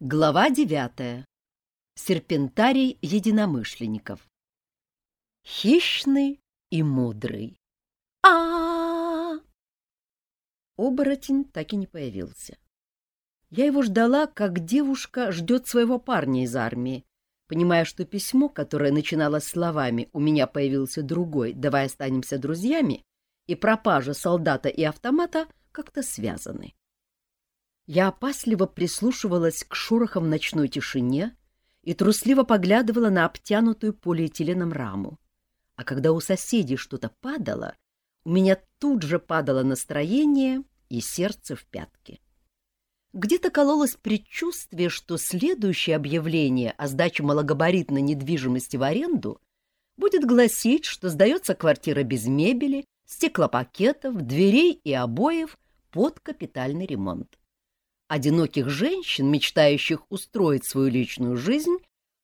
Глава девятая. Серпентарий единомышленников. Хищный и мудрый. а а Оборотень так и не появился. Я его ждала, как девушка ждет своего парня из армии, понимая, что письмо, которое начиналось словами «У меня появился другой, давай останемся друзьями», и пропажа солдата и автомата как-то связаны. Я опасливо прислушивалась к шорохам в ночной тишине и трусливо поглядывала на обтянутую полиэтиленом раму. А когда у соседей что-то падало, у меня тут же падало настроение и сердце в пятки. Где-то кололось предчувствие, что следующее объявление о сдаче малогабаритной недвижимости в аренду будет гласить, что сдается квартира без мебели, стеклопакетов, дверей и обоев под капитальный ремонт. Одиноких женщин, мечтающих устроить свою личную жизнь,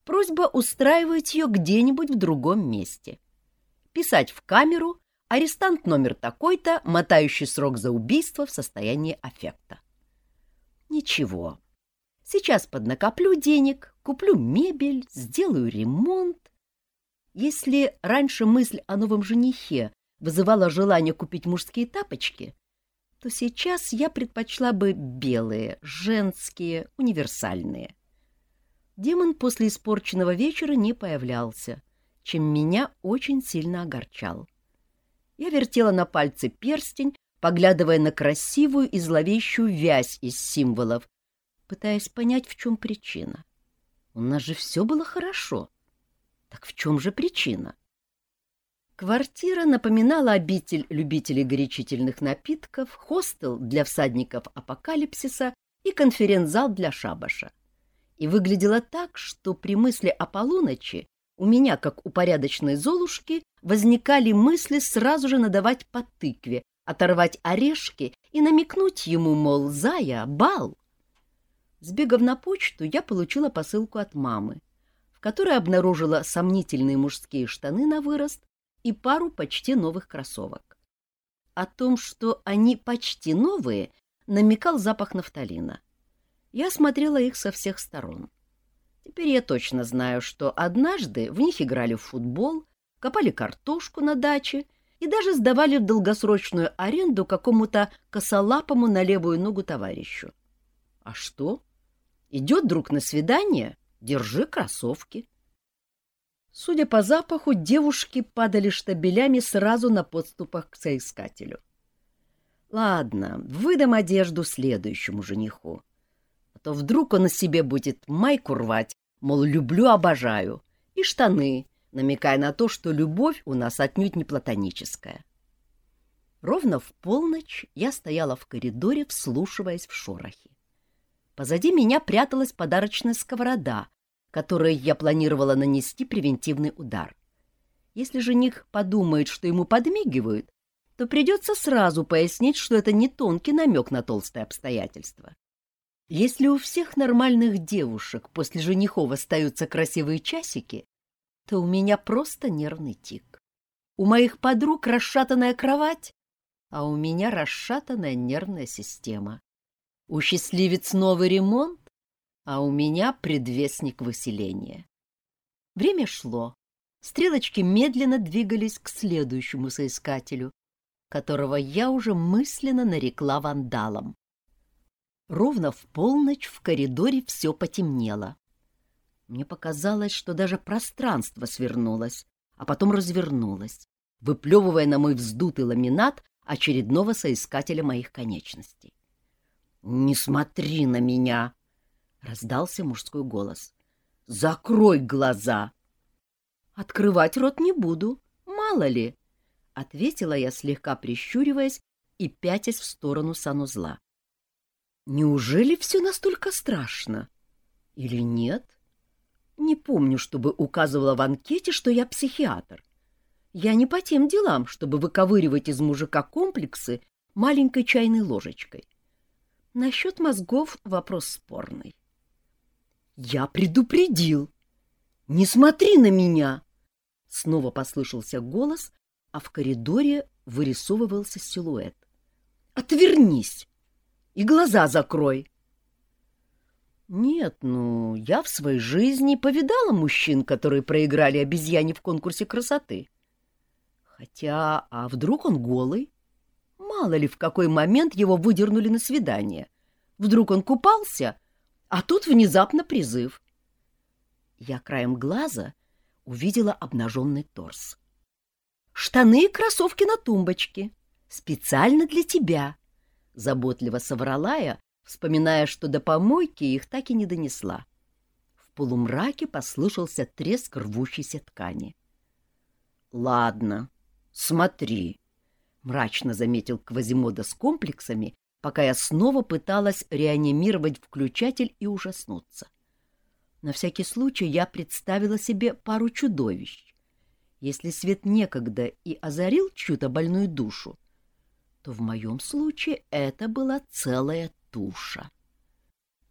просьба устраивать ее где-нибудь в другом месте. Писать в камеру арестант номер такой-то, мотающий срок за убийство в состоянии аффекта. Ничего. Сейчас поднакоплю денег, куплю мебель, сделаю ремонт. Если раньше мысль о новом женихе вызывала желание купить мужские тапочки, то сейчас я предпочла бы белые, женские, универсальные. Демон после испорченного вечера не появлялся, чем меня очень сильно огорчал. Я вертела на пальце перстень, поглядывая на красивую и зловещую вязь из символов, пытаясь понять, в чем причина. У нас же все было хорошо. Так в чем же причина? Квартира напоминала обитель любителей горячительных напитков, хостел для всадников апокалипсиса и конференц-зал для шабаша. И выглядела так, что при мысли о полуночи у меня, как у порядочной Золушки, возникали мысли сразу же надавать по тыкве, оторвать орешки и намекнуть ему, мол, зая, бал. Сбегав на почту, я получила посылку от мамы, в которой обнаружила сомнительные мужские штаны на вырост и пару почти новых кроссовок. О том, что они почти новые, намекал запах нафталина. Я смотрела их со всех сторон. Теперь я точно знаю, что однажды в них играли в футбол, копали картошку на даче и даже сдавали в долгосрочную аренду какому-то косолапому на левую ногу товарищу. А что? Идет друг на свидание? Держи кроссовки. Судя по запаху, девушки падали штабелями сразу на подступах к соискателю. Ладно, выдам одежду следующему жениху. А то вдруг он на себе будет майку рвать, мол, люблю, обожаю, и штаны, намекая на то, что любовь у нас отнюдь не платоническая. Ровно в полночь я стояла в коридоре, вслушиваясь в шорохи. Позади меня пряталась подарочная сковорода, которой я планировала нанести превентивный удар. Если жених подумает, что ему подмигивают, то придется сразу пояснить, что это не тонкий намек на толстые обстоятельства. Если у всех нормальных девушек после женихов остаются красивые часики, то у меня просто нервный тик. У моих подруг расшатанная кровать, а у меня расшатанная нервная система. У счастливец новый ремонт, а у меня предвестник выселения. Время шло. Стрелочки медленно двигались к следующему соискателю, которого я уже мысленно нарекла вандалом. Ровно в полночь в коридоре все потемнело. Мне показалось, что даже пространство свернулось, а потом развернулось, выплевывая на мой вздутый ламинат очередного соискателя моих конечностей. «Не смотри на меня!» Раздался мужской голос. «Закрой глаза!» «Открывать рот не буду, мало ли!» — ответила я, слегка прищуриваясь и пятясь в сторону санузла. «Неужели все настолько страшно? Или нет?» Не помню, чтобы указывала в анкете, что я психиатр. Я не по тем делам, чтобы выковыривать из мужика комплексы маленькой чайной ложечкой. Насчет мозгов вопрос спорный. Я предупредил. Не смотри на меня. Снова послышался голос, а в коридоре вырисовывался силуэт. Отвернись и глаза закрой. Нет, ну, я в своей жизни повидала мужчин, которые проиграли обезьяне в конкурсе красоты. Хотя, а вдруг он голый? Мало ли, в какой момент его выдернули на свидание. Вдруг он купался, а тут внезапно призыв. Я краем глаза увидела обнаженный торс. «Штаны и кроссовки на тумбочке. Специально для тебя», — заботливо соврала я, вспоминая, что до помойки их так и не донесла. В полумраке послышался треск рвущейся ткани. «Ладно, смотри», — мрачно заметил Квазимода с комплексами, пока я снова пыталась реанимировать включатель и ужаснуться. На всякий случай я представила себе пару чудовищ. Если свет некогда и озарил чью-то больную душу, то в моем случае это была целая туша.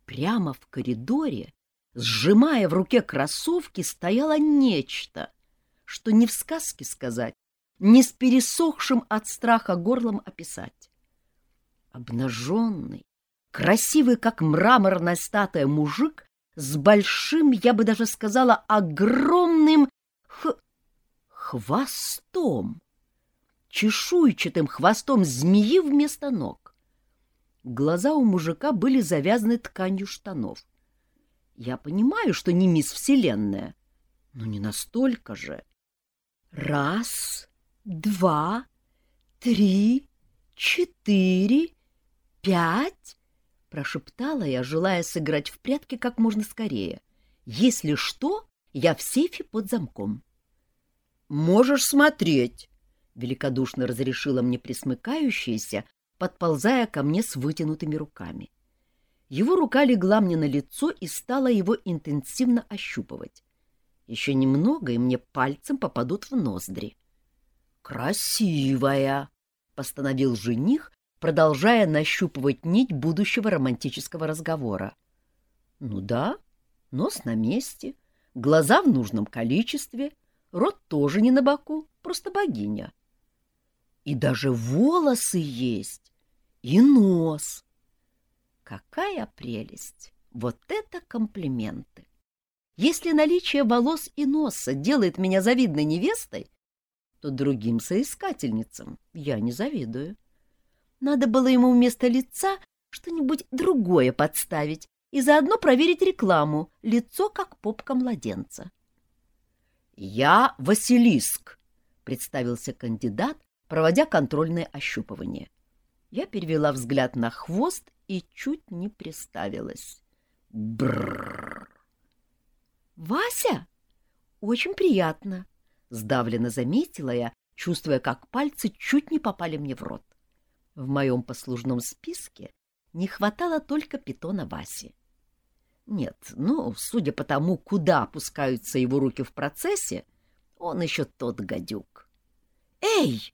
Прямо в коридоре, сжимая в руке кроссовки, стояло нечто, что ни в сказке сказать, ни с пересохшим от страха горлом описать. Обнаженный, красивый, как мраморная статуя мужик, с большим, я бы даже сказала, огромным х... хвостом, чешуйчатым хвостом змеи вместо ног. Глаза у мужика были завязаны тканью штанов. Я понимаю, что не мисс Вселенная, но не настолько же. Раз, два, три, четыре, пять, прошептала я, желая сыграть в прятки как можно скорее. Если что, я в сейфе под замком. Можешь смотреть, великодушно разрешила мне присмыкающаяся, подползая ко мне с вытянутыми руками. Его рука легла мне на лицо и стала его интенсивно ощупывать. Еще немного, и мне пальцем попадут в ноздри. «Красивая!» — постановил жених, продолжая нащупывать нить будущего романтического разговора. «Ну да, нос на месте, глаза в нужном количестве, рот тоже не на боку, просто богиня. И даже волосы есть и нос. Какая прелесть! Вот это комплименты! Если наличие волос и носа делает меня завидной невестой, то другим соискательницам я не завидую. Надо было ему вместо лица что-нибудь другое подставить и заодно проверить рекламу «Лицо как попка младенца». «Я Василиск», — представился кандидат, проводя контрольное ощупывание. Я перевела взгляд на хвост и чуть не приставилась. Бррр. Вася, очень приятно, сдавленно заметила я, чувствуя, как пальцы чуть не попали мне в рот. В моем послужном списке не хватало только питона Васи. Нет, ну, судя по тому, куда опускаются его руки в процессе, он еще тот гадюк. «Эй!»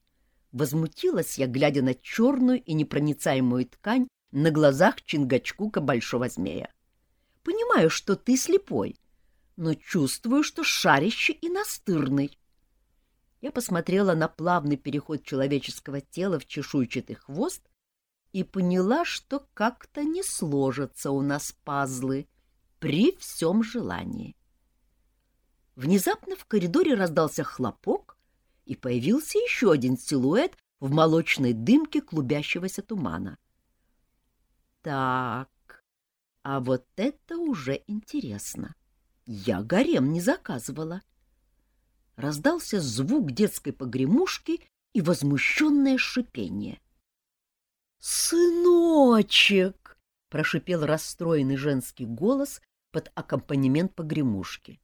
Возмутилась я, глядя на черную и непроницаемую ткань на глазах Чингачкука Большого Змея. Понимаю, что ты слепой, но чувствую, что шарище и настырный. Я посмотрела на плавный переход человеческого тела в чешуйчатый хвост и поняла, что как-то не сложатся у нас пазлы при всем желании. Внезапно в коридоре раздался хлопок, и появился еще один силуэт в молочной дымке клубящегося тумана. Так, а вот это уже интересно. Я гарем не заказывала. Раздался звук детской погремушки и возмущенное шипение. «Сыночек!» — прошипел расстроенный женский голос под аккомпанемент погремушки.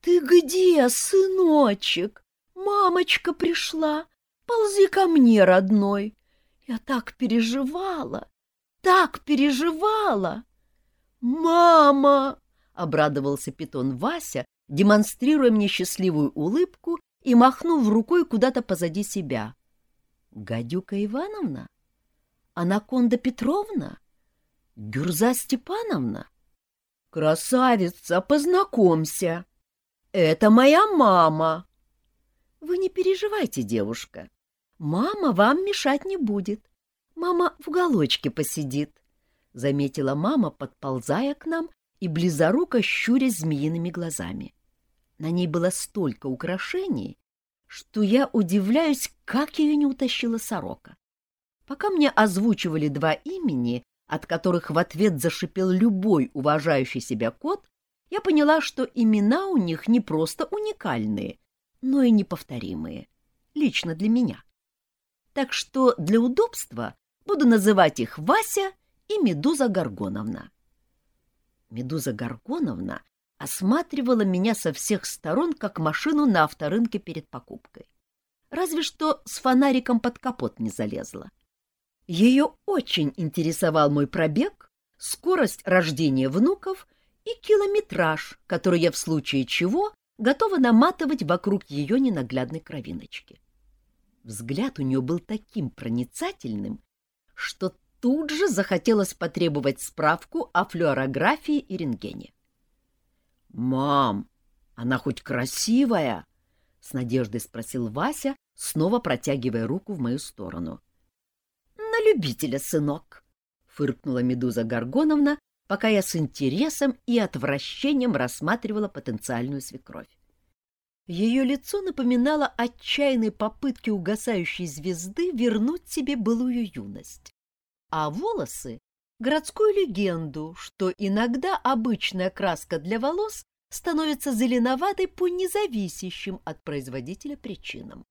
«Ты где, сыночек? «Мамочка пришла! Ползи ко мне, родной! Я так переживала, так переживала!» «Мама!» — обрадовался питон Вася, демонстрируя мне счастливую улыбку и махнув рукой куда-то позади себя. «Гадюка Ивановна? Анаконда Петровна? Гюрза Степановна? Красавица, познакомься! Это моя мама!» Вы не переживайте, девушка. Мама вам мешать не будет. Мама в уголочке посидит, — заметила мама, подползая к нам и близоруко щуря змеиными глазами. На ней было столько украшений, что я удивляюсь, как ее не утащила сорока. Пока мне озвучивали два имени, от которых в ответ зашипел любой уважающий себя кот, я поняла, что имена у них не просто уникальные, но и неповторимые, лично для меня. Так что для удобства буду называть их Вася и Медуза Горгоновна. Медуза Горгоновна осматривала меня со всех сторон, как машину на авторынке перед покупкой. Разве что с фонариком под капот не залезла. Ее очень интересовал мой пробег, скорость рождения внуков и километраж, который я в случае чего готова наматывать вокруг ее ненаглядной кровиночки. Взгляд у нее был таким проницательным, что тут же захотелось потребовать справку о флюорографии и рентгене. «Мам, она хоть красивая?» — с надеждой спросил Вася, снова протягивая руку в мою сторону на любителя, сынок, — фыркнула Медуза Горгоновна, пока я с интересом и отвращением рассматривала потенциальную свекровь. Ее лицо напоминало отчаянные попытки угасающей звезды вернуть себе былую юность, а волосы — городскую легенду, что иногда обычная краска для волос становится зеленоватой по независящим от производителя причинам.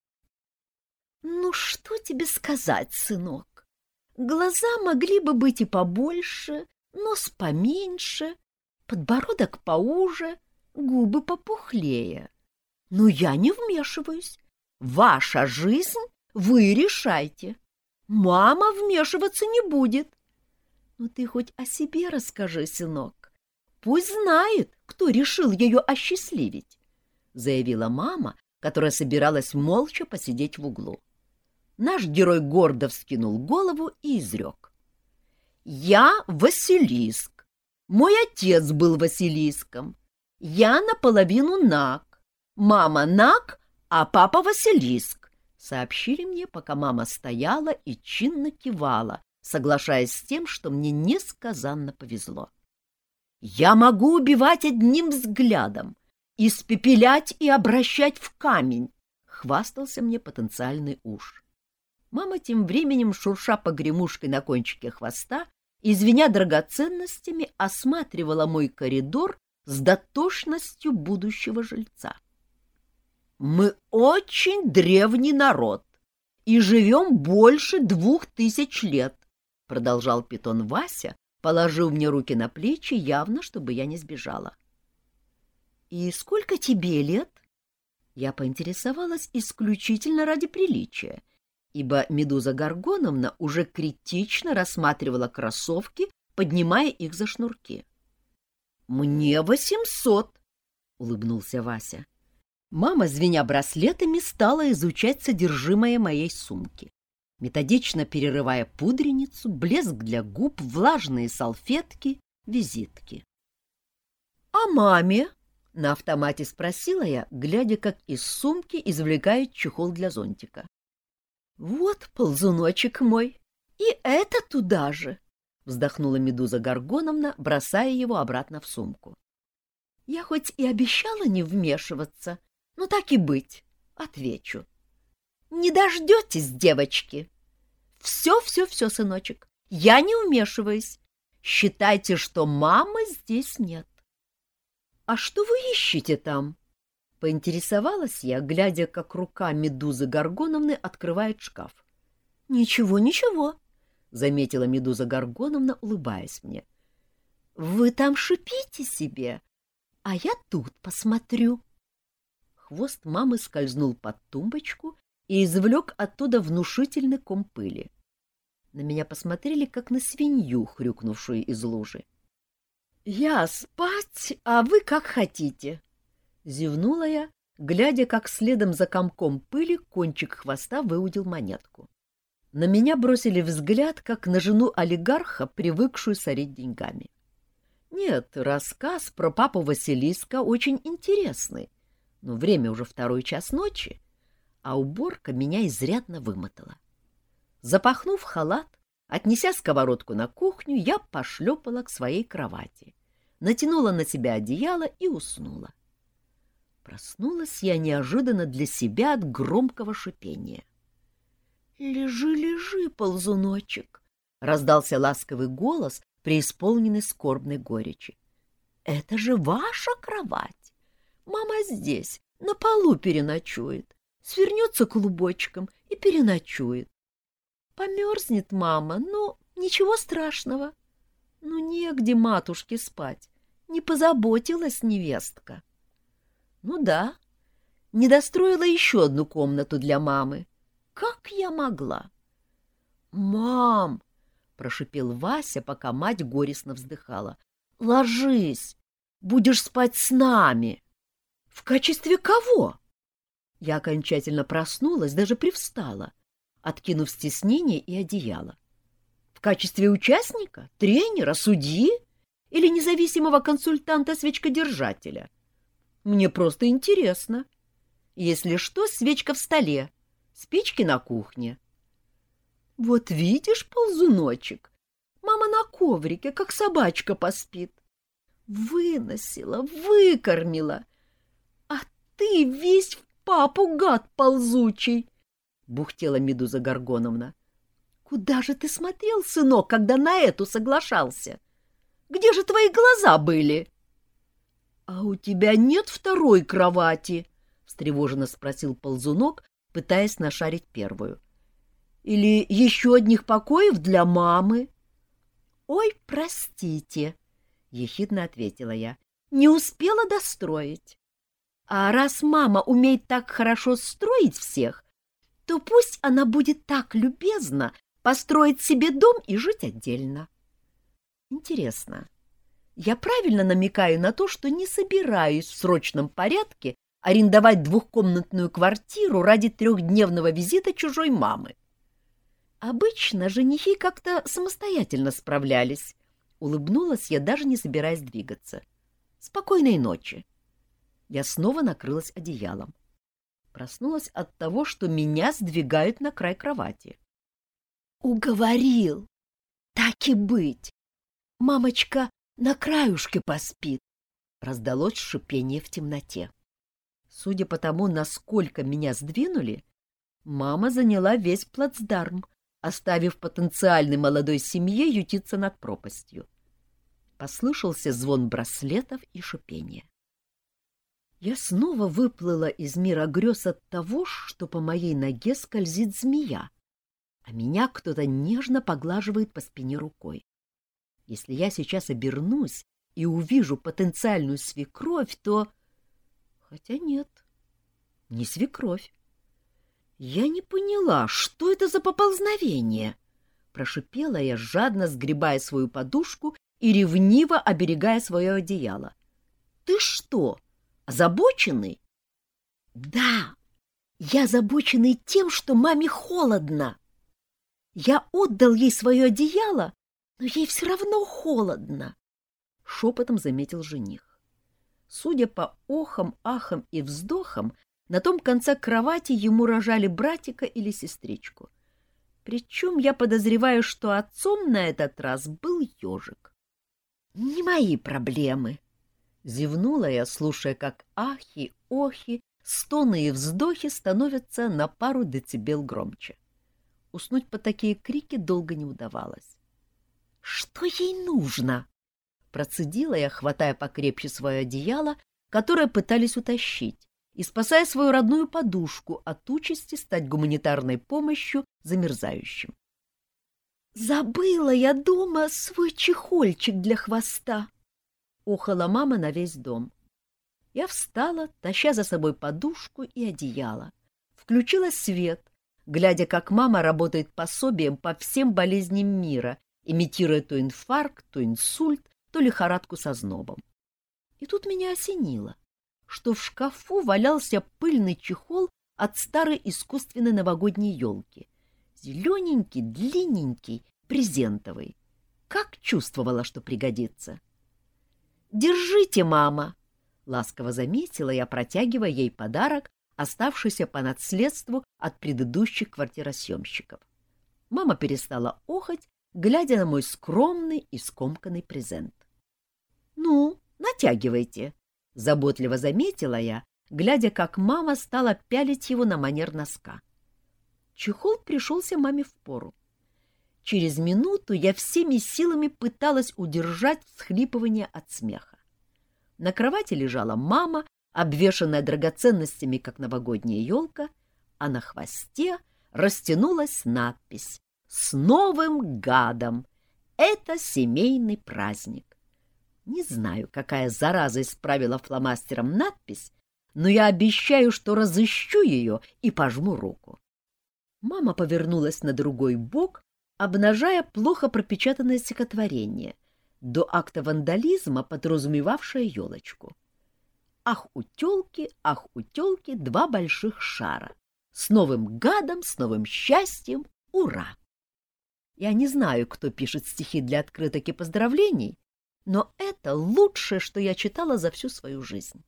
«Ну что тебе сказать, сынок? Глаза могли бы быть и побольше, нос поменьше, подбородок поуже, губы попухлее. Но я не вмешиваюсь. Ваша жизнь вы решайте. Мама вмешиваться не будет. Ну ты хоть о себе расскажи, сынок. Пусть знает, кто решил ее осчастливить, — заявила мама, которая собиралась молча посидеть в углу наш герой гордо вскинул голову и изрек. «Я Василиск. Мой отец был Василиском. Я наполовину Наг. Мама Наг, а папа Василиск», — сообщили мне, пока мама стояла и чинно кивала, соглашаясь с тем, что мне несказанно повезло. «Я могу убивать одним взглядом, испепелять и обращать в камень», — хвастался мне потенциальный уж. Мама тем временем, шурша погремушкой на кончике хвоста, извиня драгоценностями, осматривала мой коридор с дотошностью будущего жильца. «Мы очень древний народ и живем больше двух тысяч лет», — продолжал питон Вася, положив мне руки на плечи, явно, чтобы я не сбежала. «И сколько тебе лет?» Я поинтересовалась исключительно ради приличия — ибо Медуза Горгоновна уже критично рассматривала кроссовки, поднимая их за шнурки. «Мне восемьсот!» — улыбнулся Вася. Мама, звеня браслетами, стала изучать содержимое моей сумки, методично перерывая пудреницу, блеск для губ, влажные салфетки, визитки. «А маме?» — на автомате спросила я, глядя, как из сумки извлекают чехол для зонтика. Вот ползуночек мой, и это туда же, вздохнула Медуза Горгоновна, бросая его обратно в сумку. Я хоть и обещала не вмешиваться, но так и быть, отвечу. Не дождетесь, девочки. Все-все-все, сыночек, я не вмешиваюсь. Считайте, что мамы здесь нет. А что вы ищете там? — поинтересовалась я, глядя, как рука Медузы Горгоновны открывает шкаф. — Ничего, ничего, — заметила Медуза Горгоновна, улыбаясь мне. — Вы там шипите себе, а я тут посмотрю. Хвост мамы скользнул под тумбочку и извлек оттуда внушительный ком пыли. На меня посмотрели, как на свинью, хрюкнувшую из лужи. — Я спать, а вы как хотите, Зевнула я, глядя, как следом за комком пыли кончик хвоста выудил монетку. На меня бросили взгляд, как на жену олигарха, привыкшую сорить деньгами. Нет, рассказ про папу Василиска очень интересный, но время уже второй час ночи, а уборка меня изрядно вымотала. Запахнув халат, отнеся сковородку на кухню, я пошлепала к своей кровати, натянула на себя одеяло и уснула. Проснулась я неожиданно для себя от громкого шипения. «Лежи, лежи, ползуночек!» — раздался ласковый голос, преисполненный скорбной горечи. «Это же ваша кровать! Мама здесь, на полу переночует, свернется клубочком и переночует. Померзнет мама, но ничего страшного. Ну, негде матушке спать, не позаботилась невестка. Ну да, не достроила еще одну комнату для мамы. Как я могла? «Мам!» — прошипел Вася, пока мать горестно вздыхала. «Ложись! Будешь спать с нами!» «В качестве кого?» Я окончательно проснулась, даже привстала, откинув стеснение и одеяло. В качестве участника, тренера, судьи или независимого консультанта-свечкодержателя? Мне просто интересно. Если что, свечка в столе, спички на кухне. Вот видишь, ползуночек, мама на коврике, как собачка поспит. Выносила, выкормила. А ты весь в папу, гад ползучий! — бухтела Медуза Горгоновна. — Куда же ты смотрел, сынок, когда на эту соглашался? Где же твои глаза были? — А у тебя нет второй кровати? — встревоженно спросил ползунок, пытаясь нашарить первую. — Или еще одних покоев для мамы? — Ой, простите, — ехидно ответила я, — не успела достроить. А раз мама умеет так хорошо строить всех, то пусть она будет так любезна построить себе дом и жить отдельно. Интересно, я правильно намекаю на то, что не собираюсь в срочном порядке арендовать двухкомнатную квартиру ради трехдневного визита чужой мамы? Обычно женихи как-то самостоятельно справлялись. Улыбнулась я, даже не собираясь двигаться. Спокойной ночи. Я снова накрылась одеялом. Проснулась от того, что меня сдвигают на край кровати. «Уговорил! Так и быть! Мамочка на краюшке поспит!» Раздалось шипение в темноте. Судя по тому, насколько меня сдвинули, мама заняла весь плацдарм, оставив потенциальной молодой семье ютиться над пропастью. Послышался звон браслетов и шипение. Я снова выплыла из мира грез от того, что по моей ноге скользит змея, а меня кто-то нежно поглаживает по спине рукой. Если я сейчас обернусь и увижу потенциальную свекровь, то... Хотя нет, не свекровь. Я не поняла, что это за поползновение. Прошипела я, жадно сгребая свою подушку и ревниво оберегая свое одеяло. — Ты что? — Озабоченный? Да, я озабоченный тем, что маме холодно. Я отдал ей свое одеяло, но ей все равно холодно, — шепотом заметил жених. Судя по охам, ахам и вздохам, на том конце кровати ему рожали братика или сестричку. Причем я подозреваю, что отцом на этот раз был ежик. Не мои проблемы, Зевнула я, слушая, как ахи, охи, стоны и вздохи становятся на пару децибел громче. Уснуть по такие крики долго не удавалось. «Что ей нужно?» Процедила я, хватая покрепче свое одеяло, которое пытались утащить, и спасая свою родную подушку от участи стать гуманитарной помощью замерзающим. «Забыла я дома свой чехольчик для хвоста!» Охала мама на весь дом. Я встала, таща за собой подушку и одеяло. Включила свет, глядя, как мама работает пособием по всем болезням мира, имитируя то инфаркт, то инсульт, то лихорадку со знобом. И тут меня осенило, что в шкафу валялся пыльный чехол от старой искусственной новогодней елки. Зелененький, длинненький, презентовый. Как чувствовала, что пригодится. «Держите, мама!» — ласково заметила я, протягивая ей подарок, оставшийся по наследству от предыдущих квартиросъемщиков. Мама перестала охать, глядя на мой скромный и скомканный презент. Ну, натягивайте, — заботливо заметила я, глядя, как мама стала пялить его на манер носка. Чехол пришелся маме в пору. Через минуту я всеми силами пыталась удержать всхлипывание от смеха. На кровати лежала мама, обвешанная драгоценностями, как новогодняя елка, а на хвосте растянулась надпись «С Новым гадом! Это семейный праздник!» Не знаю, какая зараза исправила фломастером надпись, но я обещаю, что разыщу ее и пожму руку. Мама повернулась на другой бок, обнажая плохо пропечатанное стихотворение, до акта вандализма подразумевавшее елочку. Ах, у ах, у два больших шара. С новым гадом, с новым счастьем, ура! Я не знаю, кто пишет стихи для открыток и поздравлений, но это лучшее, что я читала за всю свою жизнь.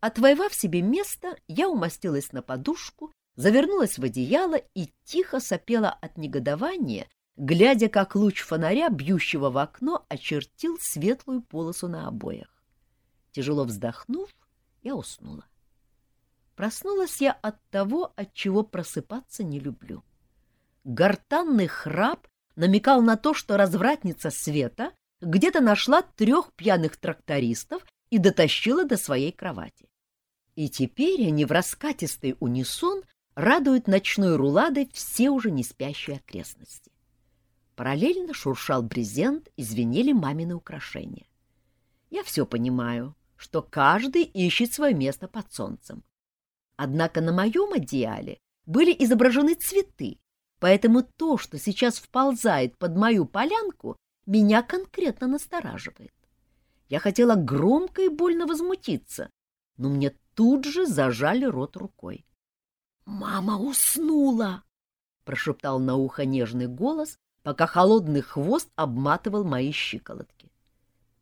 Отвоевав себе место, я умостилась на подушку, завернулась в одеяло и тихо сопела от негодования, глядя, как луч фонаря, бьющего в окно, очертил светлую полосу на обоях. Тяжело вздохнув, я уснула. Проснулась я от того, от чего просыпаться не люблю. Гортанный храп намекал на то, что развратница Света где-то нашла трех пьяных трактористов и дотащила до своей кровати. И теперь они в раскатистый унисон радуют ночной руладой все уже не спящие окрестности. Параллельно шуршал брезент и звенели мамины украшения. Я все понимаю, что каждый ищет свое место под солнцем. Однако на моем одеяле были изображены цветы, поэтому то, что сейчас вползает под мою полянку, меня конкретно настораживает. Я хотела громко и больно возмутиться, но мне тут же зажали рот рукой. «Мама уснула!» — прошептал на ухо нежный голос, пока холодный хвост обматывал мои щиколотки.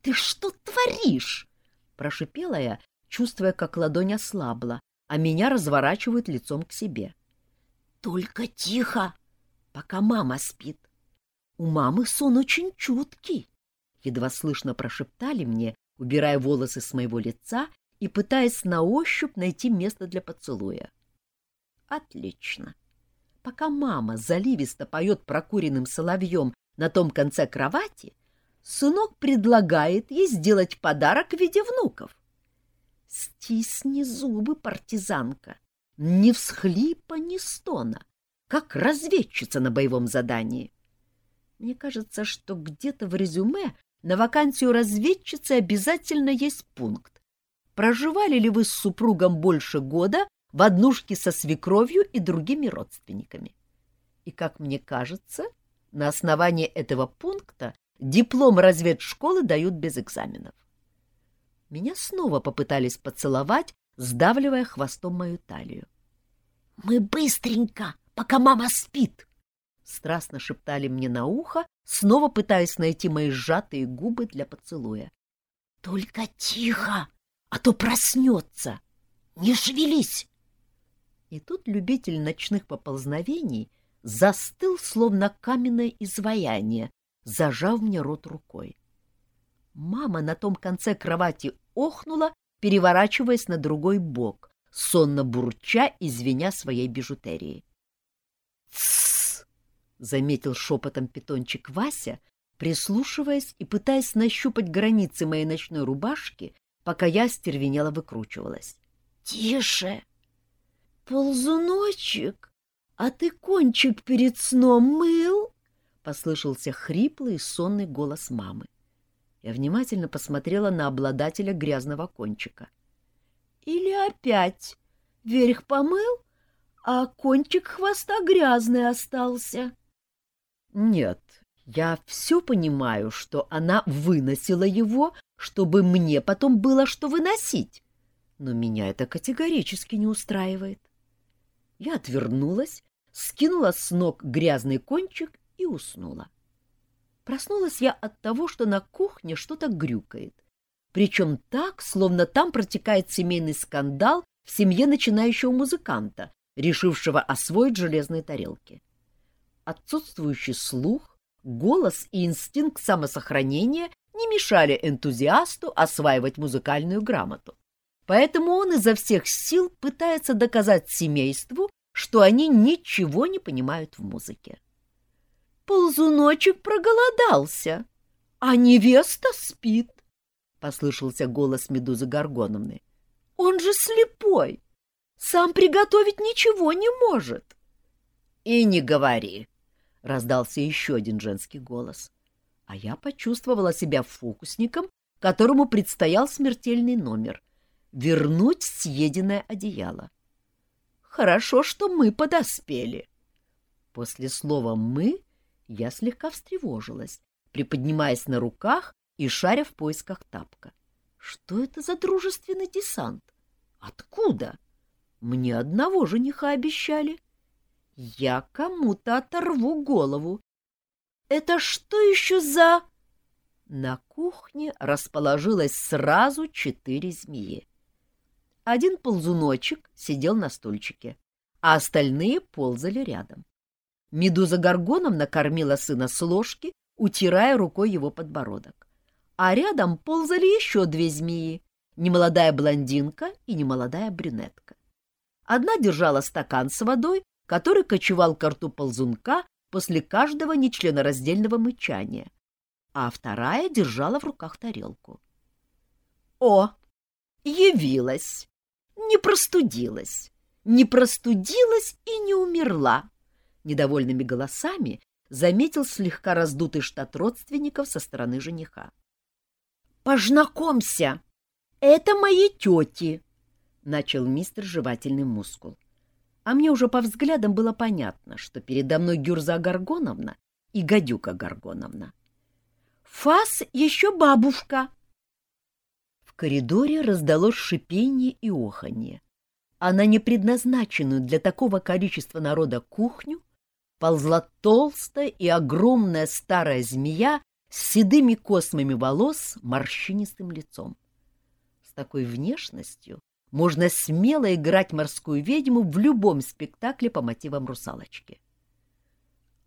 «Ты что творишь?» — прошипела я, чувствуя, как ладонь ослабла, а меня разворачивают лицом к себе. «Только тихо, пока мама спит. У мамы сон очень чуткий!» Едва слышно прошептали мне, убирая волосы с моего лица и пытаясь на ощупь найти место для поцелуя. Отлично. Пока мама заливисто поет прокуренным соловьем на том конце кровати, сынок предлагает ей сделать подарок в виде внуков. Стисни зубы, партизанка, ни всхлипа, ни стона, как разведчица на боевом задании. Мне кажется, что где-то в резюме на вакансию разведчицы обязательно есть пункт. Проживали ли вы с супругом больше года в однушке со свекровью и другими родственниками? И, как мне кажется, на основании этого пункта диплом разведшколы дают без экзаменов. Меня снова попытались поцеловать, сдавливая хвостом мою талию. — Мы быстренько, пока мама спит! — страстно шептали мне на ухо, снова пытаясь найти мои сжатые губы для поцелуя. — Только тихо, а то проснется! Не шевелись! И тут любитель ночных поползновений застыл, словно каменное изваяние, зажав мне рот рукой. Мама на том конце кровати охнула, переворачиваясь на другой бок, сонно бурча и звеня своей бижутерией. «Тссс!» заметил шепотом питончик Вася, прислушиваясь и пытаясь нащупать границы моей ночной рубашки, пока я стервенело выкручивалась. — Тише! — Ползуночек, а ты кончик перед сном мыл? — послышался хриплый и сонный голос мамы. Я внимательно посмотрела на обладателя грязного кончика. — Или опять верх помыл, а кончик хвоста грязный остался? — нет, я все понимаю, что она выносила его, чтобы мне потом было что выносить. Но меня это категорически не устраивает. Я отвернулась, скинула с ног грязный кончик и уснула. Проснулась я от того, что на кухне что-то грюкает. Причем так, словно там протекает семейный скандал в семье начинающего музыканта, решившего освоить железные тарелки отсутствующий слух, голос и инстинкт самосохранения не мешали энтузиасту осваивать музыкальную грамоту. Поэтому он изо всех сил пытается доказать семейству, что они ничего не понимают в музыке. Ползуночек проголодался, а невеста спит, — послышался голос Медузы Горгоновны. — Он же слепой, сам приготовить ничего не может. — И не говори, — раздался еще один женский голос. А я почувствовала себя фокусником, которому предстоял смертельный номер — вернуть съеденное одеяло. Хорошо, что мы подоспели. После слова «мы» я слегка встревожилась, приподнимаясь на руках и шаря в поисках тапка. Что это за дружественный десант? Откуда? Мне одного жениха обещали. Я кому-то оторву голову. Это что еще за... На кухне расположилось сразу четыре змеи. Один ползуночек сидел на стульчике, а остальные ползали рядом. Медуза Горгоном накормила сына с ложки, утирая рукой его подбородок. А рядом ползали еще две змеи, немолодая блондинка и немолодая брюнетка. Одна держала стакан с водой, который кочевал к рту ползунка после каждого нечленораздельного мычания, а вторая держала в руках тарелку. «О, явилась! Не простудилась! Не простудилась и не умерла!» недовольными голосами заметил слегка раздутый штат родственников со стороны жениха. «Пожнакомься! Это мои тети!» — начал мистер жевательный мускул. А мне уже по взглядам было понятно, что передо мной Гюрза Гаргоновна и Гадюка Гаргоновна. «Фас еще бабушка!» В коридоре раздалось шипение и оханье, а на непредназначенную для такого количества народа кухню ползла толстая и огромная старая змея с седыми космами волос, морщинистым лицом. С такой внешностью можно смело играть морскую ведьму в любом спектакле по мотивам русалочки.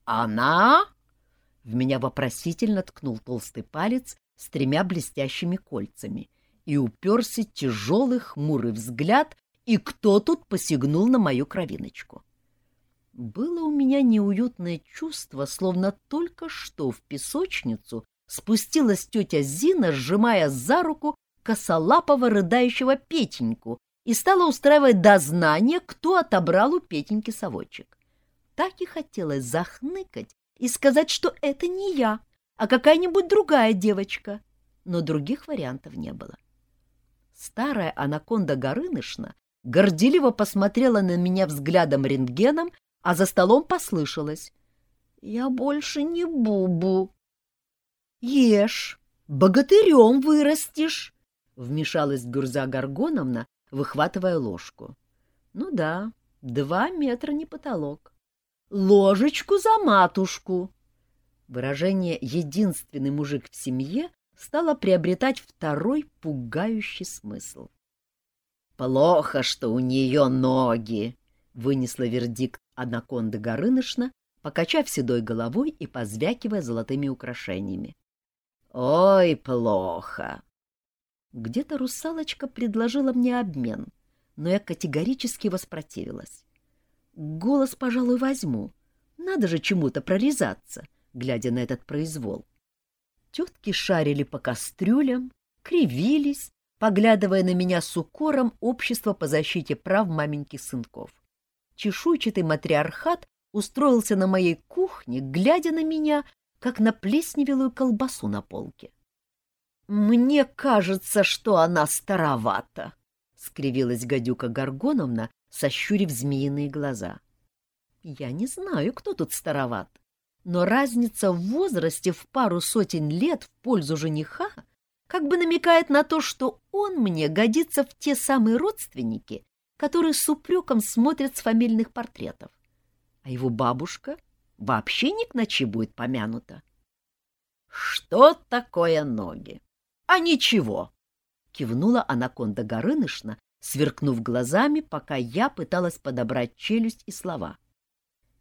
«Она?» — в меня вопросительно ткнул толстый палец с тремя блестящими кольцами и уперся тяжелый хмурый взгляд, и кто тут посягнул на мою кровиночку. Было у меня неуютное чувство, словно только что в песочницу спустилась тетя Зина, сжимая за руку косолапого рыдающего Петеньку и стала устраивать дознание, кто отобрал у Петеньки совочек. Так и хотелось захныкать и сказать, что это не я, а какая-нибудь другая девочка, но других вариантов не было. Старая анаконда Горынышна горделиво посмотрела на меня взглядом рентгеном а за столом послышалось. «Я больше не бубу». «Ешь, богатырем вырастешь», — вмешалась Гюрза Горгоновна, выхватывая ложку. «Ну да, два метра не потолок. Ложечку за матушку». Выражение «единственный мужик в семье» стало приобретать второй пугающий смысл. «Плохо, что у нее ноги», — вынесла вердикт Анаконда Горынышна, покачав седой головой и позвякивая золотыми украшениями. «Ой, плохо!» Где-то русалочка предложила мне обмен, но я категорически воспротивилась. Голос, пожалуй, возьму. Надо же чему-то прорезаться, глядя на этот произвол. Тетки шарили по кастрюлям, кривились, поглядывая на меня с укором общества по защите прав маменьких сынков чешуйчатый матриархат устроился на моей кухне, глядя на меня, как на плесневелую колбасу на полке. «Мне кажется, что она старовата», — скривилась гадюка Горгоновна, сощурив змеиные глаза. «Я не знаю, кто тут староват, но разница в возрасте в пару сотен лет в пользу жениха как бы намекает на то, что он мне годится в те самые родственники, который с упреком смотрят с фамильных портретов. А его бабушка вообще не к ночи будет помянута. — Что такое ноги? — А ничего! — кивнула анаконда Горынышна, сверкнув глазами, пока я пыталась подобрать челюсть и слова.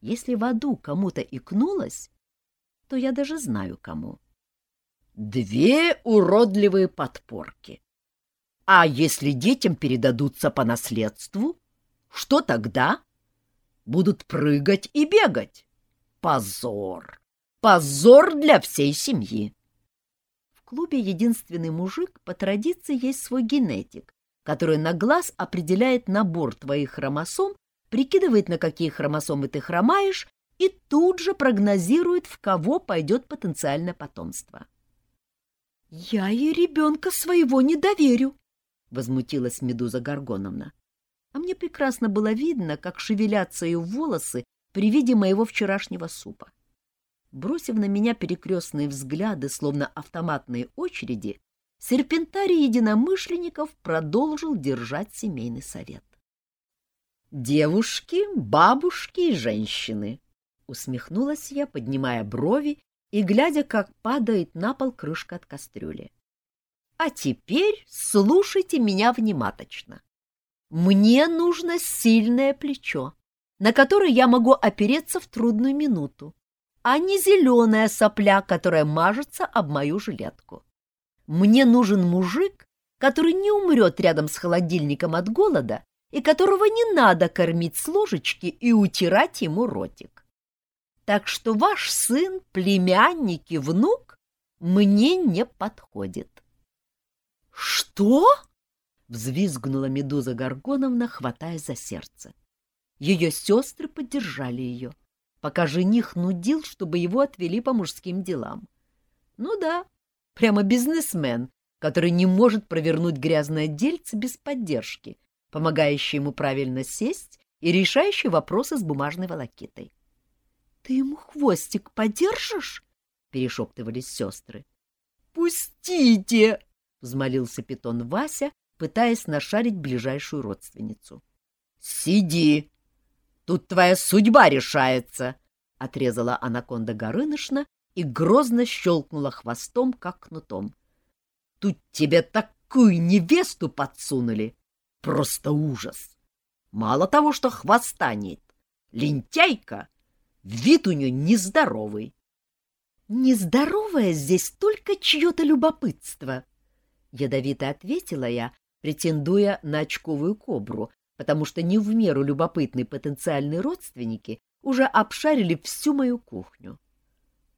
Если в аду кому-то икнулось, то я даже знаю кому. две уродливые подпорки. А если детям передадутся по наследству, что тогда? Будут прыгать и бегать. Позор! Позор для всей семьи! В клубе единственный мужик по традиции есть свой генетик, который на глаз определяет набор твоих хромосом, прикидывает, на какие хромосомы ты хромаешь, и тут же прогнозирует, в кого пойдет потенциальное потомство. — Я ей ребенка своего не доверю, — возмутилась Медуза Горгоновна. А мне прекрасно было видно, как шевелятся ее волосы при виде моего вчерашнего супа. Бросив на меня перекрестные взгляды, словно автоматные очереди, серпентарий единомышленников продолжил держать семейный совет. «Девушки, бабушки и женщины!» — усмехнулась я, поднимая брови и глядя, как падает на пол крышка от кастрюли. «А теперь слушайте меня внимательно. Мне нужно сильное плечо, на которое я могу опереться в трудную минуту, а не зеленая сопля, которая мажется об мою жилетку. Мне нужен мужик, который не умрет рядом с холодильником от голода и которого не надо кормить с ложечки и утирать ему ротик. Так что ваш сын, племянник и внук мне не подходит. — Что? — взвизгнула Медуза Горгоновна, хватая за сердце. Ее сестры поддержали ее, пока жених нудил, чтобы его отвели по мужским делам. Ну да, прямо бизнесмен, который не может провернуть грязное дельце без поддержки, помогающий ему правильно сесть и решающий вопросы с бумажной волокитой. Ты ему хвостик подержишь? перешептывались сестры. Пустите! взмолился питон Вася, пытаясь нашарить ближайшую родственницу. Сиди! Тут твоя судьба решается! отрезала анаконда Горынышна и грозно щелкнула хвостом, как кнутом. Тут тебе такую невесту подсунули! Просто ужас! Мало того, что хвоста нет, лентяйка Вид у нее нездоровый. Нездоровое здесь только чье-то любопытство, ядовито ответила я, претендуя на очковую кобру, потому что не в меру любопытные потенциальные родственники уже обшарили всю мою кухню.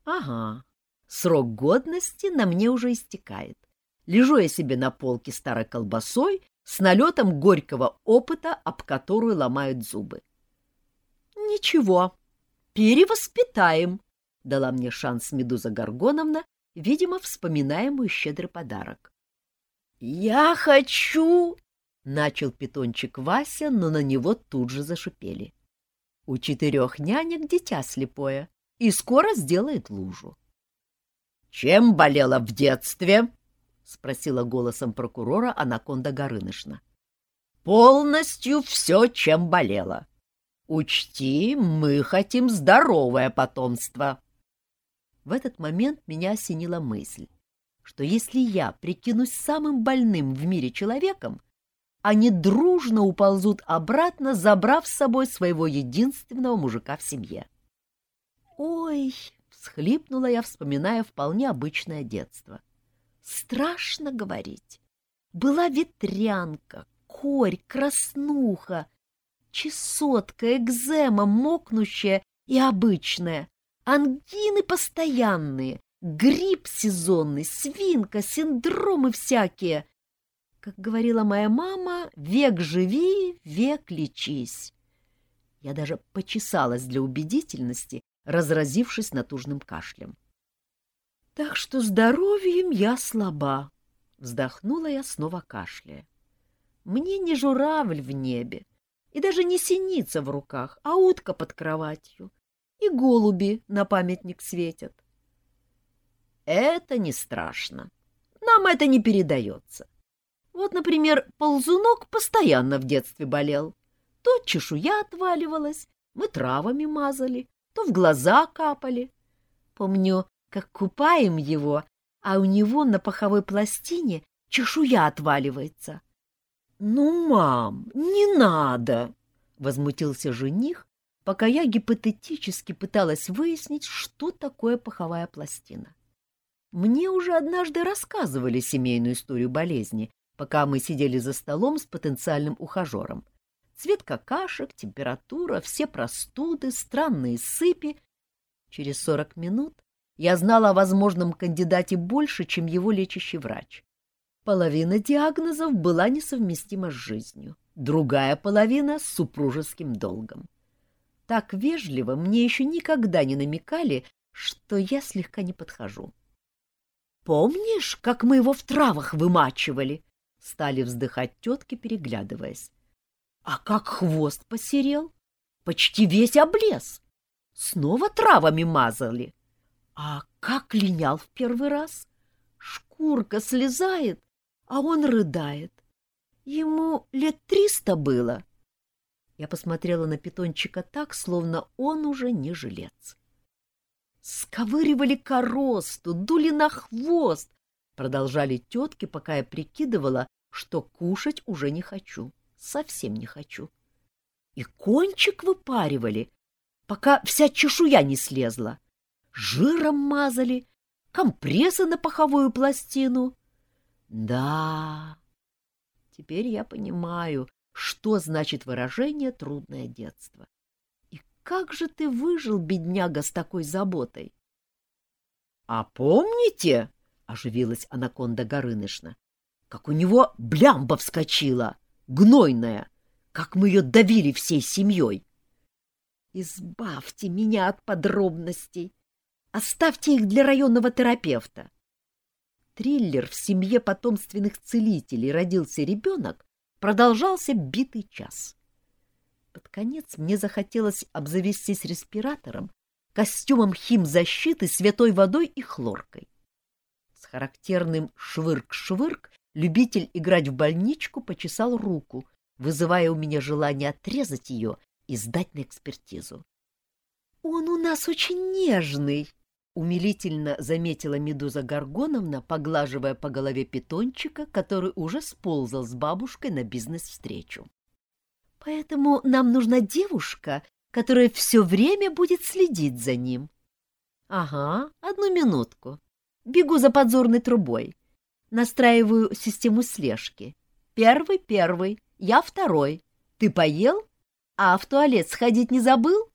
Ага, срок годности на мне уже истекает. Лежу я себе на полке старой колбасой с налетом горького опыта, об которую ломают зубы. Ничего, перевоспитаем, — дала мне шанс Медуза Горгоновна, видимо, вспоминая мой щедрый подарок. — Я хочу... — начал питончик Вася, но на него тут же зашипели. У четырех нянек дитя слепое и скоро сделает лужу. — Чем болела в детстве? — спросила голосом прокурора Анаконда Горынышна. — Полностью все, чем болела. Учти, мы хотим здоровое потомство. В этот момент меня осенила мысль, что если я прикинусь самым больным в мире человеком, они дружно уползут обратно, забрав с собой своего единственного мужика в семье. «Ой!» — всхлипнула я, вспоминая вполне обычное детство. «Страшно говорить. Была ветрянка, корь, краснуха, чесотка, экзема, мокнущая и обычная, ангины постоянные, грипп сезонный, свинка, синдромы всякие. Как говорила моя мама, век живи, век лечись. Я даже почесалась для убедительности, разразившись натужным кашлем. Так что здоровьем я слаба, вздохнула я снова кашляя. Мне не журавль в небе, и даже не синица в руках, а утка под кроватью, и голуби на памятник светят. Это не страшно. Нам это не передается. Вот, например, ползунок постоянно в детстве болел. То чешуя отваливалась, мы травами мазали, то в глаза капали. Помню, как купаем его, а у него на паховой пластине чешуя отваливается. «Ну, мам, не надо!» — возмутился жених, пока я гипотетически пыталась выяснить, что такое паховая пластина. Мне уже однажды рассказывали семейную историю болезни, пока мы сидели за столом с потенциальным ухажером. Цвет какашек, температура, все простуды, странные сыпи. Через сорок минут я знала о возможном кандидате больше, чем его лечащий врач. Половина диагнозов была несовместима с жизнью, другая половина — с супружеским долгом. Так вежливо мне еще никогда не намекали, что я слегка не подхожу. «Помнишь, как мы его в травах вымачивали?» — стали вздыхать тетки, переглядываясь. «А как хвост посерел? Почти весь облез. Снова травами мазали. А как линял в первый раз? Шкурка слезает, а он рыдает. Ему лет триста было. Я посмотрела на питончика так, словно он уже не жилец. Сковыривали коросту, дули на хвост, продолжали тетки, пока я прикидывала, что кушать уже не хочу, совсем не хочу. И кончик выпаривали, пока вся чешуя не слезла. Жиром мазали, компрессы на паховую пластину. Да, теперь я понимаю, что значит выражение «трудное детство». И как же ты выжил, бедняга, с такой заботой? — А помните, — оживилась анаконда Горынышна, — как у него блямба вскочила, гнойная, как мы ее давили всей семьей? Избавьте меня от подробностей. Оставьте их для районного терапевта. — триллер в семье потомственных целителей родился ребенок, продолжался битый час. Под конец мне захотелось обзавестись респиратором, костюмом химзащиты, святой водой и хлоркой. С характерным швырк-швырк любитель играть в больничку почесал руку, вызывая у меня желание отрезать ее и сдать на экспертизу. — Он у нас очень нежный, Умилительно заметила Медуза Горгоновна, поглаживая по голове питончика, который уже сползал с бабушкой на бизнес-встречу. «Поэтому нам нужна девушка, которая все время будет следить за ним». «Ага, одну минутку. Бегу за подзорной трубой. Настраиваю систему слежки. Первый — первый, я второй. Ты поел? А в туалет сходить не забыл?»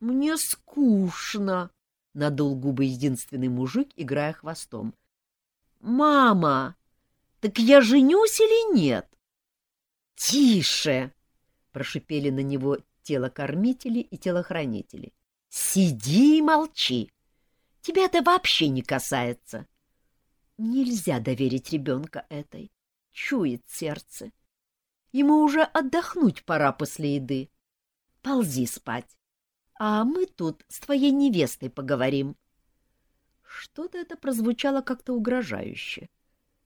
«Мне скучно», — надул губы единственный мужик, играя хвостом. «Мама, так я женюсь или нет?» «Тише!» — прошипели на него телокормители и телохранители. «Сиди и молчи! Тебя это вообще не касается!» Нельзя доверить ребенка этой. Чует сердце. Ему уже отдохнуть пора после еды. Ползи спать а мы тут с твоей невестой поговорим. Что-то это прозвучало как-то угрожающе.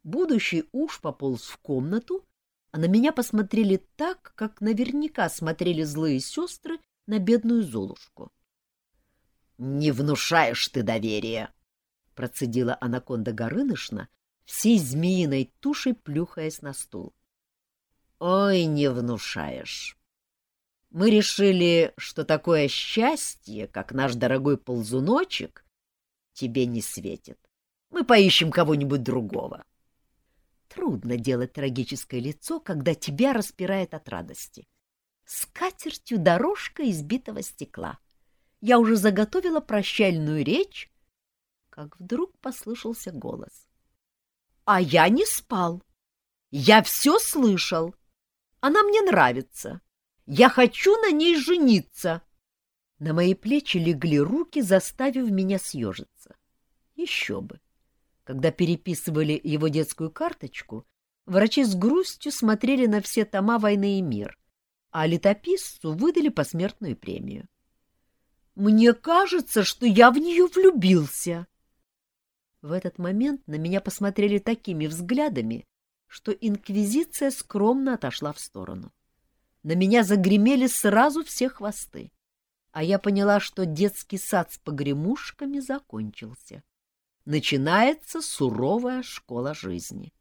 Будущий уж пополз в комнату, а на меня посмотрели так, как наверняка смотрели злые сестры на бедную Золушку. — Не внушаешь ты доверия! — процедила анаконда Горынышна, всей змеиной тушей плюхаясь на стул. — Ой, не внушаешь! Мы решили, что такое счастье, как наш дорогой ползуночек, тебе не светит. Мы поищем кого-нибудь другого. Трудно делать трагическое лицо, когда тебя распирает от радости. С катертью дорожка избитого стекла. Я уже заготовила прощальную речь, как вдруг послышался голос. — А я не спал. Я все слышал. Она мне нравится. Я хочу на ней жениться!» На мои плечи легли руки, заставив меня съежиться. Еще бы! Когда переписывали его детскую карточку, врачи с грустью смотрели на все тома «Войны и мир», а летописцу выдали посмертную премию. «Мне кажется, что я в нее влюбился!» В этот момент на меня посмотрели такими взглядами, что инквизиция скромно отошла в сторону на меня загремели сразу все хвосты, а я поняла, что детский сад с погремушками закончился. Начинается суровая школа жизни.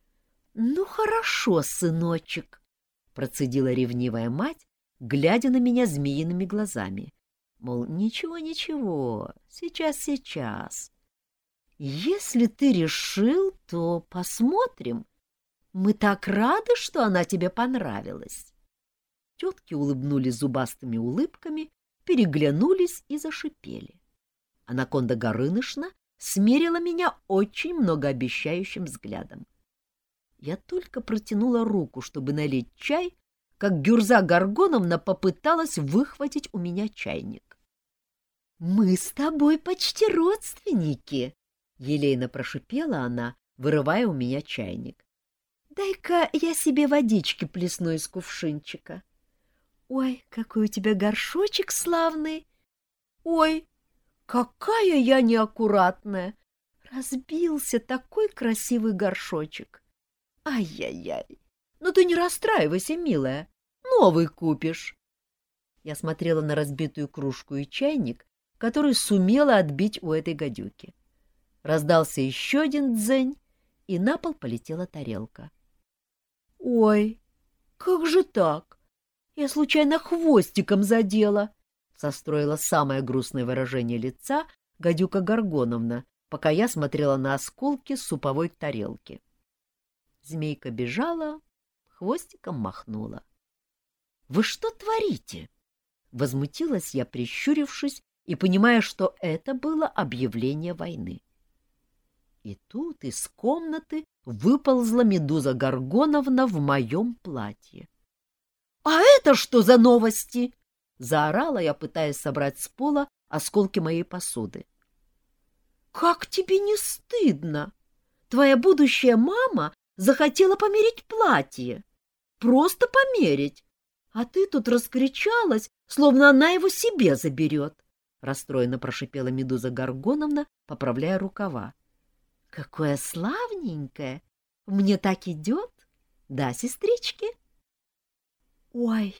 — Ну хорошо, сыночек, — процедила ревнивая мать, глядя на меня змеиными глазами. Мол, ничего-ничего, сейчас-сейчас. Если ты решил, то посмотрим. Мы так рады, что она тебе понравилась. Тетки улыбнулись зубастыми улыбками, переглянулись и зашипели. Анаконда Горынышна смерила меня очень многообещающим взглядом. Я только протянула руку, чтобы налить чай, как Гюрза Горгоновна попыталась выхватить у меня чайник. — Мы с тобой почти родственники, — елейно прошипела она, вырывая у меня чайник. — Дай-ка я себе водички плесну из кувшинчика. — Ой, какой у тебя горшочек славный! Ой, Какая я неаккуратная! Разбился такой красивый горшочек. Ай-яй-яй! Ну ты не расстраивайся, милая. Новый купишь. Я смотрела на разбитую кружку и чайник, который сумела отбить у этой гадюки. Раздался еще один дзень, и на пол полетела тарелка. — Ой, как же так? Я случайно хвостиком задела, состроила самое грустное выражение лица гадюка Горгоновна, пока я смотрела на осколки суповой тарелки. Змейка бежала, хвостиком махнула. — Вы что творите? — возмутилась я, прищурившись и понимая, что это было объявление войны. И тут из комнаты выползла медуза Горгоновна в моем платье. — А это что за новости? Заорала я, пытаясь собрать с пола осколки моей посуды. «Как тебе не стыдно? Твоя будущая мама захотела померить платье. Просто померить. А ты тут раскричалась, словно она его себе заберет. Расстроенно прошипела Медуза Горгоновна, поправляя рукава. Какое славненькое! Мне так идет? Да, сестрички? Ой,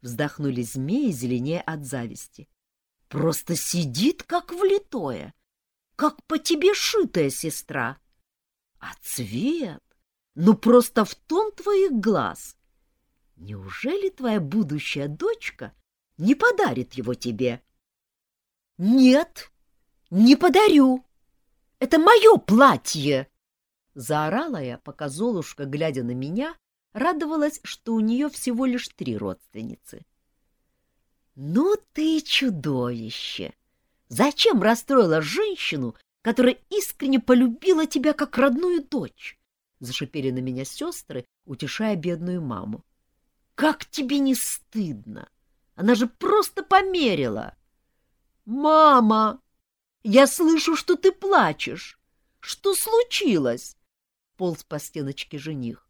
Вздохнули змеи, зеленее от зависти. Просто сидит, как влитое, как по тебе шитая сестра. А цвет, ну просто в тон твоих глаз. Неужели твоя будущая дочка не подарит его тебе? Нет, не подарю. Это мое платье! Заорала я, пока Золушка, глядя на меня, радовалась, что у нее всего лишь три родственницы. «Ну ты чудовище! Зачем расстроила женщину, которая искренне полюбила тебя как родную дочь?» — зашипели на меня сестры, утешая бедную маму. «Как тебе не стыдно? Она же просто померила!» «Мама, я слышу, что ты плачешь. Что случилось?» — полз по стеночке жених.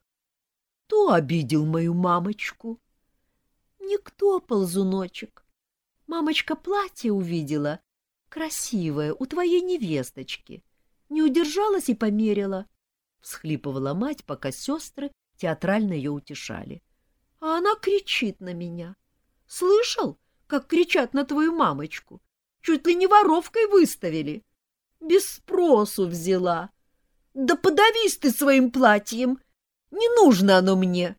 Кто обидел мою мамочку? Никто, ползуночек. Мамочка платье увидела, красивое, у твоей невесточки. Не удержалась и померила. Всхлипывала мать, пока сестры театрально ее утешали. А она кричит на меня. Слышал, как кричат на твою мамочку? Чуть ли не воровкой выставили. Без спросу взяла. Да подавись ты своим платьем, не нужно оно мне.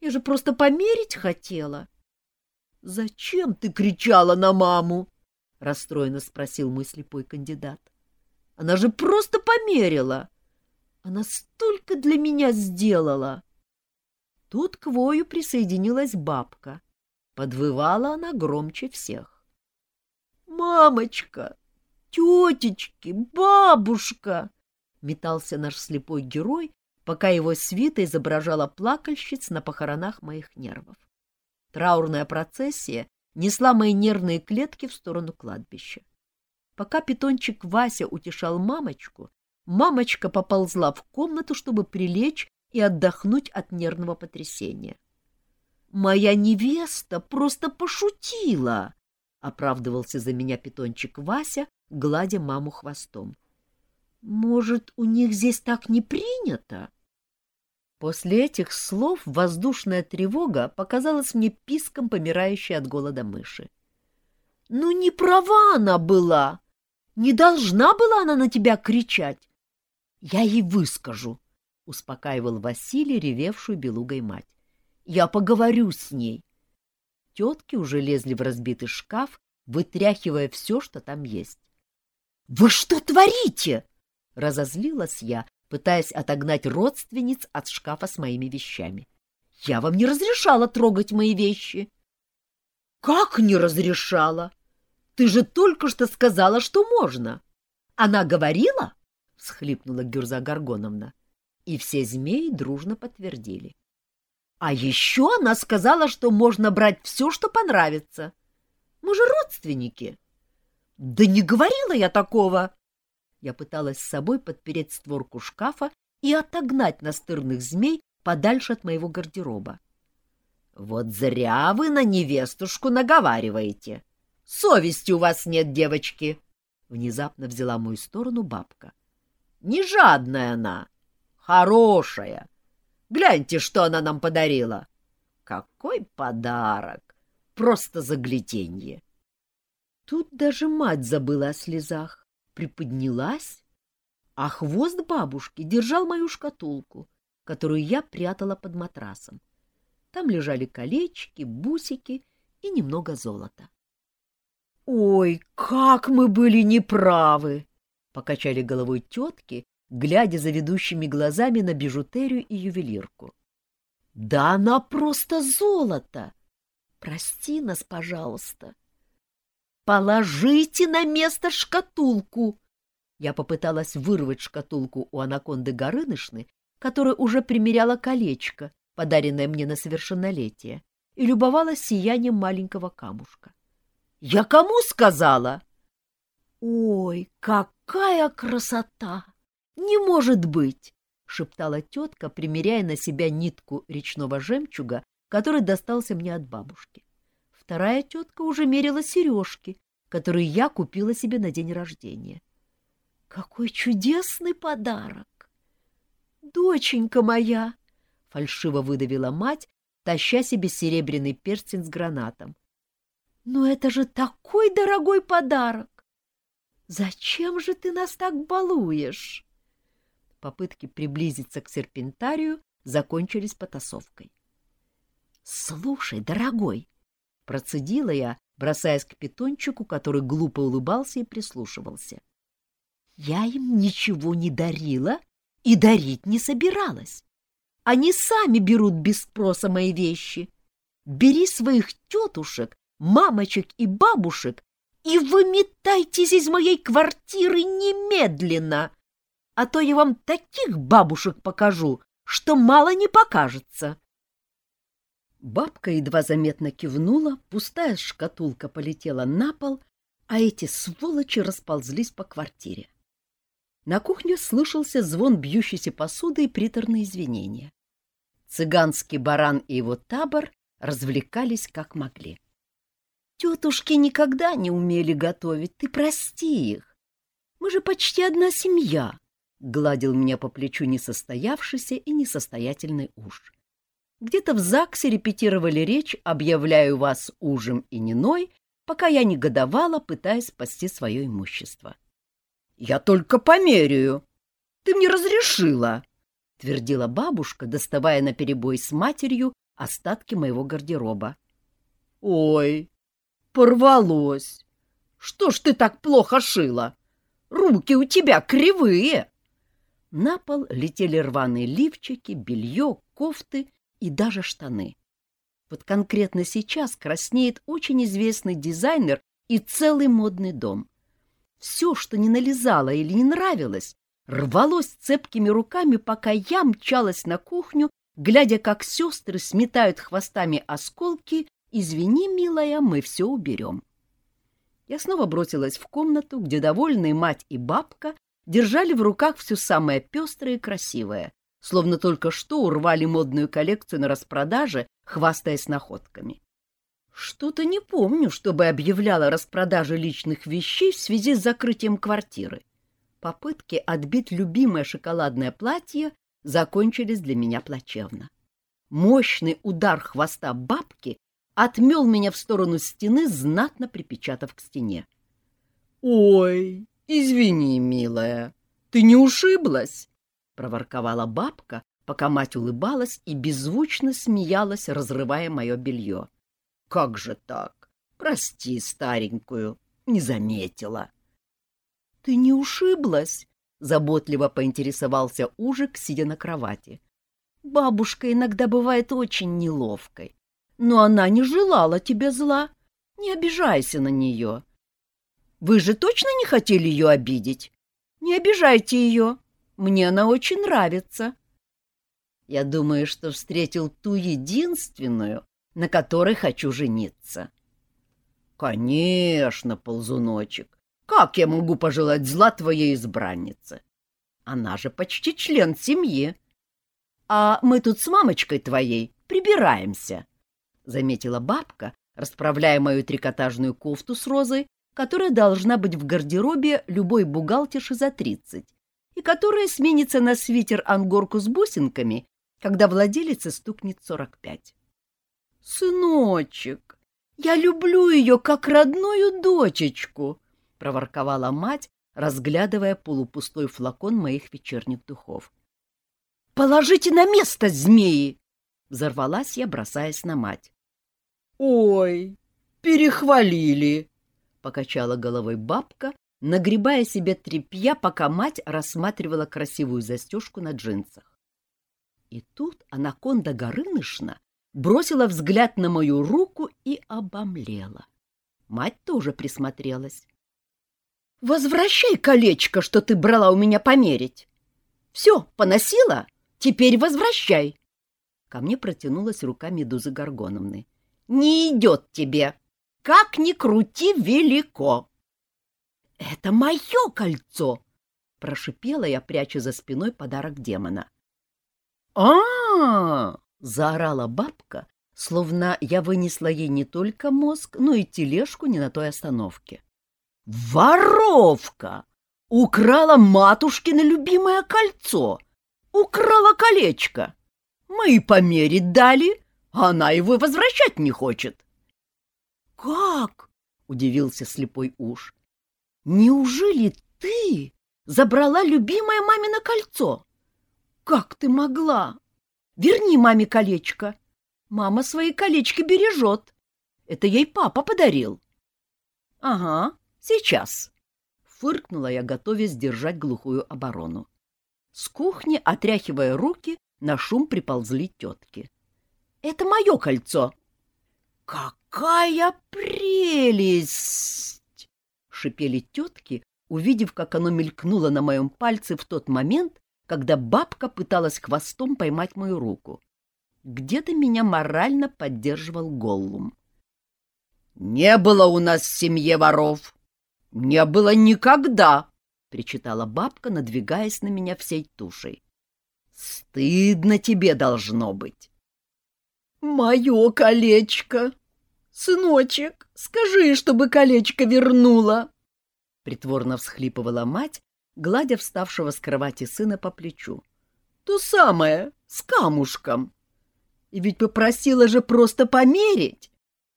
Я же просто померить хотела. — Зачем ты кричала на маму? — расстроенно спросил мой слепой кандидат. — Она же просто померила. Она столько для меня сделала. Тут к вою присоединилась бабка. Подвывала она громче всех. — Мамочка! Тетечки! Бабушка! — метался наш слепой герой, пока его свита изображала плакальщиц на похоронах моих нервов. Траурная процессия несла мои нервные клетки в сторону кладбища. Пока питончик Вася утешал мамочку, мамочка поползла в комнату, чтобы прилечь и отдохнуть от нервного потрясения. «Моя невеста просто пошутила!» — оправдывался за меня питончик Вася, гладя маму хвостом. «Может, у них здесь так не принято?» После этих слов воздушная тревога показалась мне писком помирающей от голода мыши. «Ну, не права она была! Не должна была она на тебя кричать! Я ей выскажу!» — успокаивал Василий, ревевшую белугой мать. «Я поговорю с ней!» Тетки уже лезли в разбитый шкаф, вытряхивая все, что там есть. «Вы что творите?» — разозлилась я, пытаясь отогнать родственниц от шкафа с моими вещами. «Я вам не разрешала трогать мои вещи!» «Как не разрешала? Ты же только что сказала, что можно!» «Она говорила?» — всхлипнула Гюрза Горгоновна. И все змеи дружно подтвердили. «А еще она сказала, что можно брать все, что понравится. Мы же родственники!» «Да не говорила я такого!» Я пыталась с собой подпереть створку шкафа и отогнать настырных змей подальше от моего гардероба. «Вот зря вы на невестушку наговариваете. Совести у вас нет, девочки!» Внезапно взяла мою сторону бабка. «Не жадная она, хорошая. Гляньте, что она нам подарила. Какой подарок! Просто загляденье!» Тут даже мать забыла о слезах, приподнялась, а хвост бабушки держал мою шкатулку, которую я прятала под матрасом. Там лежали колечки, бусики и немного золота. «Ой, как мы были неправы!» — покачали головой тетки, глядя за ведущими глазами на бижутерию и ювелирку. «Да она просто золото! Прости нас, пожалуйста!» «Положите на место шкатулку!» Я попыталась вырвать шкатулку у анаконды Горынышны, которая уже примеряла колечко, подаренное мне на совершеннолетие, и любовалась сиянием маленького камушка. «Я кому сказала?» «Ой, какая красота! Не может быть!» — шептала тетка, примеряя на себя нитку речного жемчуга, который достался мне от бабушки. Вторая тетка уже мерила сережки, которые я купила себе на день рождения. Какой чудесный подарок! Доченька моя! Фальшиво выдавила мать, таща себе серебряный перстень с гранатом. Но это же такой дорогой подарок! Зачем же ты нас так балуешь? Попытки приблизиться к серпентарию закончились потасовкой. — Слушай, дорогой, Процедила я, бросаясь к питончику, который глупо улыбался и прислушивался. Я им ничего не дарила и дарить не собиралась. Они сами берут без спроса мои вещи. Бери своих тетушек, мамочек и бабушек и выметайтесь из моей квартиры немедленно, а то я вам таких бабушек покажу, что мало не покажется. Бабка едва заметно кивнула, пустая шкатулка полетела на пол, а эти сволочи расползлись по квартире. На кухне слышался звон бьющейся посуды и приторные извинения. Цыганский баран и его табор развлекались как могли. Тетушки никогда не умели готовить, ты прости их. Мы же почти одна семья, — гладил меня по плечу несостоявшийся и несостоятельный уж. Где-то в ЗАГСе репетировали речь «Объявляю вас ужем и неной», пока я негодовала, пытаясь спасти свое имущество. «Я только померяю. Ты мне разрешила», — твердила бабушка, доставая на перебой с матерью остатки моего гардероба. «Ой, порвалось! Что ж ты так плохо шила? Руки у тебя кривые!» На пол летели рваные лифчики, белье, кофты и даже штаны. Вот конкретно сейчас краснеет очень известный дизайнер и целый модный дом. Все, что не налезало или не нравилось, рвалось цепкими руками, пока я мчалась на кухню, глядя, как сестры сметают хвостами осколки «Извини, милая, мы все уберем». Я снова бросилась в комнату, где довольные мать и бабка держали в руках все самое пестрое и красивое, словно только что урвали модную коллекцию на распродаже, хвастаясь находками. Что-то не помню, чтобы объявляла распродажи личных вещей в связи с закрытием квартиры. Попытки отбить любимое шоколадное платье закончились для меня плачевно. Мощный удар хвоста бабки отмел меня в сторону стены, знатно припечатав к стене. — Ой, извини, милая, ты не ушиблась? Проворковала бабка, пока мать улыбалась и беззвучно смеялась, разрывая мое белье. — Как же так? Прости старенькую, не заметила. — Ты не ушиблась? — заботливо поинтересовался Ужик, сидя на кровати. «Бабушка иногда бывает очень неловкой, но она не желала тебе зла. Не обижайся на нее. Вы же точно не хотели ее обидеть? Не обижайте ее. Мне она очень нравится». Я думаю, что встретил ту единственную, на которой хочу жениться. Конечно, ползуночек. Как я могу пожелать зла твоей избраннице? Она же почти член семьи. А мы тут с мамочкой твоей прибираемся, — заметила бабка, расправляя мою трикотажную кофту с розой, которая должна быть в гардеробе любой бухгалтерши за тридцать, и которая сменится на свитер-ангорку с бусинками, когда владелице стукнет сорок пять. «Сыночек, я люблю ее как родную дочечку!» — проворковала мать, разглядывая полупустой флакон моих вечерних духов. «Положите на место, змеи!» — взорвалась я, бросаясь на мать. «Ой, перехвалили!» — покачала головой бабка, нагребая себе тряпья, пока мать рассматривала красивую застежку на джинсах. И тут анаконда Горынышна бросила взгляд на мою руку и обомлела. Мать тоже присмотрелась. «Возвращай колечко, что ты брала у меня померить. Все, поносила? Теперь возвращай!» Ко мне протянулась рука Медузы Горгоновны. «Не идет тебе! Как ни крути, велико!» «Это мое кольцо!» — прошипела я, пряча за спиной подарок демона. а, заорала бабка, словно я вынесла ей не только мозг, но и тележку не на той остановке. «Воровка! Украла матушкино любимое кольцо! Украла колечко! Мы и померить дали, а она его возвращать не хочет!» «Как?» — удивился слепой уж. «Неужели ты забрала любимое мамино кольцо? Как ты могла?» Верни маме колечко. Мама свои колечки бережет. Это ей папа подарил. — Ага, сейчас. Фыркнула я, готовясь держать глухую оборону. С кухни, отряхивая руки, на шум приползли тетки. — Это мое кольцо. — Какая прелесть! — шипели тетки, увидев, как оно мелькнуло на моем пальце в тот момент, когда бабка пыталась хвостом поймать мою руку. Где-то меня морально поддерживал Голлум. «Не было у нас в семье воров! Не было никогда!» — причитала бабка, надвигаясь на меня всей тушей. «Стыдно тебе должно быть!» «Мое колечко! Сыночек, скажи, чтобы колечко вернула!» Притворно всхлипывала мать, гладя вставшего с кровати сына по плечу. — То самое, с камушком. И ведь попросила же просто померить.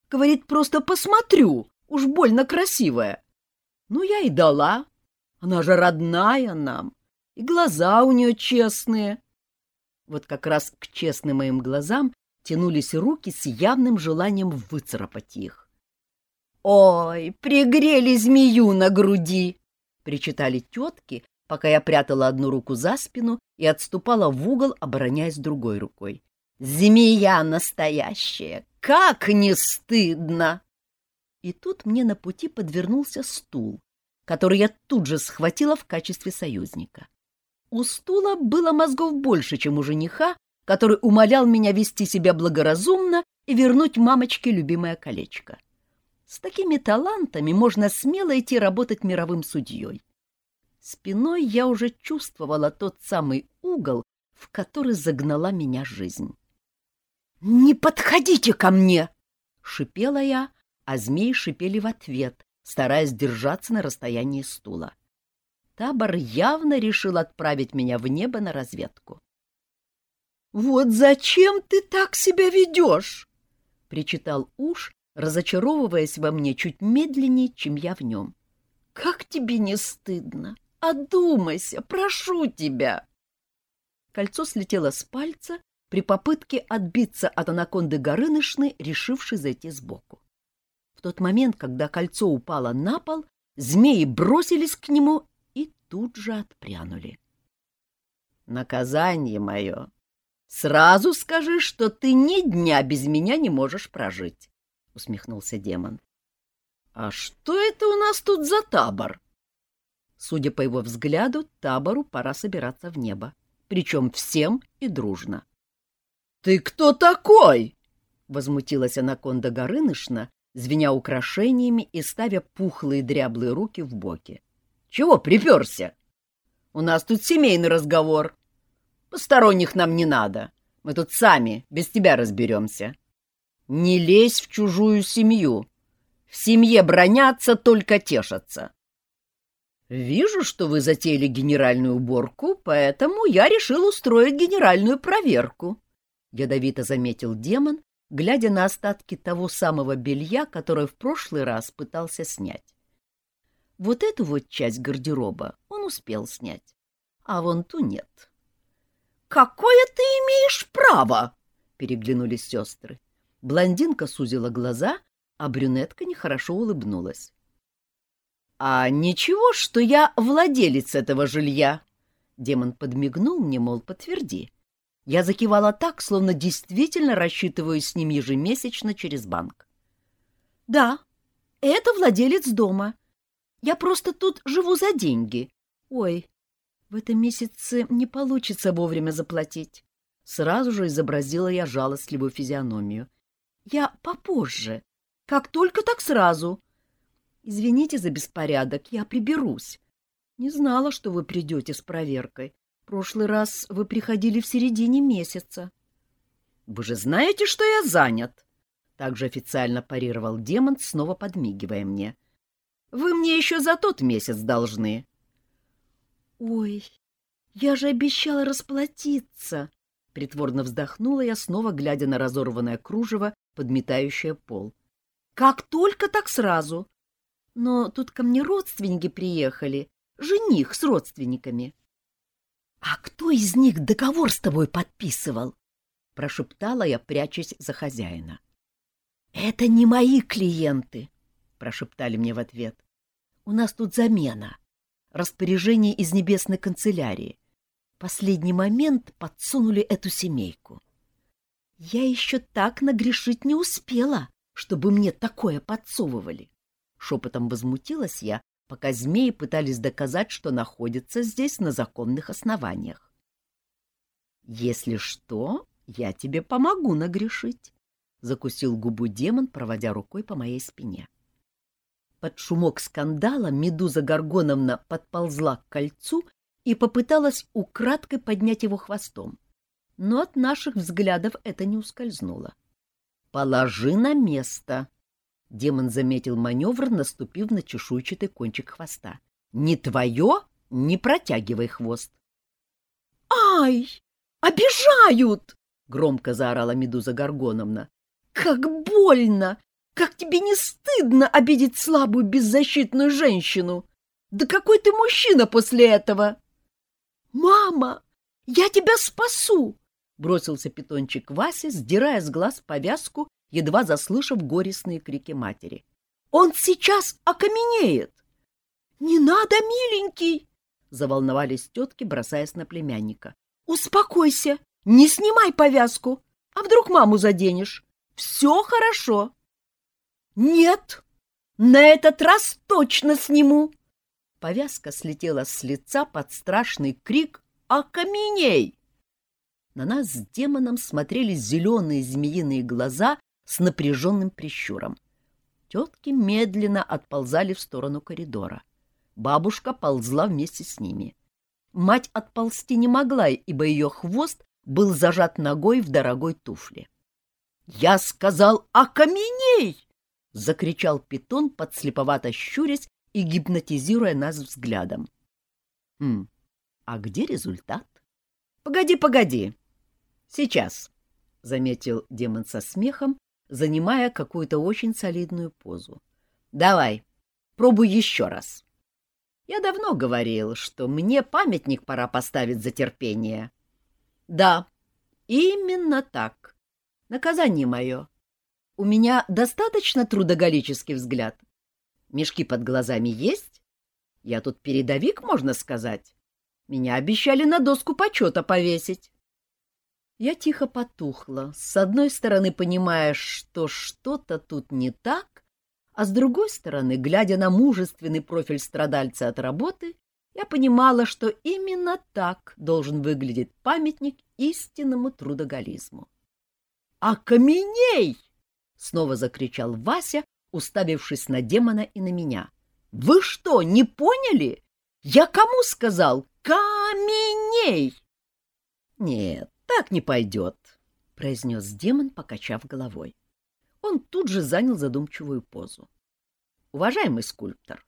Говорит, просто посмотрю, уж больно красивая. Ну, я и дала. Она же родная нам, и глаза у нее честные. Вот как раз к честным моим глазам тянулись руки с явным желанием выцарапать их. «Ой, пригрели змею на груди!» — причитали тетки, пока я прятала одну руку за спину и отступала в угол, обороняясь другой рукой. «Змея настоящая! Как не стыдно!» И тут мне на пути подвернулся стул, который я тут же схватила в качестве союзника. У стула было мозгов больше, чем у жениха, который умолял меня вести себя благоразумно и вернуть мамочке любимое колечко. С такими талантами можно смело идти работать мировым судьей. Спиной я уже чувствовала тот самый угол, в который загнала меня жизнь. «Не подходите ко мне!» — шипела я, а змеи шипели в ответ, стараясь держаться на расстоянии стула. Табор явно решил отправить меня в небо на разведку. «Вот зачем ты так себя ведешь?» — причитал Уж, разочаровываясь во мне чуть медленнее, чем я в нем. «Как тебе не стыдно? Одумайся, прошу тебя!» Кольцо слетело с пальца при попытке отбиться от анаконды Горынышны, решившей зайти сбоку. В тот момент, когда кольцо упало на пол, змеи бросились к нему и тут же отпрянули. «Наказание мое! Сразу скажи, что ты ни дня без меня не можешь прожить!» — усмехнулся демон. «А что это у нас тут за табор?» Судя по его взгляду, табору пора собираться в небо, причем всем и дружно. «Ты кто такой?» — возмутилась анаконда Горынышна, звеня украшениями и ставя пухлые дряблые руки в боки. «Чего приперся? У нас тут семейный разговор. Посторонних нам не надо. Мы тут сами, без тебя разберемся. Не лезь в чужую семью. В семье бронятся, только тешатся. Вижу, что вы затеяли генеральную уборку, поэтому я решил устроить генеральную проверку. Ядовито заметил демон, глядя на остатки того самого белья, которое в прошлый раз пытался снять. Вот эту вот часть гардероба он успел снять, а вон ту нет. «Какое ты имеешь право?» — переглянулись сестры. Блондинка сузила глаза, а брюнетка нехорошо улыбнулась. «А ничего, что я владелец этого жилья?» Демон подмигнул мне, мол, подтверди. Я закивала так, словно действительно рассчитываю с ним ежемесячно через банк. «Да, это владелец дома. Я просто тут живу за деньги. Ой, в этом месяце не получится вовремя заплатить». Сразу же изобразила я жалостливую физиономию. «Я попозже. Как только, так сразу. Извините за беспорядок, я приберусь. Не знала, что вы придете с проверкой прошлый раз вы приходили в середине месяца. — Вы же знаете, что я занят! — также официально парировал демон, снова подмигивая мне. — Вы мне еще за тот месяц должны. — Ой, я же обещала расплатиться! — притворно вздохнула я, снова глядя на разорванное кружево, подметающее пол. — Как только, так сразу! Но тут ко мне родственники приехали, жених с родственниками. — «А кто из них договор с тобой подписывал?» — прошептала я, прячась за хозяина. «Это не мои клиенты», — прошептали мне в ответ. «У нас тут замена. Распоряжение из небесной канцелярии. Последний момент подсунули эту семейку. Я еще так нагрешить не успела, чтобы мне такое подсовывали». Шепотом возмутилась я, пока змеи пытались доказать, что находятся здесь на законных основаниях. «Если что, я тебе помогу нагрешить», — закусил губу демон, проводя рукой по моей спине. Под шумок скандала Медуза Горгоновна подползла к кольцу и попыталась украдкой поднять его хвостом, но от наших взглядов это не ускользнуло. «Положи на место», Демон заметил маневр, наступив на чешуйчатый кончик хвоста. «Не твое, не протягивай хвост!» «Ай! Обижают!» — громко заорала Медуза Горгоновна. «Как больно! Как тебе не стыдно обидеть слабую беззащитную женщину? Да какой ты мужчина после этого!» «Мама, я тебя спасу!» — бросился питончик Вася, сдирая с глаз повязку едва заслышав горестные крики матери. «Он сейчас окаменеет!» «Не надо, миленький!» — заволновались тетки, бросаясь на племянника. «Успокойся! Не снимай повязку! А вдруг маму заденешь? Все хорошо!» «Нет! На этот раз точно сниму!» Повязка слетела с лица под страшный крик «Окаменей!» На нас с демоном смотрели зеленые змеиные глаза с напряженным прищуром. Тетки медленно отползали в сторону коридора. Бабушка ползла вместе с ними. Мать отползти не могла, ибо ее хвост был зажат ногой в дорогой туфле. «Я сказал, окаменей!» — закричал питон, подслеповато щурясь и гипнотизируя нас взглядом. «Хм, а где результат?» «Погоди, погоди! Сейчас!» — заметил демон со смехом занимая какую-то очень солидную позу. «Давай, пробуй еще раз». Я давно говорил, что мне памятник пора поставить за терпение. Да, именно так. Наказание мое. У меня достаточно трудоголический взгляд. Мешки под глазами есть? Я тут передовик, можно сказать. Меня обещали на доску почета повесить. Я тихо потухла, с одной стороны понимая, что что-то тут не так, а с другой стороны, глядя на мужественный профиль страдальца от работы, я понимала, что именно так должен выглядеть памятник истинному трудоголизму. «Окаменей!» — снова закричал Вася, уставившись на демона и на меня. «Вы что, не поняли? Я кому сказал? Каменей!» «Нет, так не пойдет», — произнес демон, покачав головой. Он тут же занял задумчивую позу. «Уважаемый скульптор,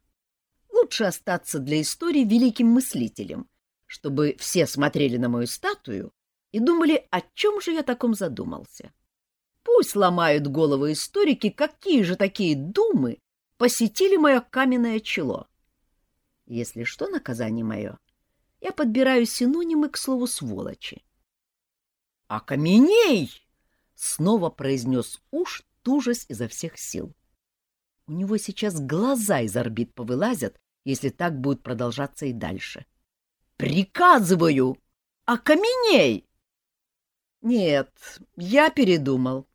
лучше остаться для истории великим мыслителем, чтобы все смотрели на мою статую и думали, о чем же я таком задумался. Пусть ломают головы историки, какие же такие думы посетили мое каменное чело. Если что, наказание мое, я подбираю синонимы к слову «сволочи». «Окаменей!» — снова произнес уж, тужась изо всех сил. У него сейчас глаза из орбит повылазят, если так будет продолжаться и дальше. «Приказываю! Окаменей!» «Нет, я передумал.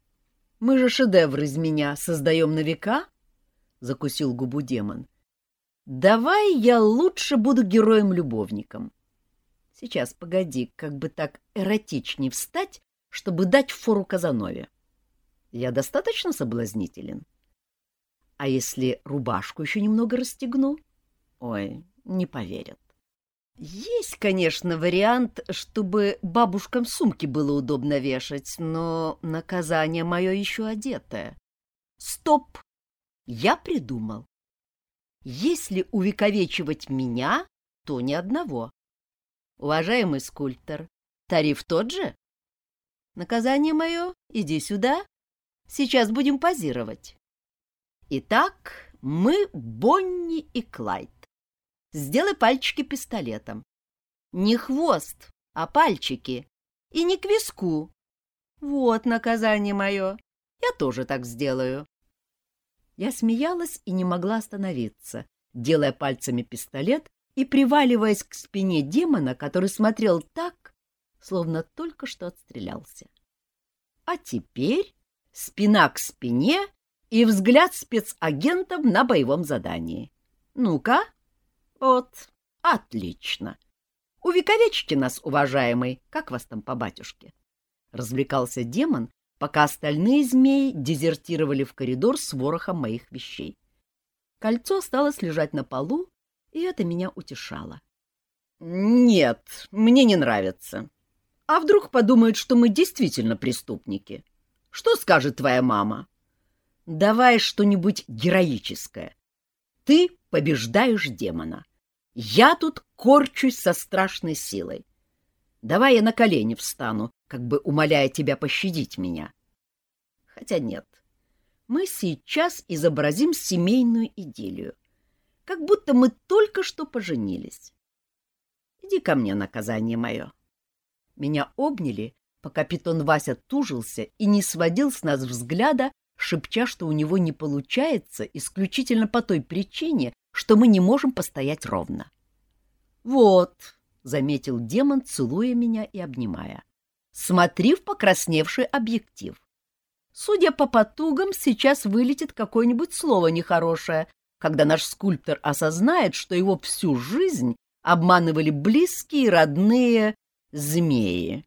Мы же шедевр из меня создаем на века?» — закусил губу демон. «Давай я лучше буду героем-любовником. Сейчас, погоди, как бы так эротичнее встать, чтобы дать фору Казанове. Я достаточно соблазнителен? А если рубашку еще немного расстегну? Ой, не поверят. Есть, конечно, вариант, чтобы бабушкам сумки было удобно вешать, но наказание мое еще одетое. Стоп! Я придумал. Если увековечивать меня, то ни одного. Уважаемый скульптор, тариф тот же? Наказание мое, иди сюда. Сейчас будем позировать. Итак, мы Бонни и Клайд. Сделай пальчики пистолетом. Не хвост, а пальчики. И не к виску. Вот наказание мое. Я тоже так сделаю. Я смеялась и не могла остановиться, делая пальцами пистолет и приваливаясь к спине демона, который смотрел так, словно только что отстрелялся. А теперь спина к спине и взгляд спецагентов на боевом задании. Ну-ка, вот, отлично. Увековечьте нас, уважаемый, как вас там по батюшке? Развлекался демон, пока остальные змеи дезертировали в коридор с ворохом моих вещей. Кольцо осталось лежать на полу, и это меня утешало. «Нет, мне не нравится. А вдруг подумают, что мы действительно преступники? Что скажет твоя мама? Давай что-нибудь героическое. Ты побеждаешь демона. Я тут корчусь со страшной силой. Давай я на колени встану, как бы умоляя тебя пощадить меня. Хотя нет, мы сейчас изобразим семейную идиллию как будто мы только что поженились. Иди ко мне, наказание мое. Меня обняли, пока питон Вася тужился и не сводил с нас взгляда, шепча, что у него не получается исключительно по той причине, что мы не можем постоять ровно. «Вот», — заметил демон, целуя меня и обнимая, — «смотри в покрасневший объектив. Судя по потугам, сейчас вылетит какое-нибудь слово нехорошее, когда наш скульптор осознает, что его всю жизнь обманывали близкие, родные змеи.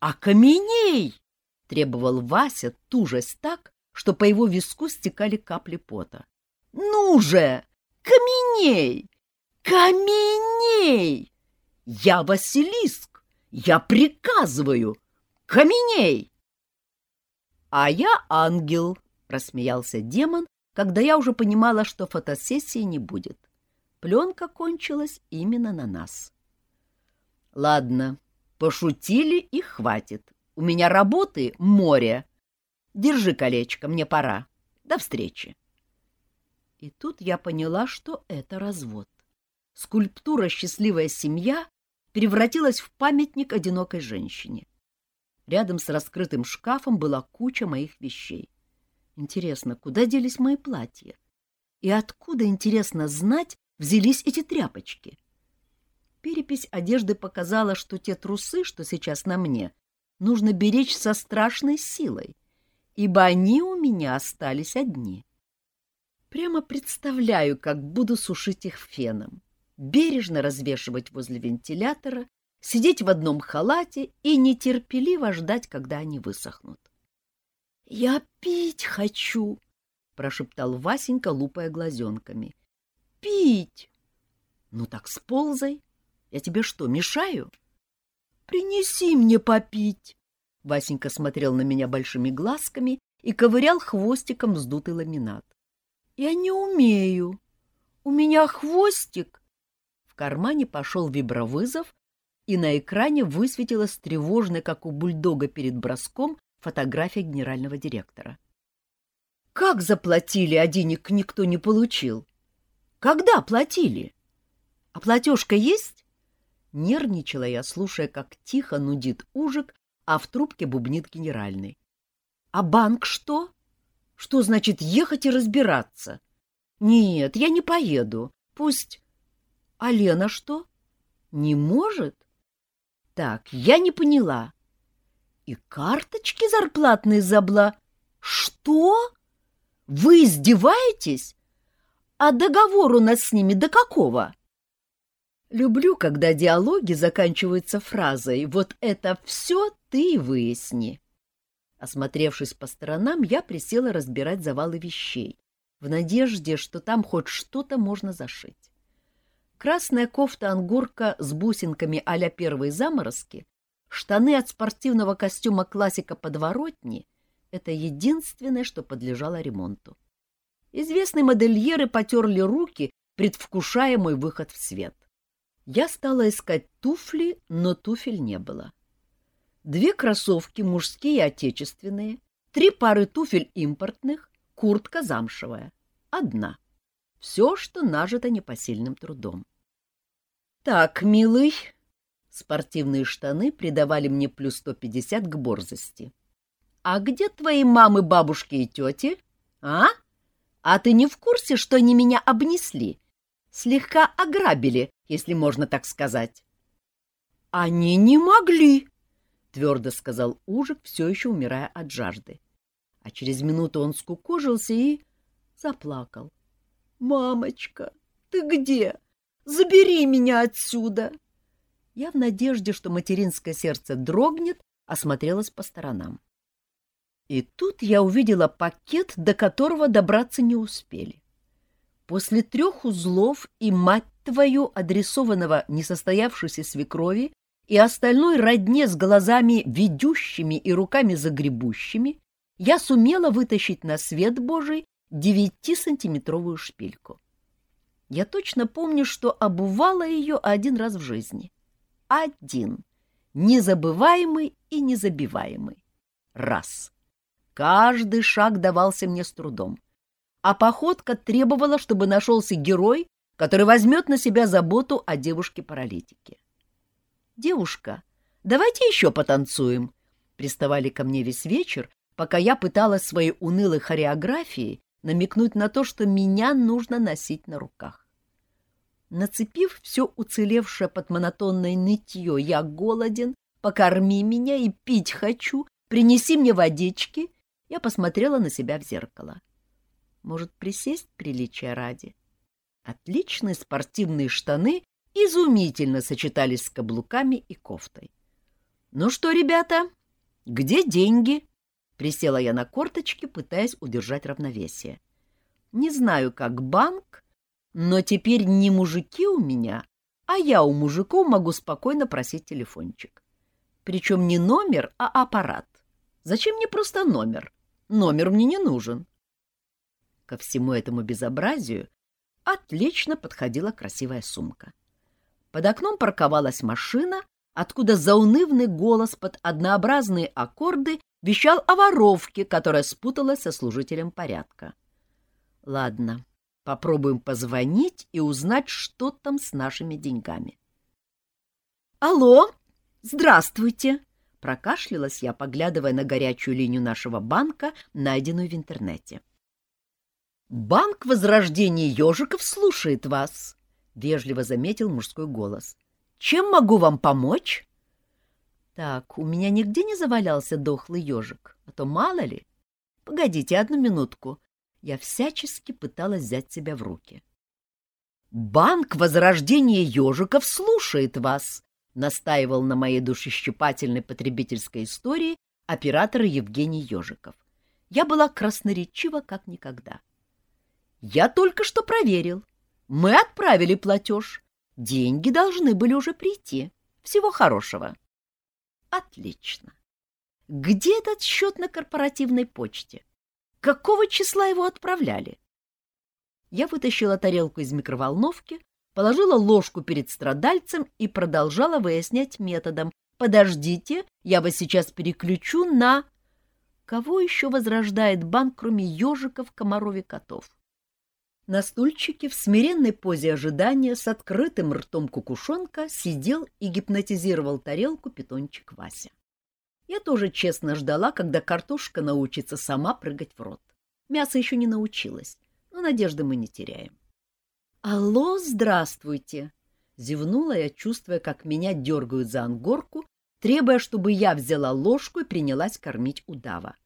«А каменей!» — требовал Вася, тужась так, что по его виску стекали капли пота. «Ну же! Каменей! Каменей! Я Василиск! Я приказываю! Каменей!» «А я ангел!» — рассмеялся демон, когда я уже понимала, что фотосессии не будет. Пленка кончилась именно на нас. Ладно, пошутили и хватит. У меня работы море. Держи колечко, мне пора. До встречи. И тут я поняла, что это развод. Скульптура «Счастливая семья» превратилась в памятник одинокой женщине. Рядом с раскрытым шкафом была куча моих вещей. Интересно, куда делись мои платья? И откуда, интересно, знать, взялись эти тряпочки? Перепись одежды показала, что те трусы, что сейчас на мне, нужно беречь со страшной силой, ибо они у меня остались одни. Прямо представляю, как буду сушить их феном, бережно развешивать возле вентилятора, сидеть в одном халате и нетерпеливо ждать, когда они высохнут. — Я пить хочу, — прошептал Васенька, лупая глазенками. — Пить! — Ну так сползай. Я тебе что, мешаю? — Принеси мне попить. Васенька смотрел на меня большими глазками и ковырял хвостиком вздутый ламинат. — Я не умею. У меня хвостик. В кармане пошел вибровызов, и на экране высветилась тревожная, как у бульдога перед броском, фотография генерального директора. «Как заплатили, а денег никто не получил? Когда платили? А платежка есть?» Нервничала я, слушая, как тихо нудит ужик, а в трубке бубнит генеральный. «А банк что? Что значит ехать и разбираться? Нет, я не поеду. Пусть... А Лена что? Не может? Так, я не поняла. И карточки зарплатные забла. Что? Вы издеваетесь? А договор у нас с ними до какого? Люблю, когда диалоги заканчиваются фразой «Вот это все ты выясни». Осмотревшись по сторонам, я присела разбирать завалы вещей, в надежде, что там хоть что-то можно зашить. Красная кофта-ангурка с бусинками а-ля первые заморозки, штаны от спортивного костюма классика подворотни — это единственное, что подлежало ремонту. Известные модельеры потерли руки, предвкушая мой выход в свет. Я стала искать туфли, но туфель не было. Две кроссовки, мужские отечественные, три пары туфель импортных, куртка замшевая. Одна. Все, что нажито непосильным трудом. Так, милый, спортивные штаны придавали мне плюс 150 к борзости. А где твои мамы, бабушки и тети? А? А ты не в курсе, что они меня обнесли? Слегка ограбили, если можно так сказать. Они не могли, твердо сказал Ужик, все еще умирая от жажды. А через минуту он скукожился и заплакал. «Мамочка, ты где? Забери меня отсюда!» Я в надежде, что материнское сердце дрогнет, осмотрелась по сторонам. И тут я увидела пакет, до которого добраться не успели. После трех узлов и, мать твою, адресованного несостоявшейся свекрови и остальной родне с глазами ведущими и руками загребущими, я сумела вытащить на свет Божий девятисантиметровую шпильку. Я точно помню, что обувала ее один раз в жизни. Один. Незабываемый и незабиваемый. Раз. Каждый шаг давался мне с трудом. А походка требовала, чтобы нашелся герой, который возьмет на себя заботу о девушке-паралитике. «Девушка, давайте еще потанцуем», — приставали ко мне весь вечер, пока я пыталась своей унылой хореографией намекнуть на то, что меня нужно носить на руках. Нацепив все уцелевшее под монотонное нытье «я голоден», «покорми меня» и «пить хочу», «принеси мне водички», я посмотрела на себя в зеркало. Может, присесть приличия ради? Отличные спортивные штаны изумительно сочетались с каблуками и кофтой. «Ну что, ребята, где деньги?» Присела я на корточки, пытаясь удержать равновесие. Не знаю, как банк, но теперь не мужики у меня, а я у мужиков могу спокойно просить телефончик. Причем не номер, а аппарат. Зачем мне просто номер? Номер мне не нужен. Ко всему этому безобразию отлично подходила красивая сумка. Под окном парковалась машина, откуда заунывный голос под однообразные аккорды вещал о воровке, которая спуталась со служителем порядка. Ладно, попробуем позвонить и узнать, что там с нашими деньгами. Алло, здравствуйте, прокашлялась я, поглядывая на горячую линию нашего банка, найденную в интернете. Банк Возрождения ежиков слушает вас. Вежливо заметил мужской голос. Чем могу вам помочь? Так, у меня нигде не завалялся дохлый ежик, а то мало ли. Погодите одну минутку. Я всячески пыталась взять себя в руки. Банк Возрождения ежиков слушает вас, настаивал на моей душещипательной потребительской истории оператор Евгений Ежиков. Я была красноречива как никогда. Я только что проверил. Мы отправили платеж. Деньги должны были уже прийти. Всего хорошего. Отлично. Где этот счет на корпоративной почте? Какого числа его отправляли? Я вытащила тарелку из микроволновки, положила ложку перед страдальцем и продолжала выяснять методом. «Подождите, я вас сейчас переключу на...» Кого еще возрождает банк, кроме ежиков, комаров и котов? На стульчике в смиренной позе ожидания с открытым ртом кукушонка сидел и гипнотизировал тарелку питончик Вася. Я тоже честно ждала, когда картошка научится сама прыгать в рот. Мясо еще не научилось, но надежды мы не теряем. «Алло, здравствуйте!» — зевнула я, чувствуя, как меня дергают за ангорку, требуя, чтобы я взяла ложку и принялась кормить удава.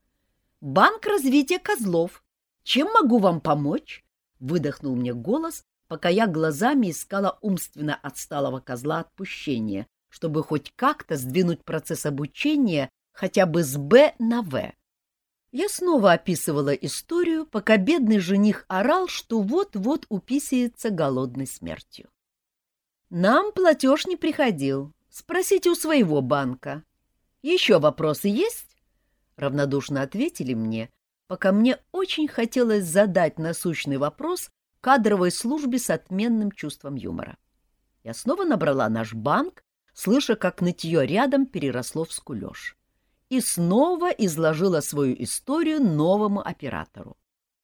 «Банк развития козлов! Чем могу вам помочь?» Выдохнул мне голос, пока я глазами искала умственно отсталого козла отпущения, чтобы хоть как-то сдвинуть процесс обучения хотя бы с «Б» на «В». Я снова описывала историю, пока бедный жених орал, что вот-вот уписается голодной смертью. «Нам платеж не приходил. Спросите у своего банка. Еще вопросы есть?» Равнодушно ответили мне, пока мне очень хотелось задать насущный вопрос кадровой службе с отменным чувством юмора. Я снова набрала наш банк, слыша, как нытье рядом переросло в скулеж. И снова изложила свою историю новому оператору.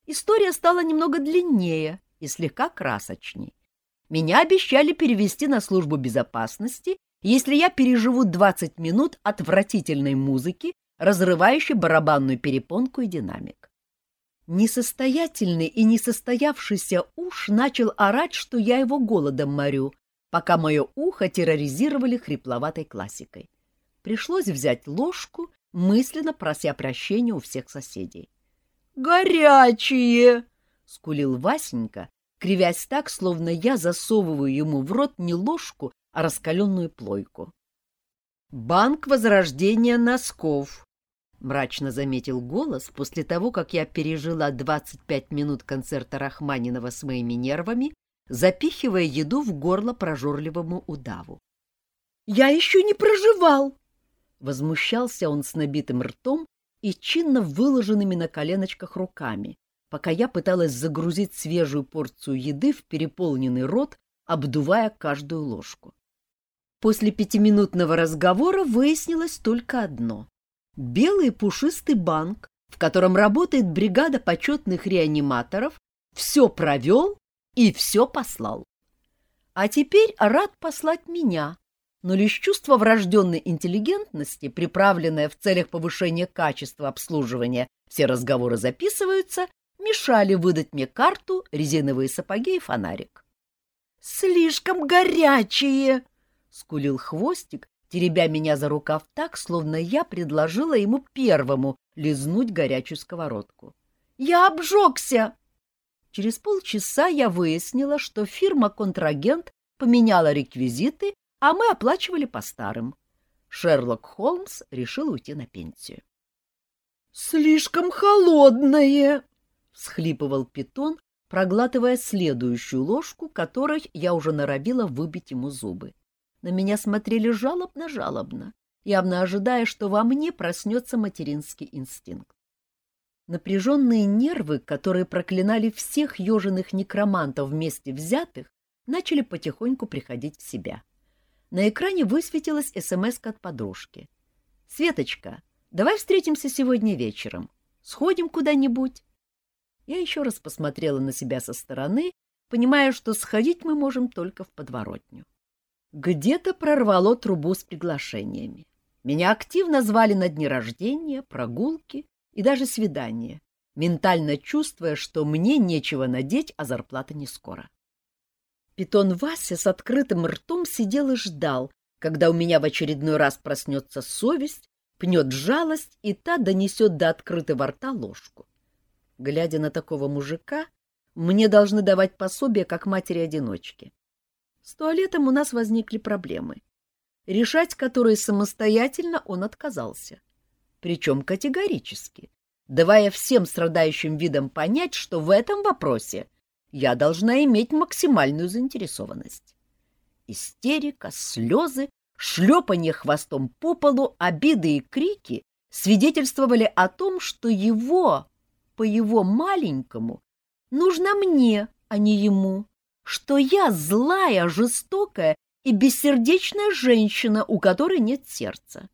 История стала немного длиннее и слегка красочней. Меня обещали перевести на службу безопасности, если я переживу 20 минут отвратительной музыки разрывающий барабанную перепонку и динамик. Несостоятельный и несостоявшийся уж начал орать, что я его голодом морю, пока мое ухо терроризировали хрипловатой классикой. Пришлось взять ложку, мысленно прося прощения у всех соседей. «Горячие!» — скулил Васенька, кривясь так, словно я засовываю ему в рот не ложку, а раскаленную плойку. «Банк возрождения носков», — мрачно заметил голос после того, как я пережила 25 минут концерта Рахманинова с моими нервами, запихивая еду в горло прожорливому удаву. «Я еще не проживал!» Возмущался он с набитым ртом и чинно выложенными на коленочках руками, пока я пыталась загрузить свежую порцию еды в переполненный рот, обдувая каждую ложку. После пятиминутного разговора выяснилось только одно белый пушистый банк, в котором работает бригада почетных реаниматоров, все провел и все послал. А теперь рад послать меня, но лишь чувство врожденной интеллигентности, приправленное в целях повышения качества обслуживания, все разговоры записываются, мешали выдать мне карту, резиновые сапоги и фонарик. «Слишком горячие!» — скулил хвостик, теребя меня за рукав так, словно я предложила ему первому лизнуть горячую сковородку. «Я обжегся!» Через полчаса я выяснила, что фирма-контрагент поменяла реквизиты, а мы оплачивали по старым. Шерлок Холмс решил уйти на пенсию. «Слишком холодное!» — всхлипывал питон, проглатывая следующую ложку, которой я уже норовила выбить ему зубы. На меня смотрели жалобно-жалобно, явно ожидая, что во мне проснется материнский инстинкт. Напряженные нервы, которые проклинали всех еженых некромантов вместе взятых, начали потихоньку приходить в себя. На экране высветилась смс от подружки. «Светочка, давай встретимся сегодня вечером. Сходим куда-нибудь?» Я еще раз посмотрела на себя со стороны, понимая, что сходить мы можем только в подворотню. Где-то прорвало трубу с приглашениями. Меня активно звали на дни рождения, прогулки и даже свидания, ментально чувствуя, что мне нечего надеть, а зарплата не скоро. Питон Вася с открытым ртом сидел и ждал, когда у меня в очередной раз проснется совесть, пнет жалость, и та донесет до открытого рта ложку. Глядя на такого мужика, мне должны давать пособие как матери-одиночки. С туалетом у нас возникли проблемы, решать которые самостоятельно он отказался. Причем категорически, давая всем страдающим видам понять, что в этом вопросе я должна иметь максимальную заинтересованность. Истерика, слезы, шлепанье хвостом по полу, обиды и крики свидетельствовали о том, что его, по его маленькому, нужно мне, а не ему, что я злая, жестокая и бессердечная женщина, у которой нет сердца.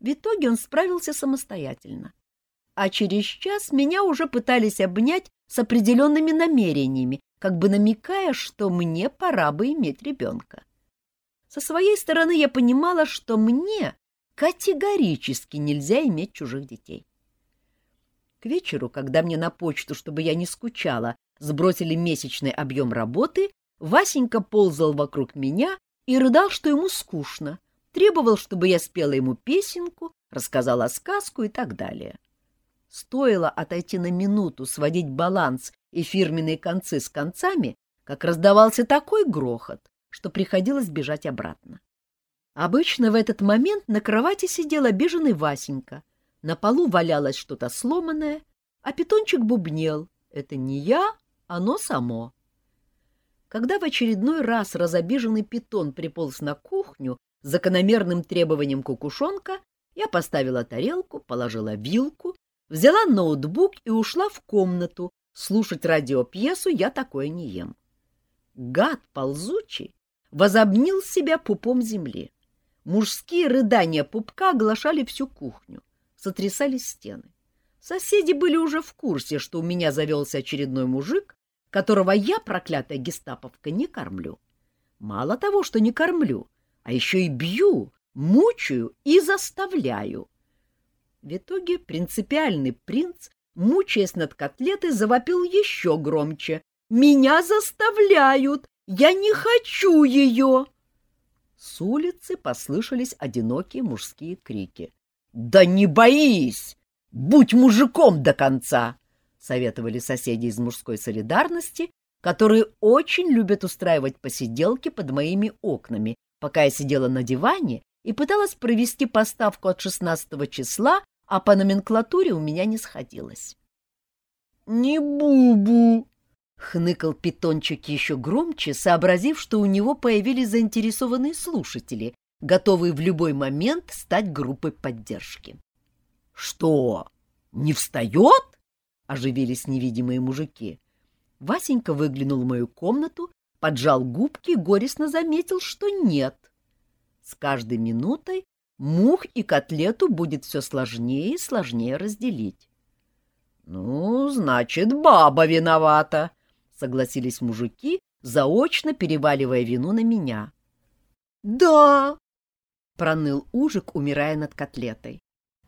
В итоге он справился самостоятельно. А через час меня уже пытались обнять с определенными намерениями, как бы намекая, что мне пора бы иметь ребенка. Со своей стороны я понимала, что мне категорически нельзя иметь чужих детей. К вечеру, когда мне на почту, чтобы я не скучала, сбросили месячный объем работы, Васенька ползал вокруг меня и рыдал, что ему скучно, требовал, чтобы я спела ему песенку, рассказала сказку и так далее. Стоило отойти на минуту, сводить баланс и фирменные концы с концами, как раздавался такой грохот, что приходилось бежать обратно. Обычно в этот момент на кровати сидел обиженный Васенька, на полу валялось что-то сломанное, а питончик бубнел. Это не я, оно само. Когда в очередной раз разобиженный питон приполз на кухню с закономерным требованием кукушонка, я поставила тарелку, положила вилку Взяла ноутбук и ушла в комнату. Слушать радиопьесу я такое не ем. Гад ползучий возобнил себя пупом земли. Мужские рыдания пупка оглашали всю кухню, сотрясались стены. Соседи были уже в курсе, что у меня завелся очередной мужик, которого я, проклятая гестаповка, не кормлю. Мало того, что не кормлю, а еще и бью, мучаю и заставляю. В итоге принципиальный принц, мучаясь над котлетой, завопил еще громче. «Меня заставляют! Я не хочу ее!» С улицы послышались одинокие мужские крики. «Да не боись! Будь мужиком до конца!» — советовали соседи из мужской солидарности, которые очень любят устраивать посиделки под моими окнами, пока я сидела на диване и пыталась провести поставку от 16 числа а по номенклатуре у меня не сходилось. «Не бубу!» — хныкал питончик еще громче, сообразив, что у него появились заинтересованные слушатели, готовые в любой момент стать группой поддержки. «Что, не встает?» — оживились невидимые мужики. Васенька выглянул в мою комнату, поджал губки и горестно заметил, что нет. С каждой минутой мух и котлету будет все сложнее и сложнее разделить. — Ну, значит, баба виновата, — согласились мужики, заочно переваливая вину на меня. — Да, — проныл Ужик, умирая над котлетой.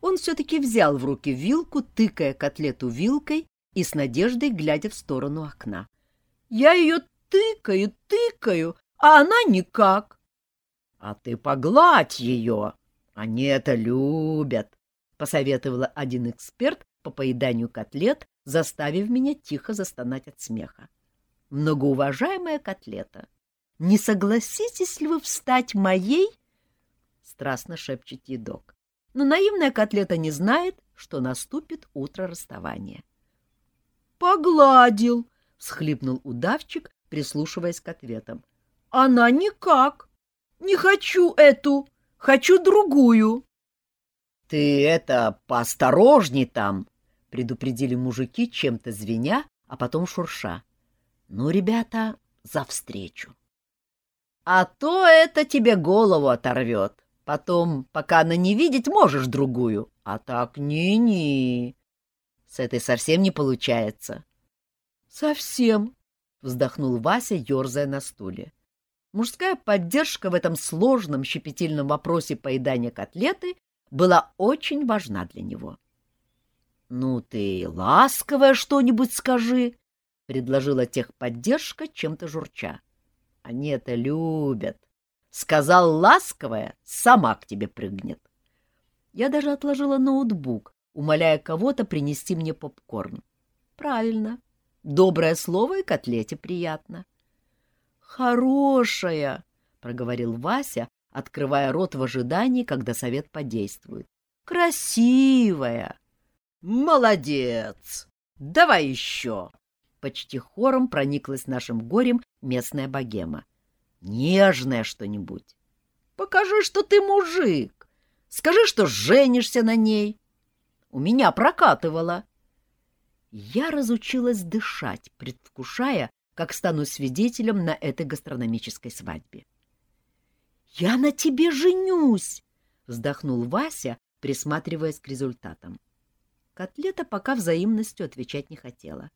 Он все-таки взял в руки вилку, тыкая котлету вилкой и с надеждой глядя в сторону окна. — Я ее тыкаю, тыкаю, а она никак. — А ты погладь ее, они это любят, — посоветовала один эксперт по поеданию котлет, заставив меня тихо застонать от смеха. Многоуважаемая котлета, не согласитесь ли вы встать моей? Страстно шепчет едок. Но наивная котлета не знает, что наступит утро расставания. Погладил, всхлипнул удавчик, прислушиваясь к ответам. Она никак. Не хочу эту. Хочу другую. — Ты это, поосторожней там, — предупредили мужики, чем-то звеня, а потом шурша. — Ну, ребята, за встречу. — А то это тебе голову оторвет. Потом, пока она не видеть, можешь другую. А так ни-ни. С этой совсем не получается. — Совсем, — вздохнул Вася, ерзая на стуле. Мужская поддержка в этом сложном щепетильном вопросе поедания котлеты была очень важна для него. — Ну ты ласковое что-нибудь скажи, — предложила техподдержка чем-то журча. — Они это любят. Сказал ласковое, сама к тебе прыгнет. Я даже отложила ноутбук, умоляя кого-то принести мне попкорн. Правильно. Доброе слово и котлете приятно. Хорошая, проговорил Вася, открывая рот в ожидании, когда совет подействует. Красивая. Молодец. Давай еще. Почти хором прониклась нашим горем местная богема. Нежное что-нибудь. Покажи, что ты мужик. Скажи, что женишься на ней. У меня прокатывало. Я разучилась дышать, предвкушая, как стану свидетелем на этой гастрономической свадьбе. «Я на тебе женюсь!» — вздохнул Вася, присматриваясь к результатам. Котлета пока взаимностью отвечать не хотела.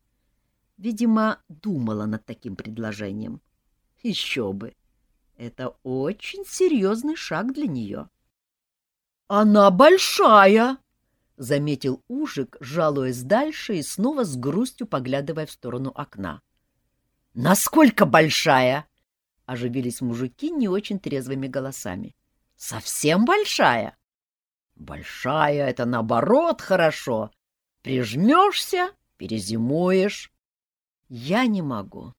Видимо, думала над таким предложением. Еще бы! Это очень серьезный шаг для нее. — Она большая! — заметил Ужик, жалуясь дальше и снова с грустью поглядывая в сторону окна. — Насколько большая? — оживились мужики не очень трезвыми голосами. — Совсем большая? — Большая — это наоборот хорошо. Прижмешься — перезимуешь. — Я не могу.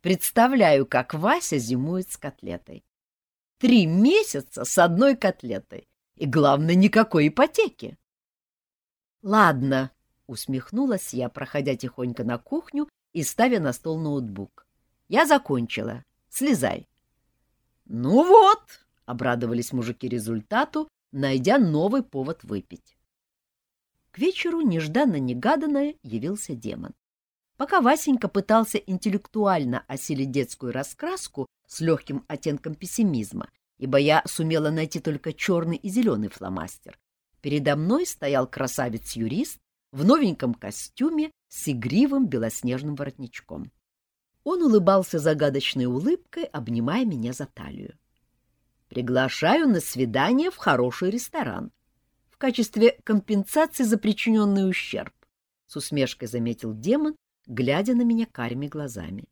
Представляю, как Вася зимует с котлетой. Три месяца с одной котлетой. И, главное, никакой ипотеки. Ладно, усмехнулась я, проходя тихонько на кухню и ставя на стол ноутбук. Я закончила. Слезай. Ну вот, обрадовались мужики результату, найдя новый повод выпить. К вечеру нежданно-негаданно явился демон. Пока Васенька пытался интеллектуально осилить детскую раскраску с легким оттенком пессимизма, ибо я сумела найти только черный и зеленый фломастер, передо мной стоял красавец-юрист в новеньком костюме с игривым белоснежным воротничком. Он улыбался загадочной улыбкой, обнимая меня за талию. «Приглашаю на свидание в хороший ресторан в качестве компенсации за причиненный ущерб», — с усмешкой заметил демон, глядя на меня карими глазами.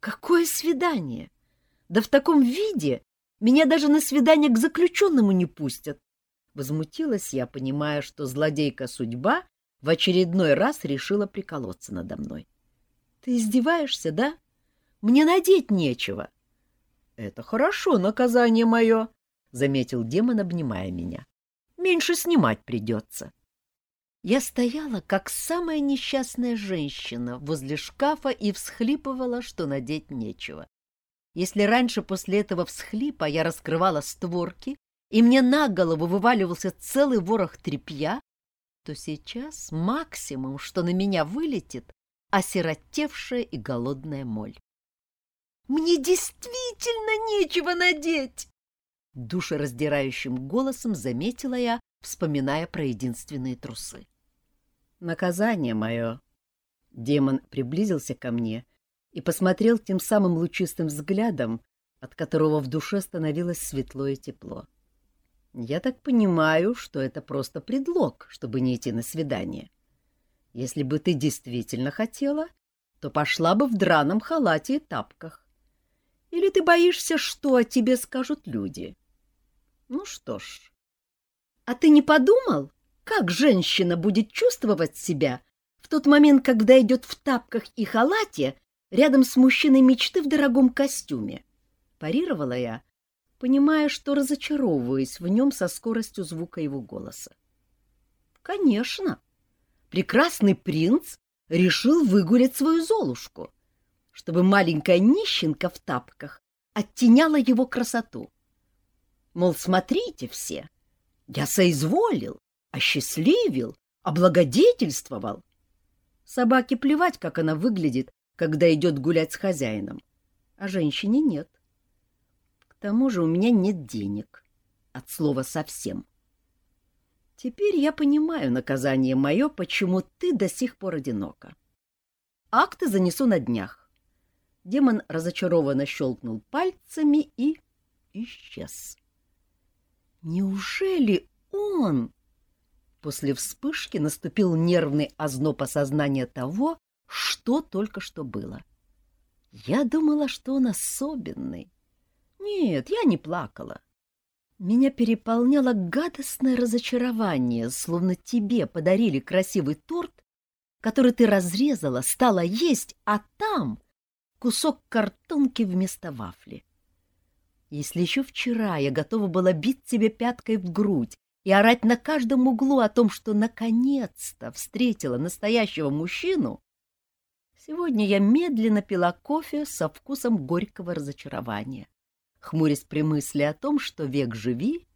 «Какое свидание? Да в таком виде меня даже на свидание к заключенному не пустят!» Возмутилась я, понимая, что злодейка судьба в очередной раз решила приколоться надо мной. «Ты издеваешься, да? Мне надеть нечего!» «Это хорошо, наказание мое!» — заметил демон, обнимая меня. «Меньше снимать придется!» Я стояла, как самая несчастная женщина, возле шкафа и всхлипывала, что надеть нечего. Если раньше после этого всхлипа я раскрывала створки, и мне на голову вываливался целый ворох тряпья, то сейчас максимум, что на меня вылетит, осиротевшая и голодная моль. «Мне действительно нечего надеть!» Душераздирающим голосом заметила я, вспоминая про единственные трусы наказание мое. Демон приблизился ко мне и посмотрел тем самым лучистым взглядом, от которого в душе становилось светло и тепло. Я так понимаю, что это просто предлог, чтобы не идти на свидание. Если бы ты действительно хотела, то пошла бы в драном халате и тапках. Или ты боишься, что о тебе скажут люди? Ну что ж. А ты не подумал, как женщина будет чувствовать себя в тот момент, когда идет в тапках и халате рядом с мужчиной мечты в дорогом костюме? Парировала я, понимая, что разочаровываюсь в нем со скоростью звука его голоса. Конечно, прекрасный принц решил выгулять свою Золушку, чтобы маленькая нищенка в тапках оттеняла его красоту. Мол, смотрите все, я соизволил, осчастливил, облагодетельствовал. Собаке плевать, как она выглядит, когда идет гулять с хозяином, а женщине нет. К тому же у меня нет денег, от слова совсем. Теперь я понимаю наказание мое, почему ты до сих пор одинока. Акты занесу на днях. Демон разочарованно щелкнул пальцами и исчез. Неужели он После вспышки наступил нервный озноб осознания того, что только что было. Я думала, что он особенный. Нет, я не плакала. Меня переполняло гадостное разочарование, словно тебе подарили красивый торт, который ты разрезала, стала есть, а там кусок картонки вместо вафли. Если еще вчера я готова была бить тебе пяткой в грудь и орать на каждом углу о том, что наконец-то встретила настоящего мужчину, сегодня я медленно пила кофе со вкусом горького разочарования, хмурясь при мысли о том, что век живи,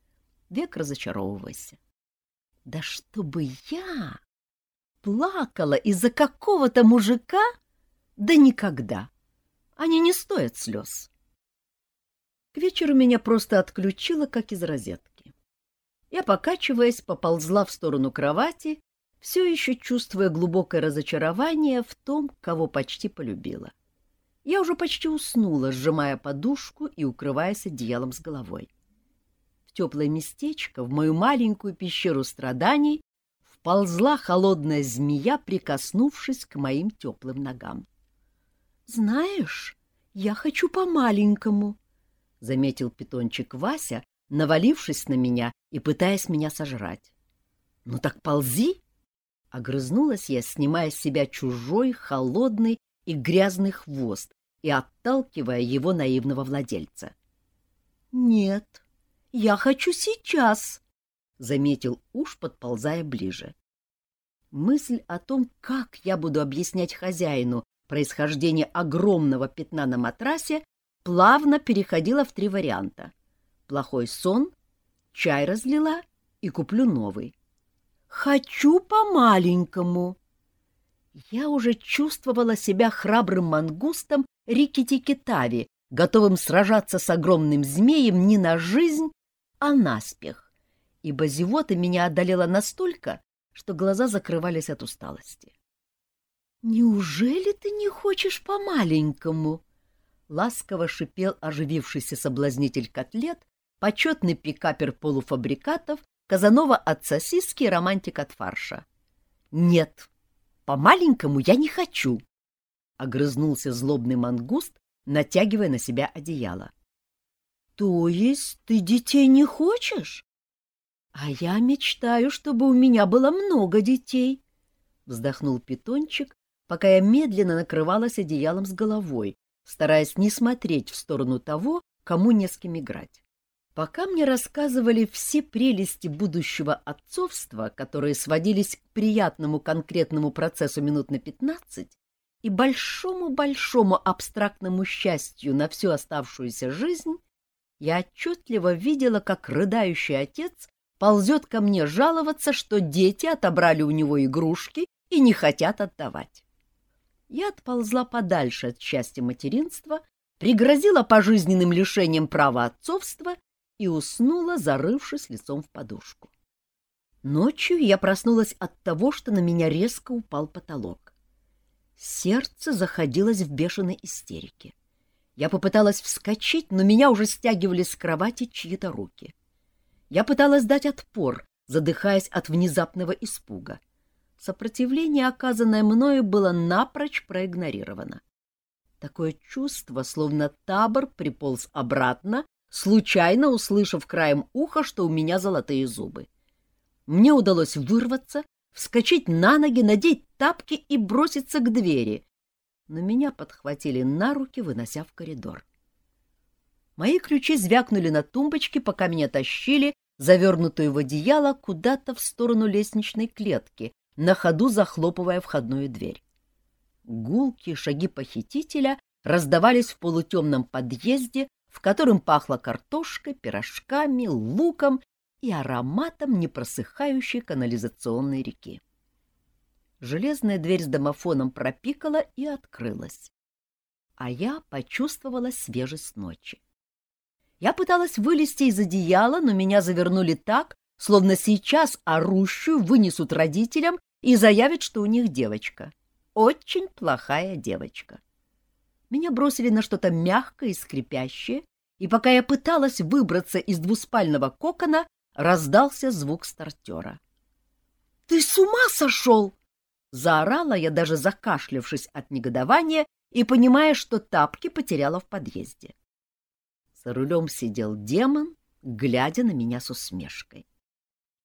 век разочаровывайся. Да чтобы я плакала из-за какого-то мужика? Да никогда. Они не стоят слез. К вечеру меня просто отключило, как из розетки. Я, покачиваясь, поползла в сторону кровати, все еще чувствуя глубокое разочарование в том, кого почти полюбила. Я уже почти уснула, сжимая подушку и укрываясь одеялом с головой. В теплое местечко, в мою маленькую пещеру страданий, вползла холодная змея, прикоснувшись к моим теплым ногам. — Знаешь, я хочу по-маленькому, — заметил питончик Вася, навалившись на меня и пытаясь меня сожрать. — Ну так ползи! — огрызнулась я, снимая с себя чужой, холодный и грязный хвост и отталкивая его наивного владельца. — Нет, я хочу сейчас! — заметил уж, подползая ближе. Мысль о том, как я буду объяснять хозяину происхождение огромного пятна на матрасе, плавно переходила в три варианта. Плохой сон, чай разлила и куплю новый. «Хочу по-маленькому!» Я уже чувствовала себя храбрым мангустом Рикки-Тикки-Тави, готовым сражаться с огромным змеем не на жизнь, а на спех, ибо зевота меня одолела настолько, что глаза закрывались от усталости. «Неужели ты не хочешь по-маленькому?» — ласково шипел оживившийся соблазнитель котлет, почетный пикапер полуфабрикатов, Казанова от сосиски и романтик от фарша. «Нет, по-маленькому я не хочу!» — огрызнулся злобный мангуст, натягивая на себя одеяло. «То есть ты детей не хочешь?» «А я мечтаю, чтобы у меня было много детей», — вздохнул питончик, пока я медленно накрывалась одеялом с головой, стараясь не смотреть в сторону того, кому не с кем играть. Пока мне рассказывали все прелести будущего отцовства, которые сводились к приятному конкретному процессу минут на пятнадцать и большому-большому абстрактному счастью на всю оставшуюся жизнь, я отчетливо видела, как рыдающий отец ползет ко мне жаловаться, что дети отобрали у него игрушки и не хотят отдавать. Я отползла подальше от счастья материнства, пригрозила пожизненным лишением права отцовства и уснула, зарывшись лицом в подушку. Ночью я проснулась от того, что на меня резко упал потолок. Сердце заходилось в бешеной истерике. Я попыталась вскочить, но меня уже стягивали с кровати чьи-то руки. Я пыталась дать отпор, задыхаясь от внезапного испуга. Сопротивление, оказанное мною, было напрочь проигнорировано. Такое чувство, словно табор приполз обратно, случайно услышав краем уха, что у меня золотые зубы. Мне удалось вырваться, вскочить на ноги, надеть тапки и броситься к двери, но меня подхватили на руки, вынося в коридор. Мои ключи звякнули на тумбочке, пока меня тащили, завернутую в одеяло, куда-то в сторону лестничной клетки, на ходу захлопывая входную дверь. Гулкие шаги похитителя раздавались в полутемном подъезде, в котором пахло картошкой, пирожками, луком и ароматом непросыхающей канализационной реки. Железная дверь с домофоном пропикала и открылась. А я почувствовала свежесть ночи. Я пыталась вылезти из одеяла, но меня завернули так, словно сейчас орущую вынесут родителям и заявят, что у них девочка. Очень плохая девочка. Меня бросили на что-то мягкое и скрипящее, и пока я пыталась выбраться из двуспального кокона, раздался звук стартера. — Ты с ума сошел! — заорала я, даже закашлявшись от негодования, и понимая, что тапки потеряла в подъезде. За рулем сидел демон, глядя на меня с усмешкой.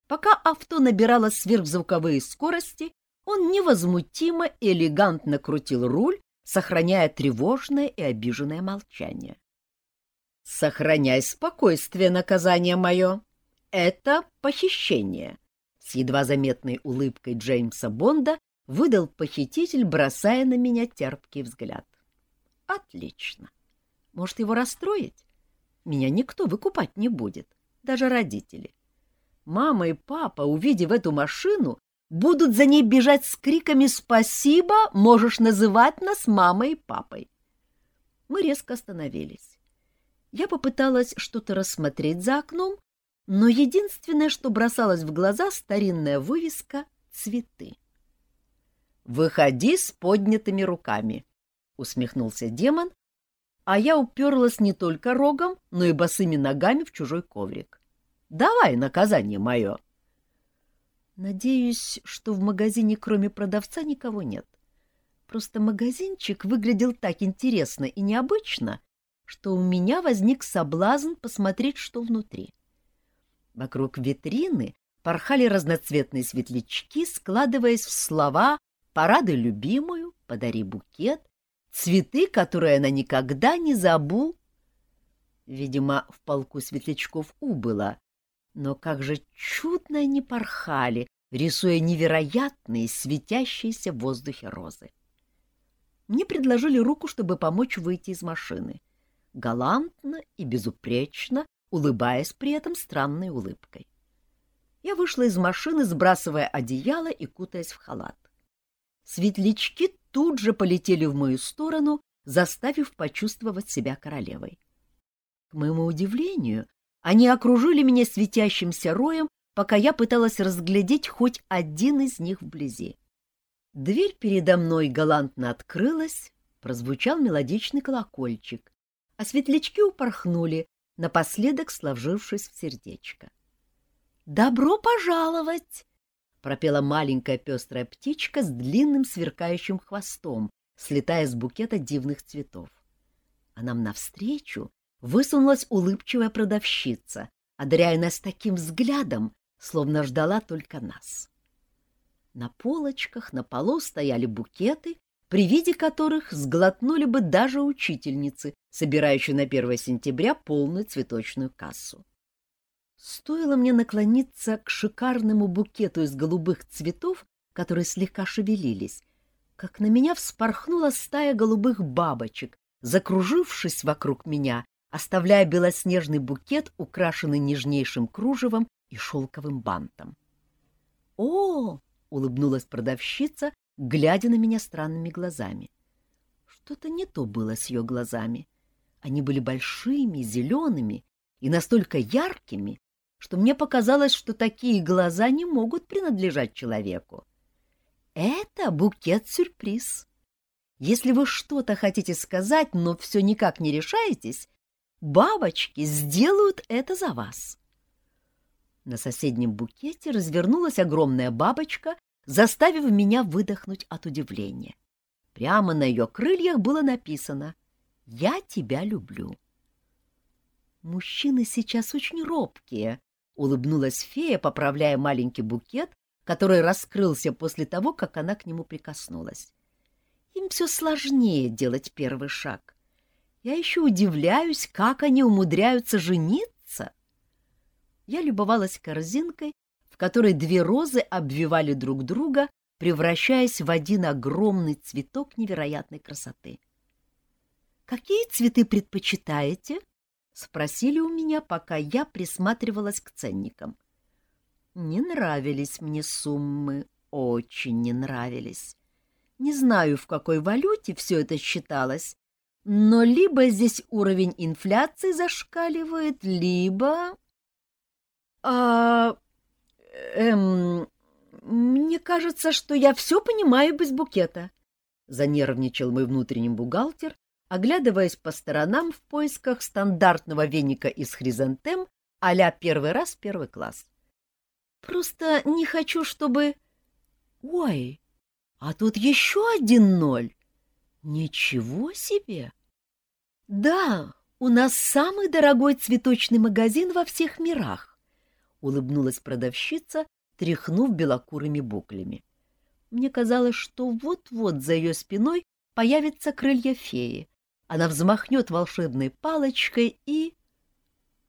Пока авто набирало сверхзвуковые скорости, он невозмутимо и элегантно крутил руль, сохраняя тревожное и обиженное молчание. «Сохраняй спокойствие, наказание мое. Это похищение», — с едва заметной улыбкой Джеймса Бонда выдал похититель, бросая на меня терпкий взгляд. «Отлично. Может, его расстроить? Меня никто выкупать не будет, даже родители. Мама и папа, увидев эту машину, будут за ней бежать с криками «Спасибо! Можешь называть нас мамой и папой!» Мы резко остановились. Я попыталась что-то рассмотреть за окном, но единственное, что бросалось в глаза, старинная вывеска — цветы. «Выходи с поднятыми руками», — усмехнулся демон, а я уперлась не только рогом, но и босыми ногами в чужой коврик. «Давай наказание мое!» Надеюсь, что в магазине кроме продавца никого нет. Просто магазинчик выглядел так интересно и необычно, что у меня возник соблазн посмотреть, что внутри. Вокруг витрины порхали разноцветные светлячки, складываясь в слова «порадуй любимую», «подари букет», «цветы, которые она никогда не забу». Видимо, в полку светлячков убыло, но как же чудно они порхали, рисуя невероятные светящиеся в воздухе розы. Мне предложили руку, чтобы помочь выйти из машины. Галантно и безупречно, улыбаясь при этом странной улыбкой. Я вышла из машины, сбрасывая одеяло и кутаясь в халат. Светлячки тут же полетели в мою сторону, заставив почувствовать себя королевой. К моему удивлению, они окружили меня светящимся роем, пока я пыталась разглядеть хоть один из них вблизи. Дверь передо мной галантно открылась, прозвучал мелодичный колокольчик, а светлячки упорхнули, напоследок сложившись в сердечко. «Добро пожаловать!» — пропела маленькая пестрая птичка с длинным сверкающим хвостом, слетая с букета дивных цветов. А нам навстречу высунулась улыбчивая продавщица, одаряя нас таким взглядом, словно ждала только нас. На полочках на полу стояли букеты, при виде которых сглотнули бы даже учительницы, собирающие на 1 сентября полную цветочную кассу. Стоило мне наклониться к шикарному букету из голубых цветов, которые слегка шевелились, как на меня вспорхнула стая голубых бабочек, закружившись вокруг меня оставляя белоснежный букет, украшенный нежнейшим кружевом и шелковым бантом. «О!» — улыбнулась продавщица, глядя на меня странными глазами. Что-то не то было с ее глазами. Они были большими, зелеными и настолько яркими, что мне показалось, что такие глаза не могут принадлежать человеку. Это букет-сюрприз. Если вы что-то хотите сказать, но все никак не решаетесь, Бабочки сделают это за вас. На соседнем букете развернулась огромная бабочка, заставив меня выдохнуть от удивления. Прямо на ее крыльях было написано «Я тебя люблю». «Мужчины сейчас очень робкие», — улыбнулась фея, поправляя маленький букет, который раскрылся после того, как она к нему прикоснулась. «Им все сложнее делать первый шаг. Я еще удивляюсь, как они умудряются жениться. Я любовалась корзинкой, в которой две розы обвивали друг друга, превращаясь в один огромный цветок невероятной красоты. «Какие цветы предпочитаете?» — спросили у меня, пока я присматривалась к ценникам. Не нравились мне суммы, очень не нравились. Не знаю, в какой валюте все это считалось, но либо здесь уровень инфляции зашкаливает, либо... А... Эм... Мне кажется, что я все понимаю без букета. Занервничал мой внутренний бухгалтер, оглядываясь по сторонам в поисках стандартного веника из хризантем а первый раз первый класс. Просто не хочу, чтобы... Ой, а тут еще один ноль. Ничего себе! Да, у нас самый дорогой цветочный магазин во всех мирах, улыбнулась продавщица, тряхнув белокурыми буклями. Мне казалось, что вот-вот за ее спиной появятся крылья феи. Она взмахнет волшебной палочкой и...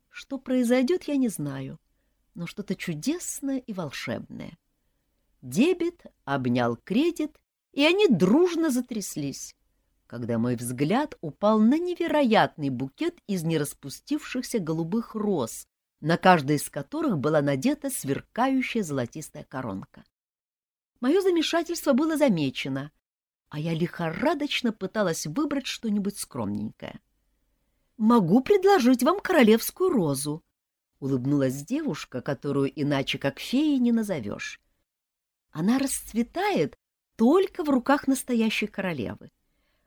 Что произойдет, я не знаю, но что-то чудесное и волшебное. Дебет обнял кредит, и они дружно затряслись, когда мой взгляд упал на невероятный букет из нераспустившихся голубых роз, на каждой из которых была надета сверкающая золотистая коронка. Мое замешательство было замечено, а я лихорадочно пыталась выбрать что-нибудь скромненькое. «Могу предложить вам королевскую розу», — улыбнулась девушка, которую иначе как феей не назовешь. «Она расцветает только в руках настоящей королевы.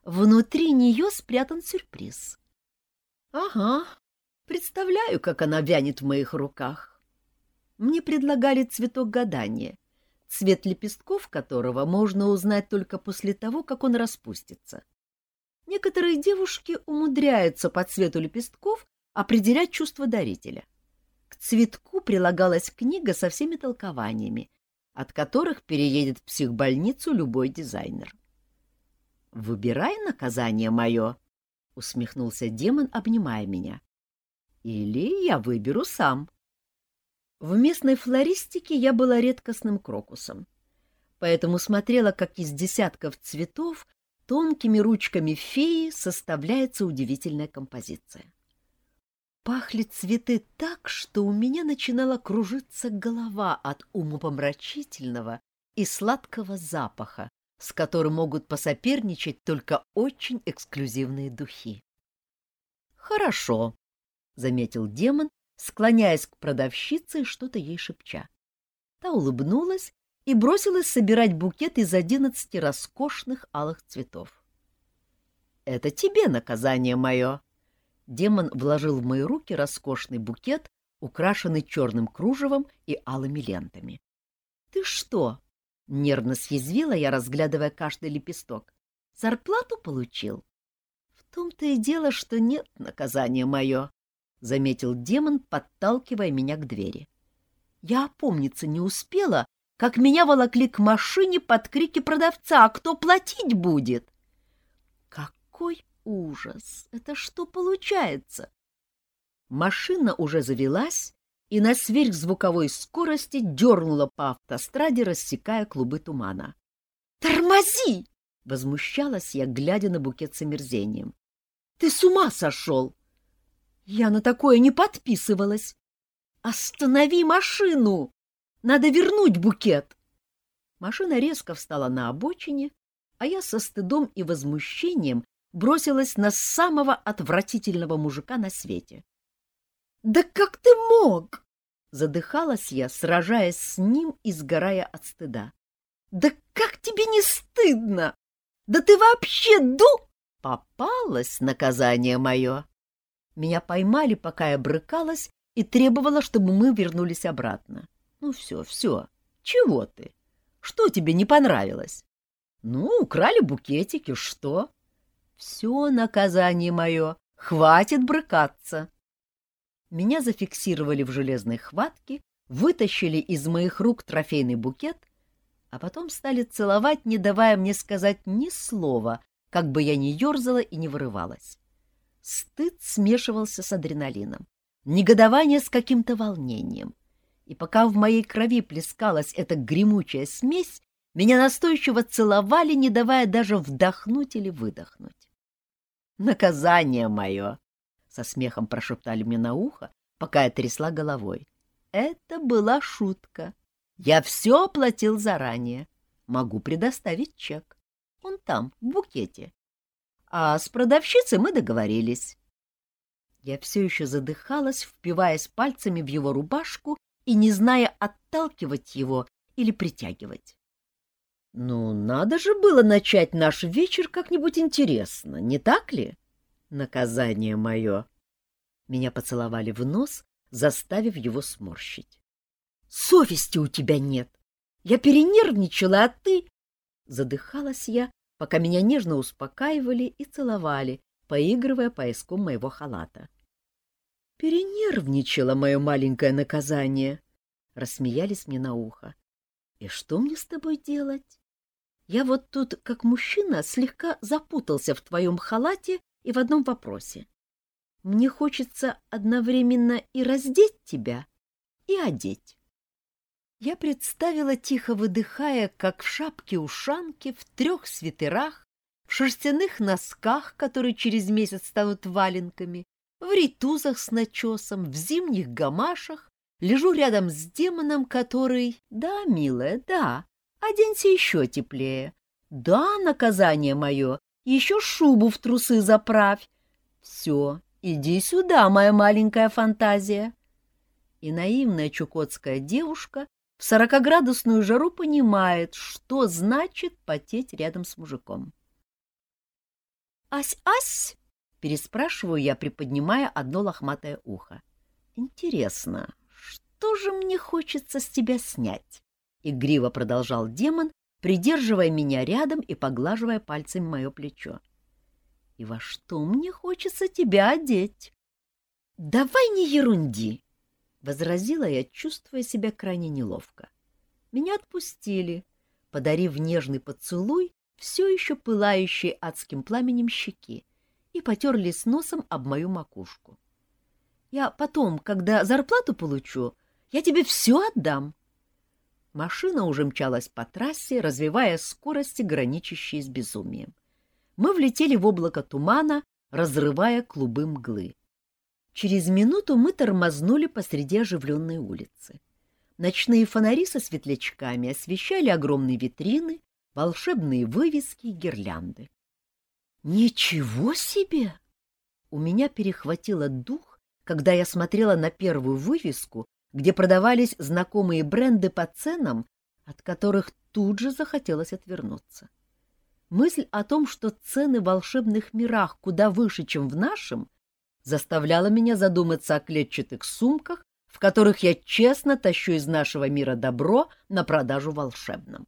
Внутри нее спрятан сюрприз». «Ага, представляю, как она вянет в моих руках». Мне предлагали цветок гадания — цвет лепестков которого можно узнать только после того, как он распустится. Некоторые девушки умудряются по цвету лепестков определять чувство дарителя. К цветку прилагалась книга со всеми толкованиями, от которых переедет в психбольницу любой дизайнер. «Выбирай наказание мое», — усмехнулся демон, обнимая меня. «Или я выберу сам». В местной флористике я была редкостным крокусом, поэтому смотрела, как из десятков цветов тонкими ручками феи составляется удивительная композиция. Пахли цветы так, что у меня начинала кружиться голова от умопомрачительного и сладкого запаха, с которым могут посоперничать только очень эксклюзивные духи. «Хорошо», — заметил демон, склоняясь к продавщице и что-то ей шепча. Та улыбнулась и бросилась собирать букет из одиннадцати роскошных алых цветов. — Это тебе наказание мое! Демон вложил в мои руки роскошный букет, украшенный черным кружевом и алыми лентами. — Ты что? — нервно съязвила я, разглядывая каждый лепесток. — Зарплату получил? — В том-то и дело, что нет наказания мое, — заметил демон, подталкивая меня к двери. Я опомниться не успела, как меня волокли к машине под крики продавца «А кто платить будет?» Какой ужас! Это что получается? Машина уже завелась и на сверхзвуковой скорости дернула по автостраде, рассекая клубы тумана. «Тормози!» — возмущалась я, глядя на букет с омерзением. «Ты с ума сошел! Я на такое не подписывалась. Останови машину! Надо вернуть букет. Машина резко встала на обочине, а я со стыдом и возмущением бросилась на самого отвратительного мужика на свете. «Да как ты мог?» — задыхалась я, сражаясь с ним и сгорая от стыда. «Да как тебе не стыдно? Да ты вообще ду...» «Попалось наказание мое!» Меня поймали, пока я брыкалась, и требовала, чтобы мы вернулись обратно. Ну все, все. Чего ты? Что тебе не понравилось? Ну, украли букетики, что? Все наказание мое. Хватит брыкаться. Меня зафиксировали в железной хватке, вытащили из моих рук трофейный букет, а потом стали целовать, не давая мне сказать ни слова, как бы я ни ерзала и не вырывалась. Стыд смешивался с адреналином, негодование с каким-то волнением. И пока в моей крови плескалась эта гремучая смесь, меня настойчиво целовали, не давая даже вдохнуть или выдохнуть. «Наказание мое!» — со смехом прошептали мне на ухо, пока я трясла головой. «Это была шутка. Я все оплатил заранее. Могу предоставить чек. Он там, в букете а с продавщицей мы договорились. Я все еще задыхалась, впиваясь пальцами в его рубашку и не зная, отталкивать его или притягивать. Ну, надо же было начать наш вечер как-нибудь интересно, не так ли? Наказание мое. Меня поцеловали в нос, заставив его сморщить. Совести у тебя нет. Я перенервничала, а ты... Задыхалась я, пока меня нежно успокаивали и целовали, поигрывая поиском моего халата. Перенервничало мое маленькое наказание. Рассмеялись мне на ухо. И что мне с тобой делать? Я вот тут, как мужчина, слегка запутался в твоем халате и в одном вопросе. Мне хочется одновременно и раздеть тебя, и одеть. Я представила, тихо выдыхая, как в шапке-ушанке, в трех свитерах, в шерстяных носках, которые через месяц станут валенками, в ритузах с начесом, в зимних гамашах, лежу рядом с демоном, который... Да, милая, да, оденься еще теплее. Да, наказание мое, еще шубу в трусы заправь. Все, иди сюда, моя маленькая фантазия. И наивная чукотская девушка в сорокоградусную жару понимает, что значит потеть рядом с мужиком. «Ась-ась!» — переспрашиваю я, приподнимая одно лохматое ухо. «Интересно, что же мне хочется с тебя снять?» — игриво продолжал демон, придерживая меня рядом и поглаживая пальцами мое плечо. «И во что мне хочется тебя одеть?» «Давай не ерунди!» — возразила я, чувствуя себя крайне неловко. Меня отпустили, подарив нежный поцелуй, все еще пылающий адским пламенем щеки, и потерлись носом об мою макушку. Я потом, когда зарплату получу, я тебе все отдам. Машина уже мчалась по трассе, развивая скорости, граничащие с безумием. Мы влетели в облако тумана, разрывая клубы мглы. Через минуту мы тормознули посреди оживленной улицы. Ночные фонари со светлячками освещали огромные витрины, волшебные вывески и гирлянды. Ничего себе! У меня перехватило дух, когда я смотрела на первую вывеску, где продавались знакомые бренды по ценам, от которых тут же захотелось отвернуться. Мысль о том, что цены в волшебных мирах куда выше, чем в нашем, заставляла меня задуматься о клетчатых сумках, в которых я честно тащу из нашего мира добро на продажу волшебным.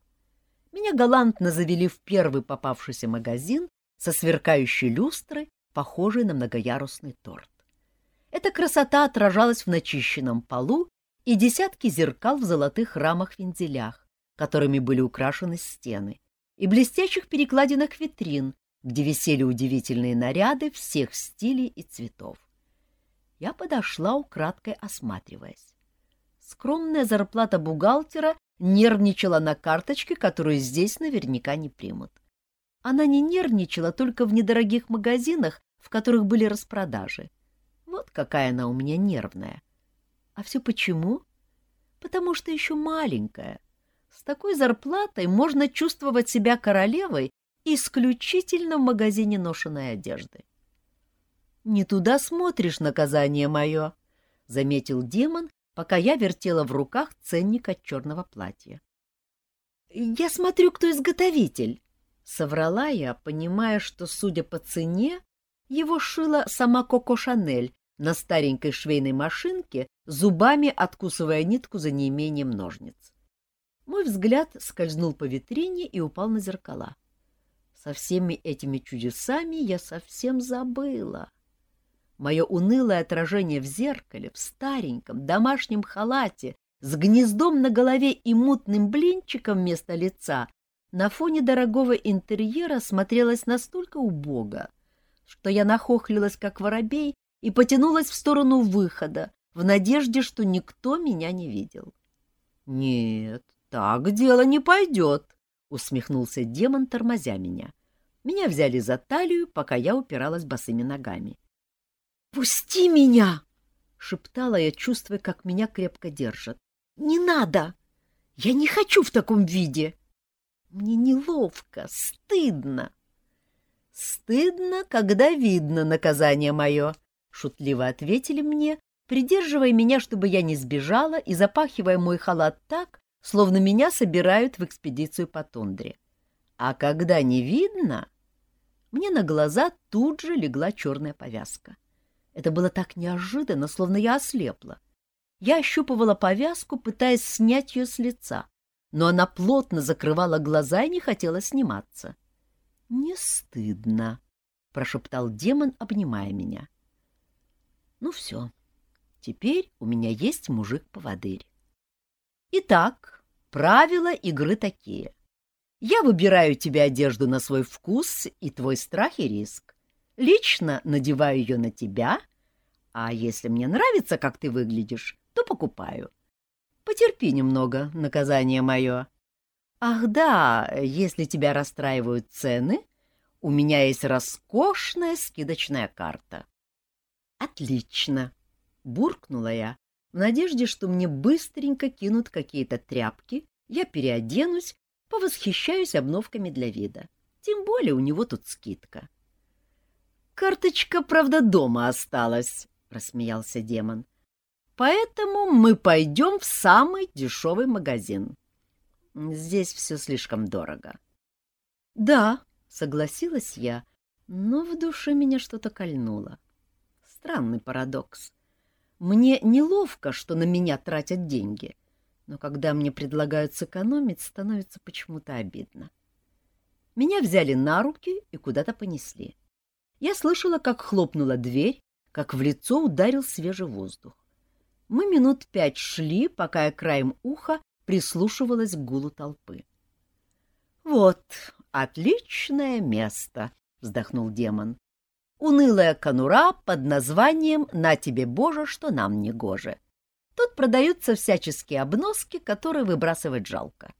Меня галантно завели в первый попавшийся магазин со сверкающей люстрой, похожей на многоярусный торт. Эта красота отражалась в начищенном полу и десятки зеркал в золотых рамах-вензелях, которыми были украшены стены, и блестящих перекладинах витрин, где висели удивительные наряды всех стилей и цветов. Я подошла, украдкой осматриваясь. Скромная зарплата бухгалтера нервничала на карточке, которую здесь наверняка не примут. Она не нервничала только в недорогих магазинах, в которых были распродажи. Вот какая она у меня нервная. А все почему? Потому что еще маленькая. С такой зарплатой можно чувствовать себя королевой исключительно в магазине ношеной одежды. «Не туда смотришь, наказание мое», — заметил демон, пока я вертела в руках ценник от черного платья. «Я смотрю, кто изготовитель», — соврала я, понимая, что, судя по цене, его шила сама Коко Шанель на старенькой швейной машинке, зубами откусывая нитку за неимением ножниц. Мой взгляд скользнул по витрине и упал на зеркала. Со всеми этими чудесами я совсем забыла. Мое унылое отражение в зеркале, в стареньком домашнем халате, с гнездом на голове и мутным блинчиком вместо лица, на фоне дорогого интерьера смотрелось настолько убого, что я нахохлилась, как воробей, и потянулась в сторону выхода, в надежде, что никто меня не видел. — Нет, так дело не пойдет, — усмехнулся демон, тормозя меня. Меня взяли за талию, пока я упиралась босыми ногами. — «Пусти меня!» — шептала я, чувствуя, как меня крепко держат. «Не надо! Я не хочу в таком виде! Мне неловко, стыдно!» «Стыдно, когда видно наказание мое!» — шутливо ответили мне, придерживая меня, чтобы я не сбежала, и запахивая мой халат так, словно меня собирают в экспедицию по тундре. А когда не видно, мне на глаза тут же легла черная повязка. Это было так неожиданно, словно я ослепла. Я ощупывала повязку, пытаясь снять ее с лица, но она плотно закрывала глаза и не хотела сниматься. — Не стыдно, — прошептал демон, обнимая меня. — Ну все, теперь у меня есть мужик-поводырь. Итак, правила игры такие. Я выбираю тебе одежду на свой вкус и твой страх и риск. Лично надеваю ее на тебя, а если мне нравится, как ты выглядишь, то покупаю. Потерпи немного, наказание мое. Ах да, если тебя расстраивают цены, у меня есть роскошная скидочная карта. Отлично, буркнула я, в надежде, что мне быстренько кинут какие-то тряпки, я переоденусь, повосхищаюсь обновками для вида. Тем более у него тут скидка. Карточка, правда, дома осталась, рассмеялся демон. Поэтому мы пойдем в самый дешевый магазин. Здесь все слишком дорого. — Да, — согласилась я, но в душе меня что-то кольнуло. Странный парадокс. Мне неловко, что на меня тратят деньги, но когда мне предлагают сэкономить, становится почему-то обидно. Меня взяли на руки и куда-то понесли. Я слышала, как хлопнула дверь, как в лицо ударил свежий воздух. Мы минут пять шли, пока я краем уха прислушивалась к гулу толпы. «Вот, отличное место!» — вздохнул демон. «Унылая конура под названием «На тебе, Боже, что нам не гоже». Тут продаются всяческие обноски, которые выбрасывать жалко.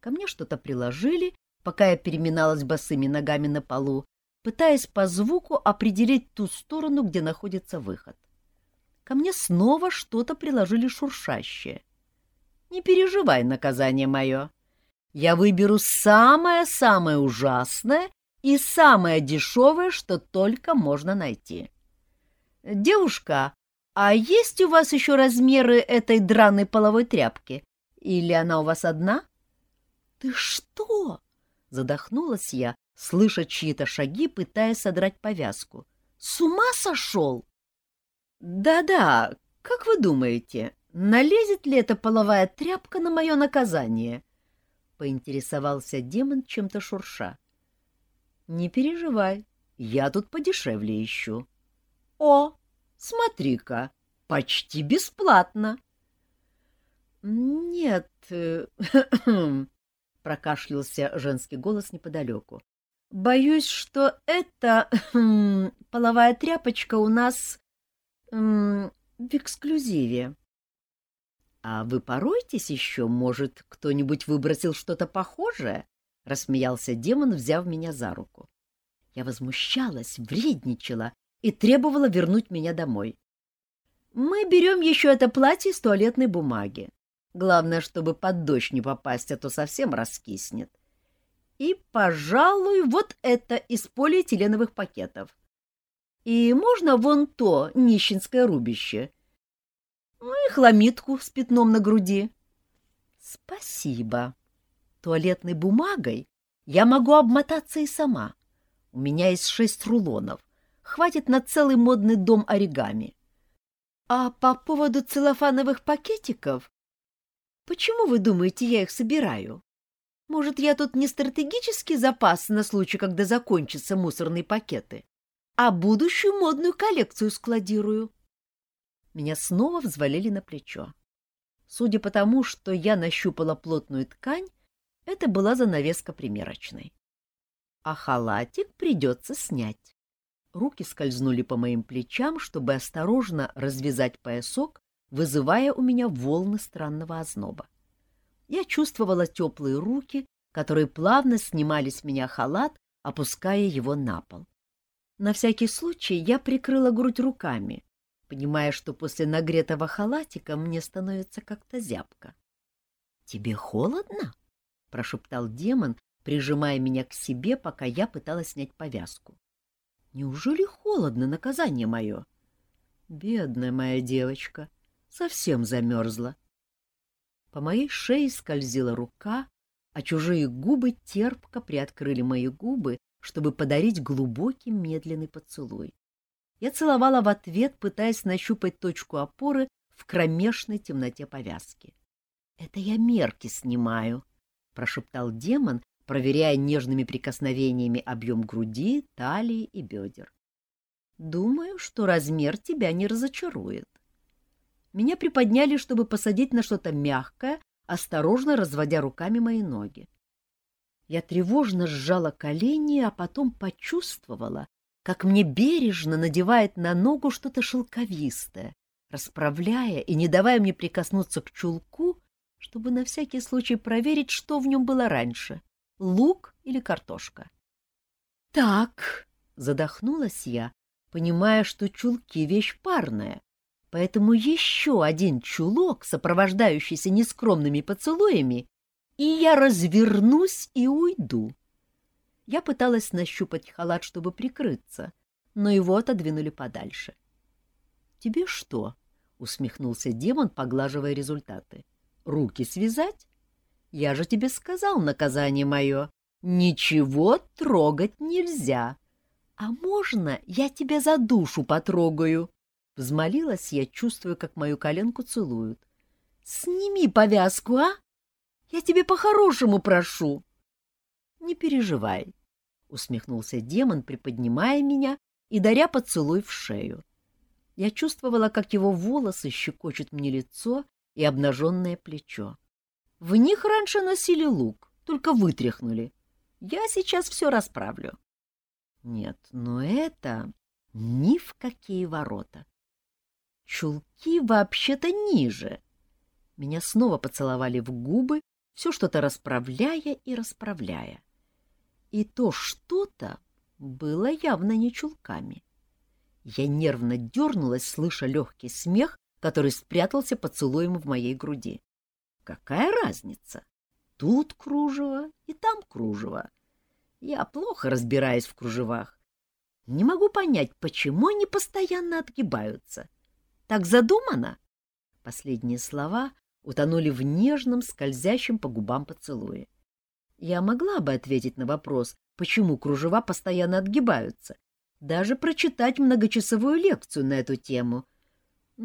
Ко мне что-то приложили, пока я переминалась босыми ногами на полу, пытаясь по звуку определить ту сторону, где находится выход. Ко мне снова что-то приложили шуршащее — не переживай, наказание мое. Я выберу самое-самое ужасное и самое дешевое, что только можно найти. Девушка, а есть у вас еще размеры этой драной половой тряпки? Или она у вас одна? Ты что? Задохнулась я, слыша чьи-то шаги, пытаясь содрать повязку. С ума сошел? Да-да, как вы думаете, налезет ли эта половая тряпка на мое наказание? — поинтересовался демон чем-то шурша. — Не переживай, я тут подешевле ищу. — О, смотри-ка, почти бесплатно. — Нет, э, прокашлялся женский голос неподалеку. — Боюсь, что эта половая тряпочка у нас в эксклюзиве. — А вы поройтесь еще, может, кто-нибудь выбросил что-то похожее? — рассмеялся демон, взяв меня за руку. Я возмущалась, вредничала и требовала вернуть меня домой. Мы берем еще это платье из туалетной бумаги. Главное, чтобы под дождь не попасть, а то совсем раскиснет. И, пожалуй, вот это из полиэтиленовых пакетов. И можно вон то нищенское рубище — ну и хламидку с пятном на груди. Спасибо. Туалетной бумагой я могу обмотаться и сама. У меня есть шесть рулонов. Хватит на целый модный дом оригами. А по поводу целлофановых пакетиков? Почему вы думаете, я их собираю? Может, я тут не стратегический запас на случай, когда закончатся мусорные пакеты, а будущую модную коллекцию складирую? меня снова взвалили на плечо. Судя по тому, что я нащупала плотную ткань, это была занавеска примерочной. А халатик придется снять. Руки скользнули по моим плечам, чтобы осторожно развязать поясок, вызывая у меня волны странного озноба. Я чувствовала теплые руки, которые плавно снимали с меня халат, опуская его на пол. На всякий случай я прикрыла грудь руками, понимая, что после нагретого халатика мне становится как-то зябко. — Тебе холодно? — прошептал демон, прижимая меня к себе, пока я пыталась снять повязку. — Неужели холодно наказание мое? Бедная моя девочка, совсем замерзла. По моей шее скользила рука, а чужие губы терпко приоткрыли мои губы, чтобы подарить глубокий медленный поцелуй. Я целовала в ответ, пытаясь нащупать точку опоры в кромешной темноте повязки. — Это я мерки снимаю, — прошептал демон, проверяя нежными прикосновениями объем груди, талии и бедер. Думаю, что размер тебя не разочарует. Меня приподняли, чтобы посадить на что-то мягкое, осторожно разводя руками мои ноги. Я тревожно сжала колени, а потом почувствовала, как мне бережно надевает на ногу что-то шелковистое, расправляя и не давая мне прикоснуться к чулку, чтобы на всякий случай проверить, что в нем было раньше — лук или картошка. «Так», — задохнулась я, понимая, что чулки — вещь парная, поэтому еще один чулок, сопровождающийся нескромными поцелуями, и я развернусь и уйду. Я пыталась нащупать халат, чтобы прикрыться, но его отодвинули подальше. — Тебе что? — усмехнулся демон, поглаживая результаты. — Руки связать? Я же тебе сказал, наказание мое. Ничего трогать нельзя. А можно я тебя за душу потрогаю? Взмолилась я, чувствуя, как мою коленку целуют. — Сними повязку, а? Я тебе по-хорошему прошу. — Не переживай, — усмехнулся демон, приподнимая меня и даря поцелуй в шею. Я чувствовала, как его волосы щекочут мне лицо и обнаженное плечо. В них раньше носили лук, только вытряхнули. Я сейчас все расправлю. Нет, но это ни в какие ворота. Чулки вообще-то ниже. Меня снова поцеловали в губы, все что-то расправляя и расправляя. И то что-то было явно не чулками. Я нервно дернулась, слыша легкий смех, который спрятался поцелуем в моей груди. Какая разница? Тут кружево и там кружево. Я плохо разбираюсь в кружевах. Не могу понять, почему они постоянно отгибаются. Так задумано? Последние слова утонули в нежном, скользящем по губам поцелуе. Я могла бы ответить на вопрос, почему кружева постоянно отгибаются, даже прочитать многочасовую лекцию на эту тему,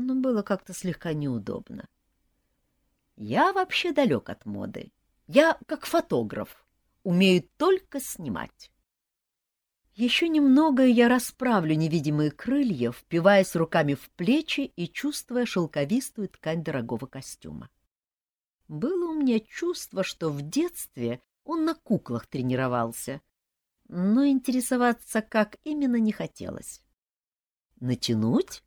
но было как-то слегка неудобно. Я вообще далек от моды. Я как фотограф, умею только снимать. Еще немного, я расправлю невидимые крылья, впиваясь руками в плечи и чувствуя шелковистую ткань дорогого костюма. Было у меня чувство, что в детстве он на куклах тренировался, но интересоваться как именно не хотелось. «Натянуть?» —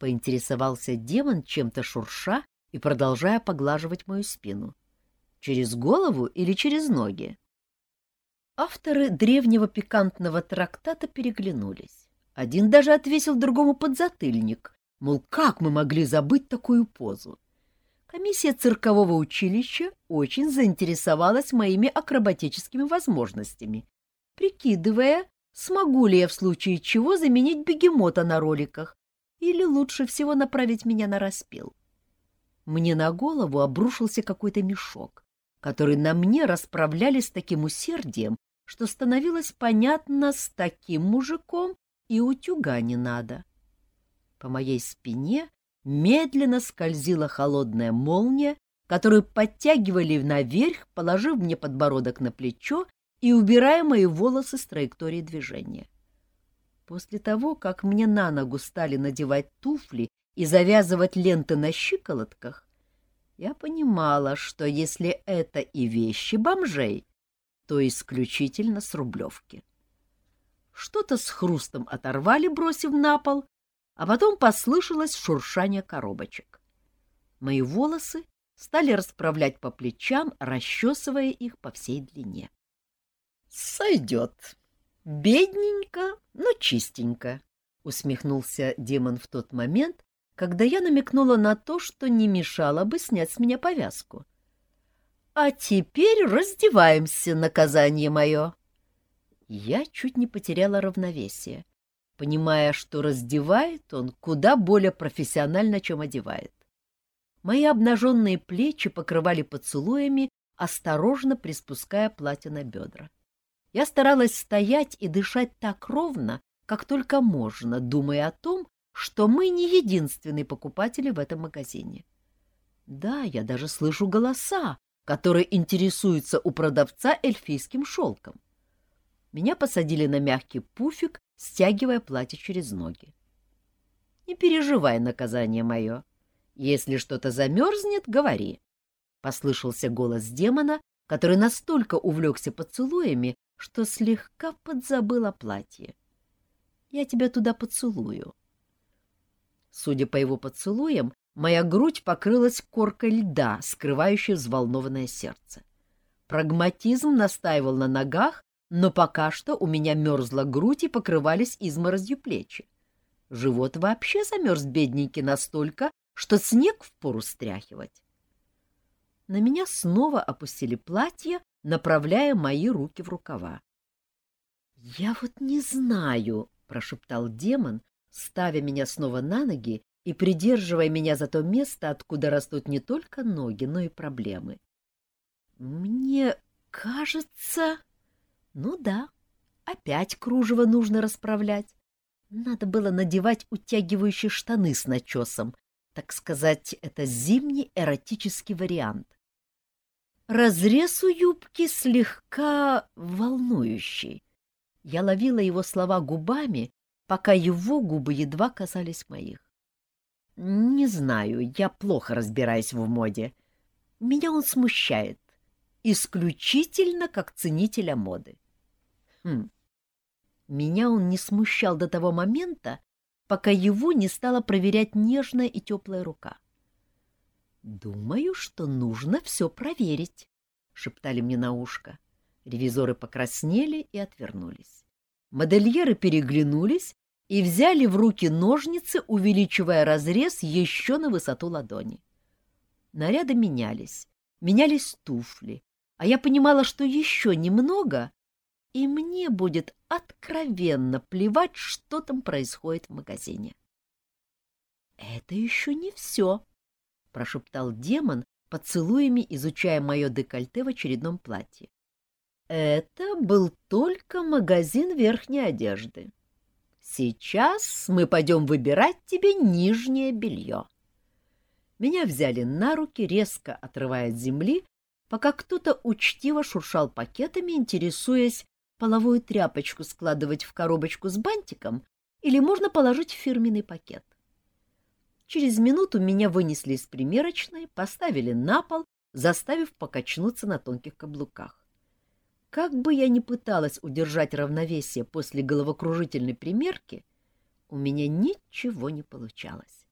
поинтересовался демон, чем-то шурша и продолжая поглаживать мою спину. «Через голову или через ноги?» Авторы древнего пикантного трактата переглянулись. Один даже отвесил другому подзатыльник, мол, как мы могли забыть такую позу? Комиссия циркового училища очень заинтересовалась моими акробатическими возможностями, прикидывая, смогу ли я в случае чего заменить бегемота на роликах или лучше всего направить меня на распил. Мне на голову обрушился какой-то мешок, который на мне расправляли с таким усердием, что становилось понятно, с таким мужиком и утюга не надо. По моей спине медленно скользила холодная молния, которую подтягивали наверх, положив мне подбородок на плечо и убирая мои волосы с траектории движения. После того, как мне на ногу стали надевать туфли и завязывать ленты на щиколотках, я понимала, что если это и вещи бомжей, то исключительно с Рублевки. Что-то с хрустом оторвали, бросив на пол, а потом послышалось шуршание коробочек. Мои волосы стали расправлять по плечам, расчесывая их по всей длине. — Сойдет. Бедненько, но чистенько, — усмехнулся демон в тот момент, когда я намекнула на то, что не мешало бы снять с меня повязку. А теперь раздеваемся, наказание мое. Я чуть не потеряла равновесие, понимая, что раздевает он куда более профессионально, чем одевает. Мои обнаженные плечи покрывали поцелуями, осторожно приспуская платье на бедра. Я старалась стоять и дышать так ровно, как только можно, думая о том, что мы не единственные покупатели в этом магазине. Да, я даже слышу голоса, который интересуется у продавца эльфийским шелком. Меня посадили на мягкий пуфик, стягивая платье через ноги. Не переживай, наказание мое. Если что-то замерзнет, говори. Послышался голос демона, который настолько увлекся поцелуями, что слегка подзабыл о платье. Я тебя туда поцелую. Судя по его поцелуям, моя грудь покрылась коркой льда, скрывающей взволнованное сердце. Прагматизм настаивал на ногах, но пока что у меня мерзла грудь и покрывались изморозью плечи. Живот вообще замерз бедненький настолько, что снег впору стряхивать. На меня снова опустили платье, направляя мои руки в рукава. — Я вот не знаю, — прошептал демон, ставя меня снова на ноги и придерживая меня за то место, откуда растут не только ноги, но и проблемы. — Мне кажется... Ну да, опять кружево нужно расправлять. Надо было надевать утягивающие штаны с начесом. Так сказать, это зимний эротический вариант. Разрез у юбки слегка волнующий. Я ловила его слова губами, пока его губы едва касались моих. Не знаю, я плохо разбираюсь в моде. Меня он смущает. Исключительно как ценителя моды. Хм. Меня он не смущал до того момента, пока его не стала проверять нежная и теплая рука. «Думаю, что нужно все проверить», — шептали мне на ушко. Ревизоры покраснели и отвернулись. Модельеры переглянулись и взяли в руки ножницы, увеличивая разрез еще на высоту ладони. Наряды менялись, менялись туфли, а я понимала, что еще немного, и мне будет откровенно плевать, что там происходит в магазине. — Это еще не все, — прошептал демон, поцелуями изучая мое декольте в очередном платье. Это был только магазин верхней одежды. Сейчас мы пойдем выбирать тебе нижнее белье. Меня взяли на руки, резко отрывая от земли, пока кто-то учтиво шуршал пакетами, интересуясь, половую тряпочку складывать в коробочку с бантиком или можно положить в фирменный пакет. Через минуту меня вынесли из примерочной, поставили на пол, заставив покачнуться на тонких каблуках. Как бы я ни пыталась удержать равновесие после головокружительной примерки, у меня ничего не получалось.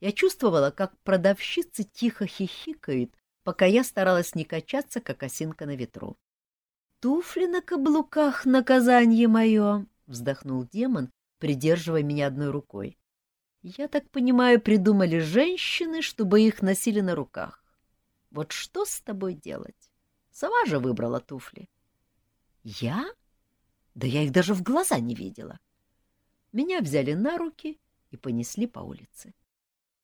Я чувствовала, как продавщица тихо хихикает, пока я старалась не качаться, как осинка на ветру. Туфли на каблуках, наказание мое! — вздохнул демон, придерживая меня одной рукой. Я так понимаю, придумали женщины, чтобы их носили на руках. Вот что с тобой делать? Сама же выбрала туфли. Я? Да я их даже в глаза не видела. Меня взяли на руки и понесли по улице.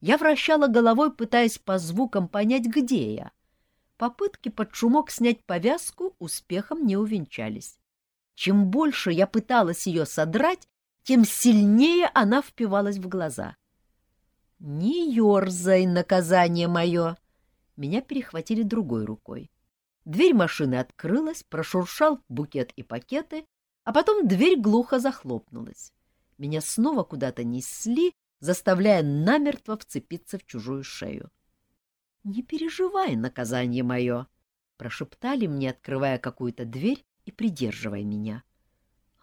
Я вращала головой, пытаясь по звукам понять, где я — Попытки под шумок снять повязку успехом не увенчались. Чем больше я пыталась ее содрать, тем сильнее она впивалась в глаза. «Не ерзай, наказание мое!» Меня перехватили другой рукой. Дверь машины открылась, прошуршал букет и пакеты, а потом дверь глухо захлопнулась. Меня снова куда-то несли, заставляя намертво вцепиться в чужую шею. «Не переживай, наказание мое!» — прошептали мне, открывая какую-то дверь и придерживая меня.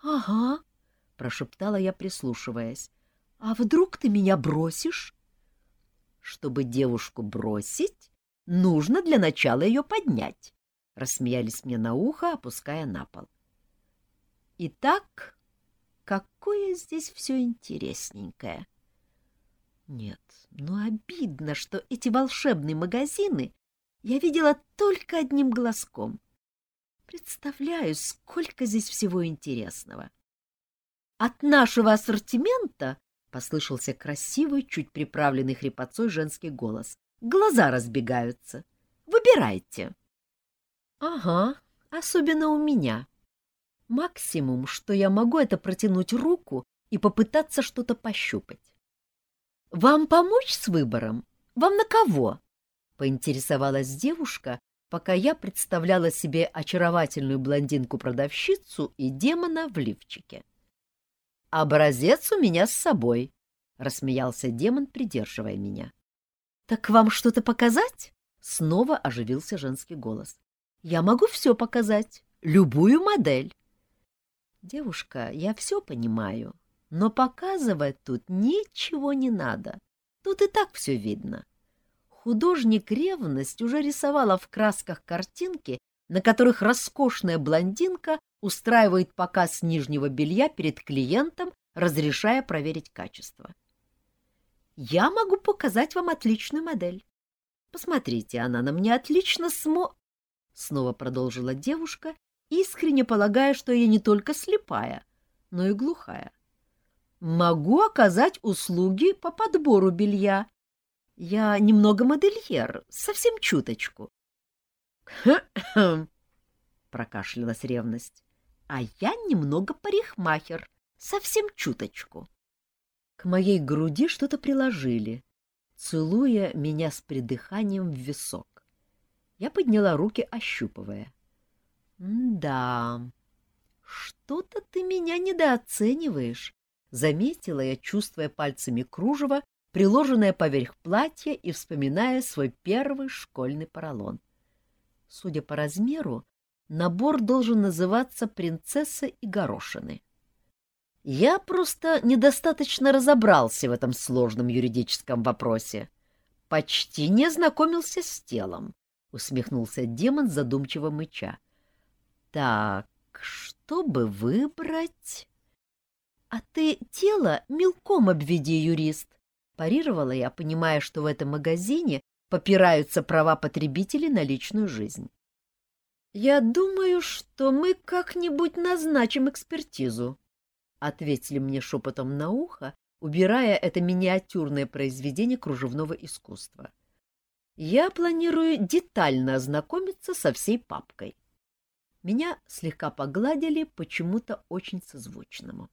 «Ага», — прошептала я, прислушиваясь. «А вдруг ты меня бросишь?» «Чтобы девушку бросить, нужно для начала ее поднять», — рассмеялись мне на ухо, опуская на пол. «Итак, какое здесь все интересненькое!» Нет, но обидно, что эти волшебные магазины я видела только одним глазком. Представляю, сколько здесь всего интересного. От нашего ассортимента послышался красивый, чуть приправленный хрипотцой женский голос. Глаза разбегаются. Выбирайте. Ага, особенно у меня. Максимум, что я могу, это протянуть руку и попытаться что-то пощупать. «Вам помочь с выбором? Вам на кого?» — поинтересовалась девушка, пока я представляла себе очаровательную блондинку-продавщицу и демона в лифчике. «Образец у меня с собой», — рассмеялся демон, придерживая меня. «Так вам что-то показать?» — снова оживился женский голос. «Я могу все показать, любую модель». «Девушка, я все понимаю, но показывать тут ничего не надо. Тут и так все видно. Художник ревность уже рисовала в красках картинки, на которых роскошная блондинка устраивает показ нижнего белья перед клиентом, разрешая проверить качество. Я могу показать вам отличную модель. Посмотрите, она на мне отлично смо... Снова продолжила девушка, искренне полагая, что я не только слепая, но и глухая. Могу оказать услуги по подбору белья. Я немного модельер, совсем чуточку. — прокашлялась ревность. — А я немного парикмахер, совсем чуточку. К моей груди что-то приложили, целуя меня с придыханием в висок. Я подняла руки, ощупывая. «Да, что-то ты меня недооцениваешь», — заметила я, чувствуя пальцами кружево, приложенное поверх платья и вспоминая свой первый школьный поролон. Судя по размеру, набор должен называться «Принцесса и горошины». Я просто недостаточно разобрался в этом сложном юридическом вопросе. Почти не ознакомился с телом, — усмехнулся демон, задумчиво мыча. Так, чтобы выбрать... — А ты тело мелком обведи, юрист, — парировала я, понимая, что в этом магазине попираются права потребителей на личную жизнь. — Я думаю, что мы как-нибудь назначим экспертизу, ответили мне шепотом на ухо, убирая это миниатюрное произведение кружевного искусства. Я планирую детально ознакомиться со всей папкой. Меня слегка погладили почему-то очень созвучному.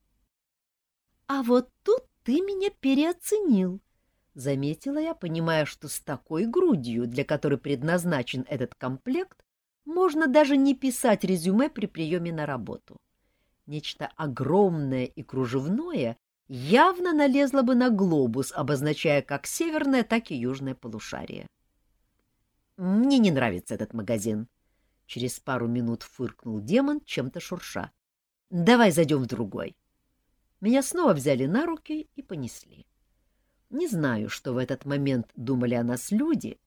— А вот тут ты меня переоценил, — заметила я, понимая, что с такой грудью, для которой предназначен этот комплект, можно даже не писать резюме при приеме на работу. — Нечто огромное и кружевное явно налезло бы на глобус, обозначая как северное, так и южное полушарие. «Мне не нравится этот магазин», — через пару минут фыркнул демон, чем-то шурша. «Давай зайдем в другой». Меня снова взяли на руки и понесли. Не знаю, что в этот момент думали о нас люди,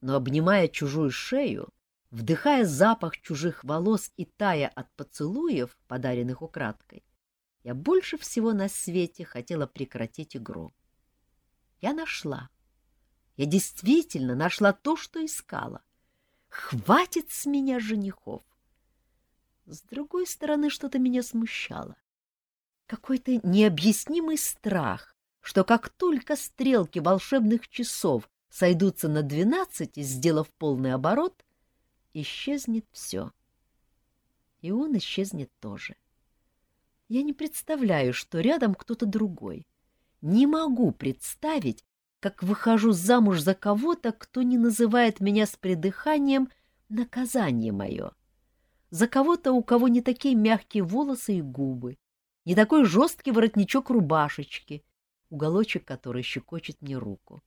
но, обнимая чужую шею, Вдыхая запах чужих волос и тая от поцелуев, подаренных украдкой, я больше всего на свете хотела прекратить игру. Я нашла. Я действительно нашла то, что искала. Хватит с меня женихов. С другой стороны, что-то меня смущало. Какой-то необъяснимый страх, что как только стрелки волшебных часов сойдутся на двенадцать, сделав полный оборот, исчезнет все. И он исчезнет тоже. Я не представляю, что рядом кто-то другой. Не могу представить, как выхожу замуж за кого-то, кто не называет меня с придыханием наказание мое. За кого-то, у кого не такие мягкие волосы и губы, не такой жесткий воротничок рубашечки, уголочек которой щекочет мне руку.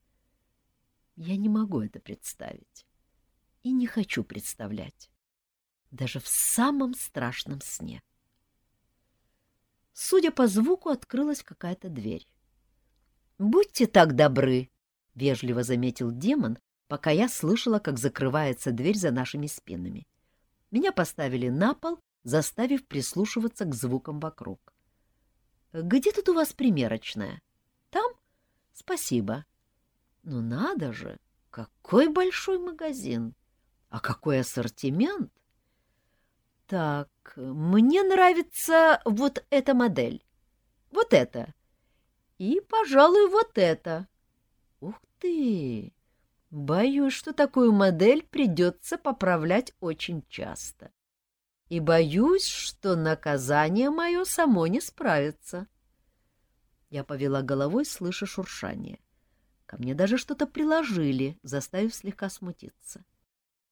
Я не могу это представить и не хочу представлять. Даже в самом страшном сне. Судя по звуку, открылась какая-то дверь. «Будьте так добры!» — вежливо заметил демон, пока я слышала, как закрывается дверь за нашими спинами. Меня поставили на пол, заставив прислушиваться к звукам вокруг. «Где тут у вас примерочная?» «Там?» «Спасибо». «Ну надо же! Какой большой магазин!» А какой ассортимент? Так, мне нравится вот эта модель. Вот это. И, пожалуй, вот это. Ух ты! Боюсь, что такую модель придется поправлять очень часто. И боюсь, что наказание мое само не справится. Я повела головой, слыша шуршание. Ко мне даже что-то приложили, заставив слегка смутиться. —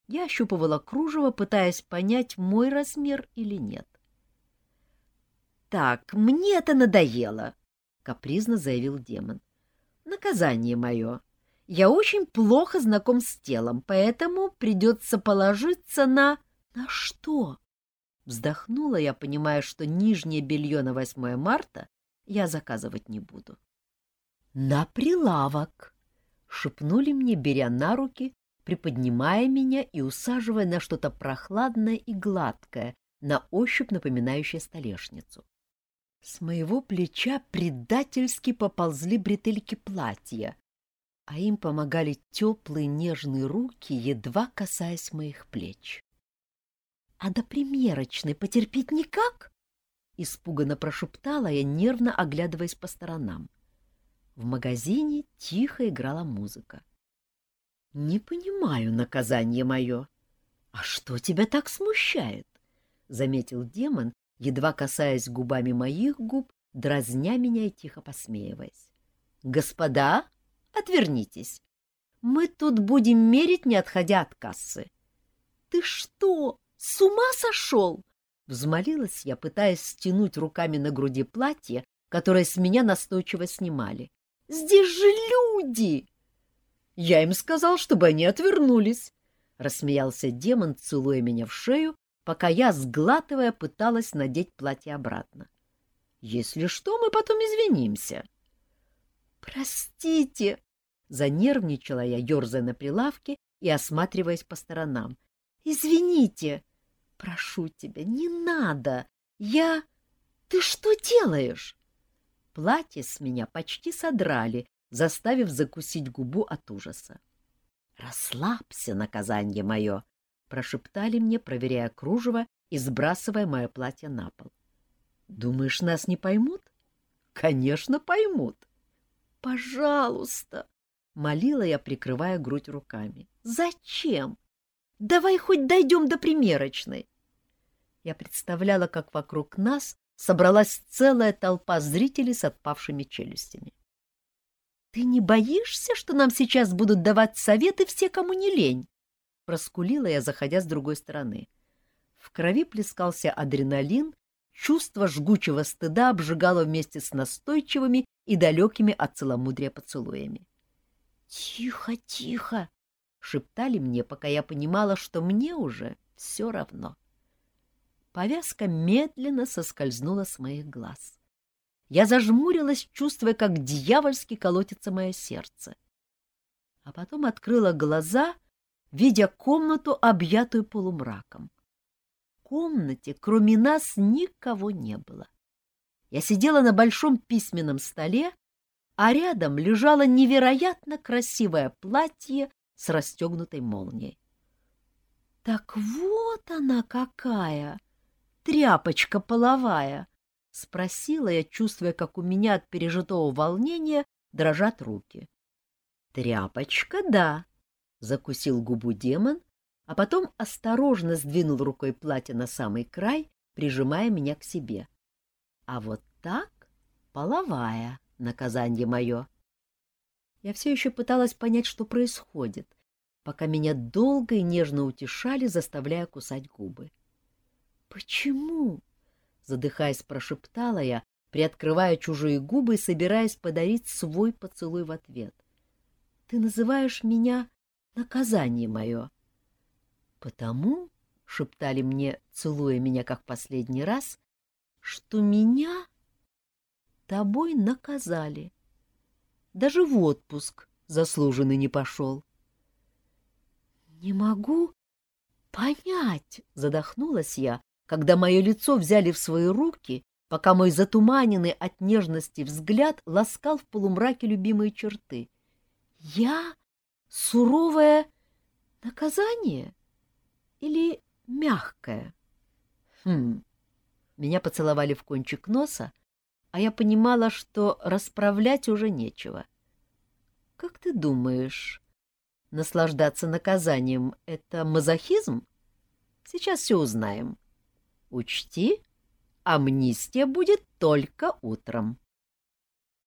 Я ощупывала кружево, пытаясь понять, мой размер или нет. «Так, мне это надоело», — капризно заявил демон. «Наказание мое. Я очень плохо знаком с телом, поэтому придется положиться на...» «На что?» Вздохнула я, понимая, что нижнее белье на 8 марта я заказывать не буду. «На прилавок!» — шепнули мне, беря на руки, приподнимая меня и усаживая на что-то прохладное и гладкое, на ощупь напоминающее столешницу. С моего плеча предательски поползли бретельки платья, а им помогали теплые нежные руки, едва касаясь моих плеч. — А до примерочной потерпеть никак? — испуганно прошептала я, нервно оглядываясь по сторонам. В магазине тихо играла музыка. — Не понимаю наказание мое. — А что тебя так смущает? — заметил демон, едва касаясь губами моих губ, дразня меня и тихо посмеиваясь. — Господа, отвернитесь. Мы тут будем мерить, не отходя от кассы. — Ты что, с ума сошел? — взмолилась я, пытаясь стянуть руками на груди платье, которое с меня настойчиво снимали. — Здесь же люди! — Я им сказал, чтобы они отвернулись, — рассмеялся демон, целуя меня в шею пока я, сглатывая, пыталась надеть платье обратно. «Если что, мы потом извинимся». «Простите!» — занервничала я, ерзая на прилавке и осматриваясь по сторонам. «Извините! Прошу тебя, не надо! Я... Ты что делаешь?» Платье с меня почти содрали, заставив закусить губу от ужаса. «Расслабься, наказание мое!» — прошептали мне, проверяя кружево и сбрасывая мое платье на пол. — Думаешь, нас не поймут? — Конечно, поймут. — Пожалуйста! — молила я, прикрывая грудь руками. — Зачем? Давай хоть дойдем до примерочной. Я представляла, как вокруг нас собралась целая толпа зрителей с отпавшими челюстями. — Ты не боишься, что нам сейчас будут давать советы все, кому не лень? проскулила я, заходя с другой стороны. В крови плескался адреналин, чувство жгучего стыда обжигало вместе с настойчивыми и далекими от целомудрия поцелуями. «Тихо, тихо!» — шептали мне, пока я понимала, что мне уже все равно. Повязка медленно соскользнула с моих глаз. Я зажмурилась, чувствуя, как дьявольски колотится мое сердце. А потом открыла глаза — видя комнату, объятую полумраком. В комнате, кроме нас, никого не было. Я сидела на большом письменном столе, а рядом лежало невероятно красивое платье с расстегнутой молнией. «Так вот она какая! Тряпочка половая!» — спросила я, чувствуя, как у меня от пережитого волнения дрожат руки. «Тряпочка, да», Закусил губу демон, а потом осторожно сдвинул рукой платье на самый край, прижимая меня к себе. А вот так половая наказание мое. Я все еще пыталась понять, что происходит, пока меня долго и нежно утешали, заставляя кусать губы. «Почему?» — задыхаясь, прошептала я, приоткрывая чужие губы и собираясь подарить свой поцелуй в ответ. «Ты называешь меня наказание мое. Потому, — шептали мне, целуя меня как последний раз, — что меня тобой наказали. Даже в отпуск заслуженный не пошел. — Не могу понять, — задохнулась я, когда мое лицо взяли в свои руки, пока мой затуманенный от нежности взгляд ласкал в полумраке любимые черты. Я суровое наказание или мягкое? Хм. Меня поцеловали в кончик носа, а я понимала, что расправлять уже нечего. Как ты думаешь, наслаждаться наказанием — это мазохизм? Сейчас все узнаем. Учти, амнистия будет только утром.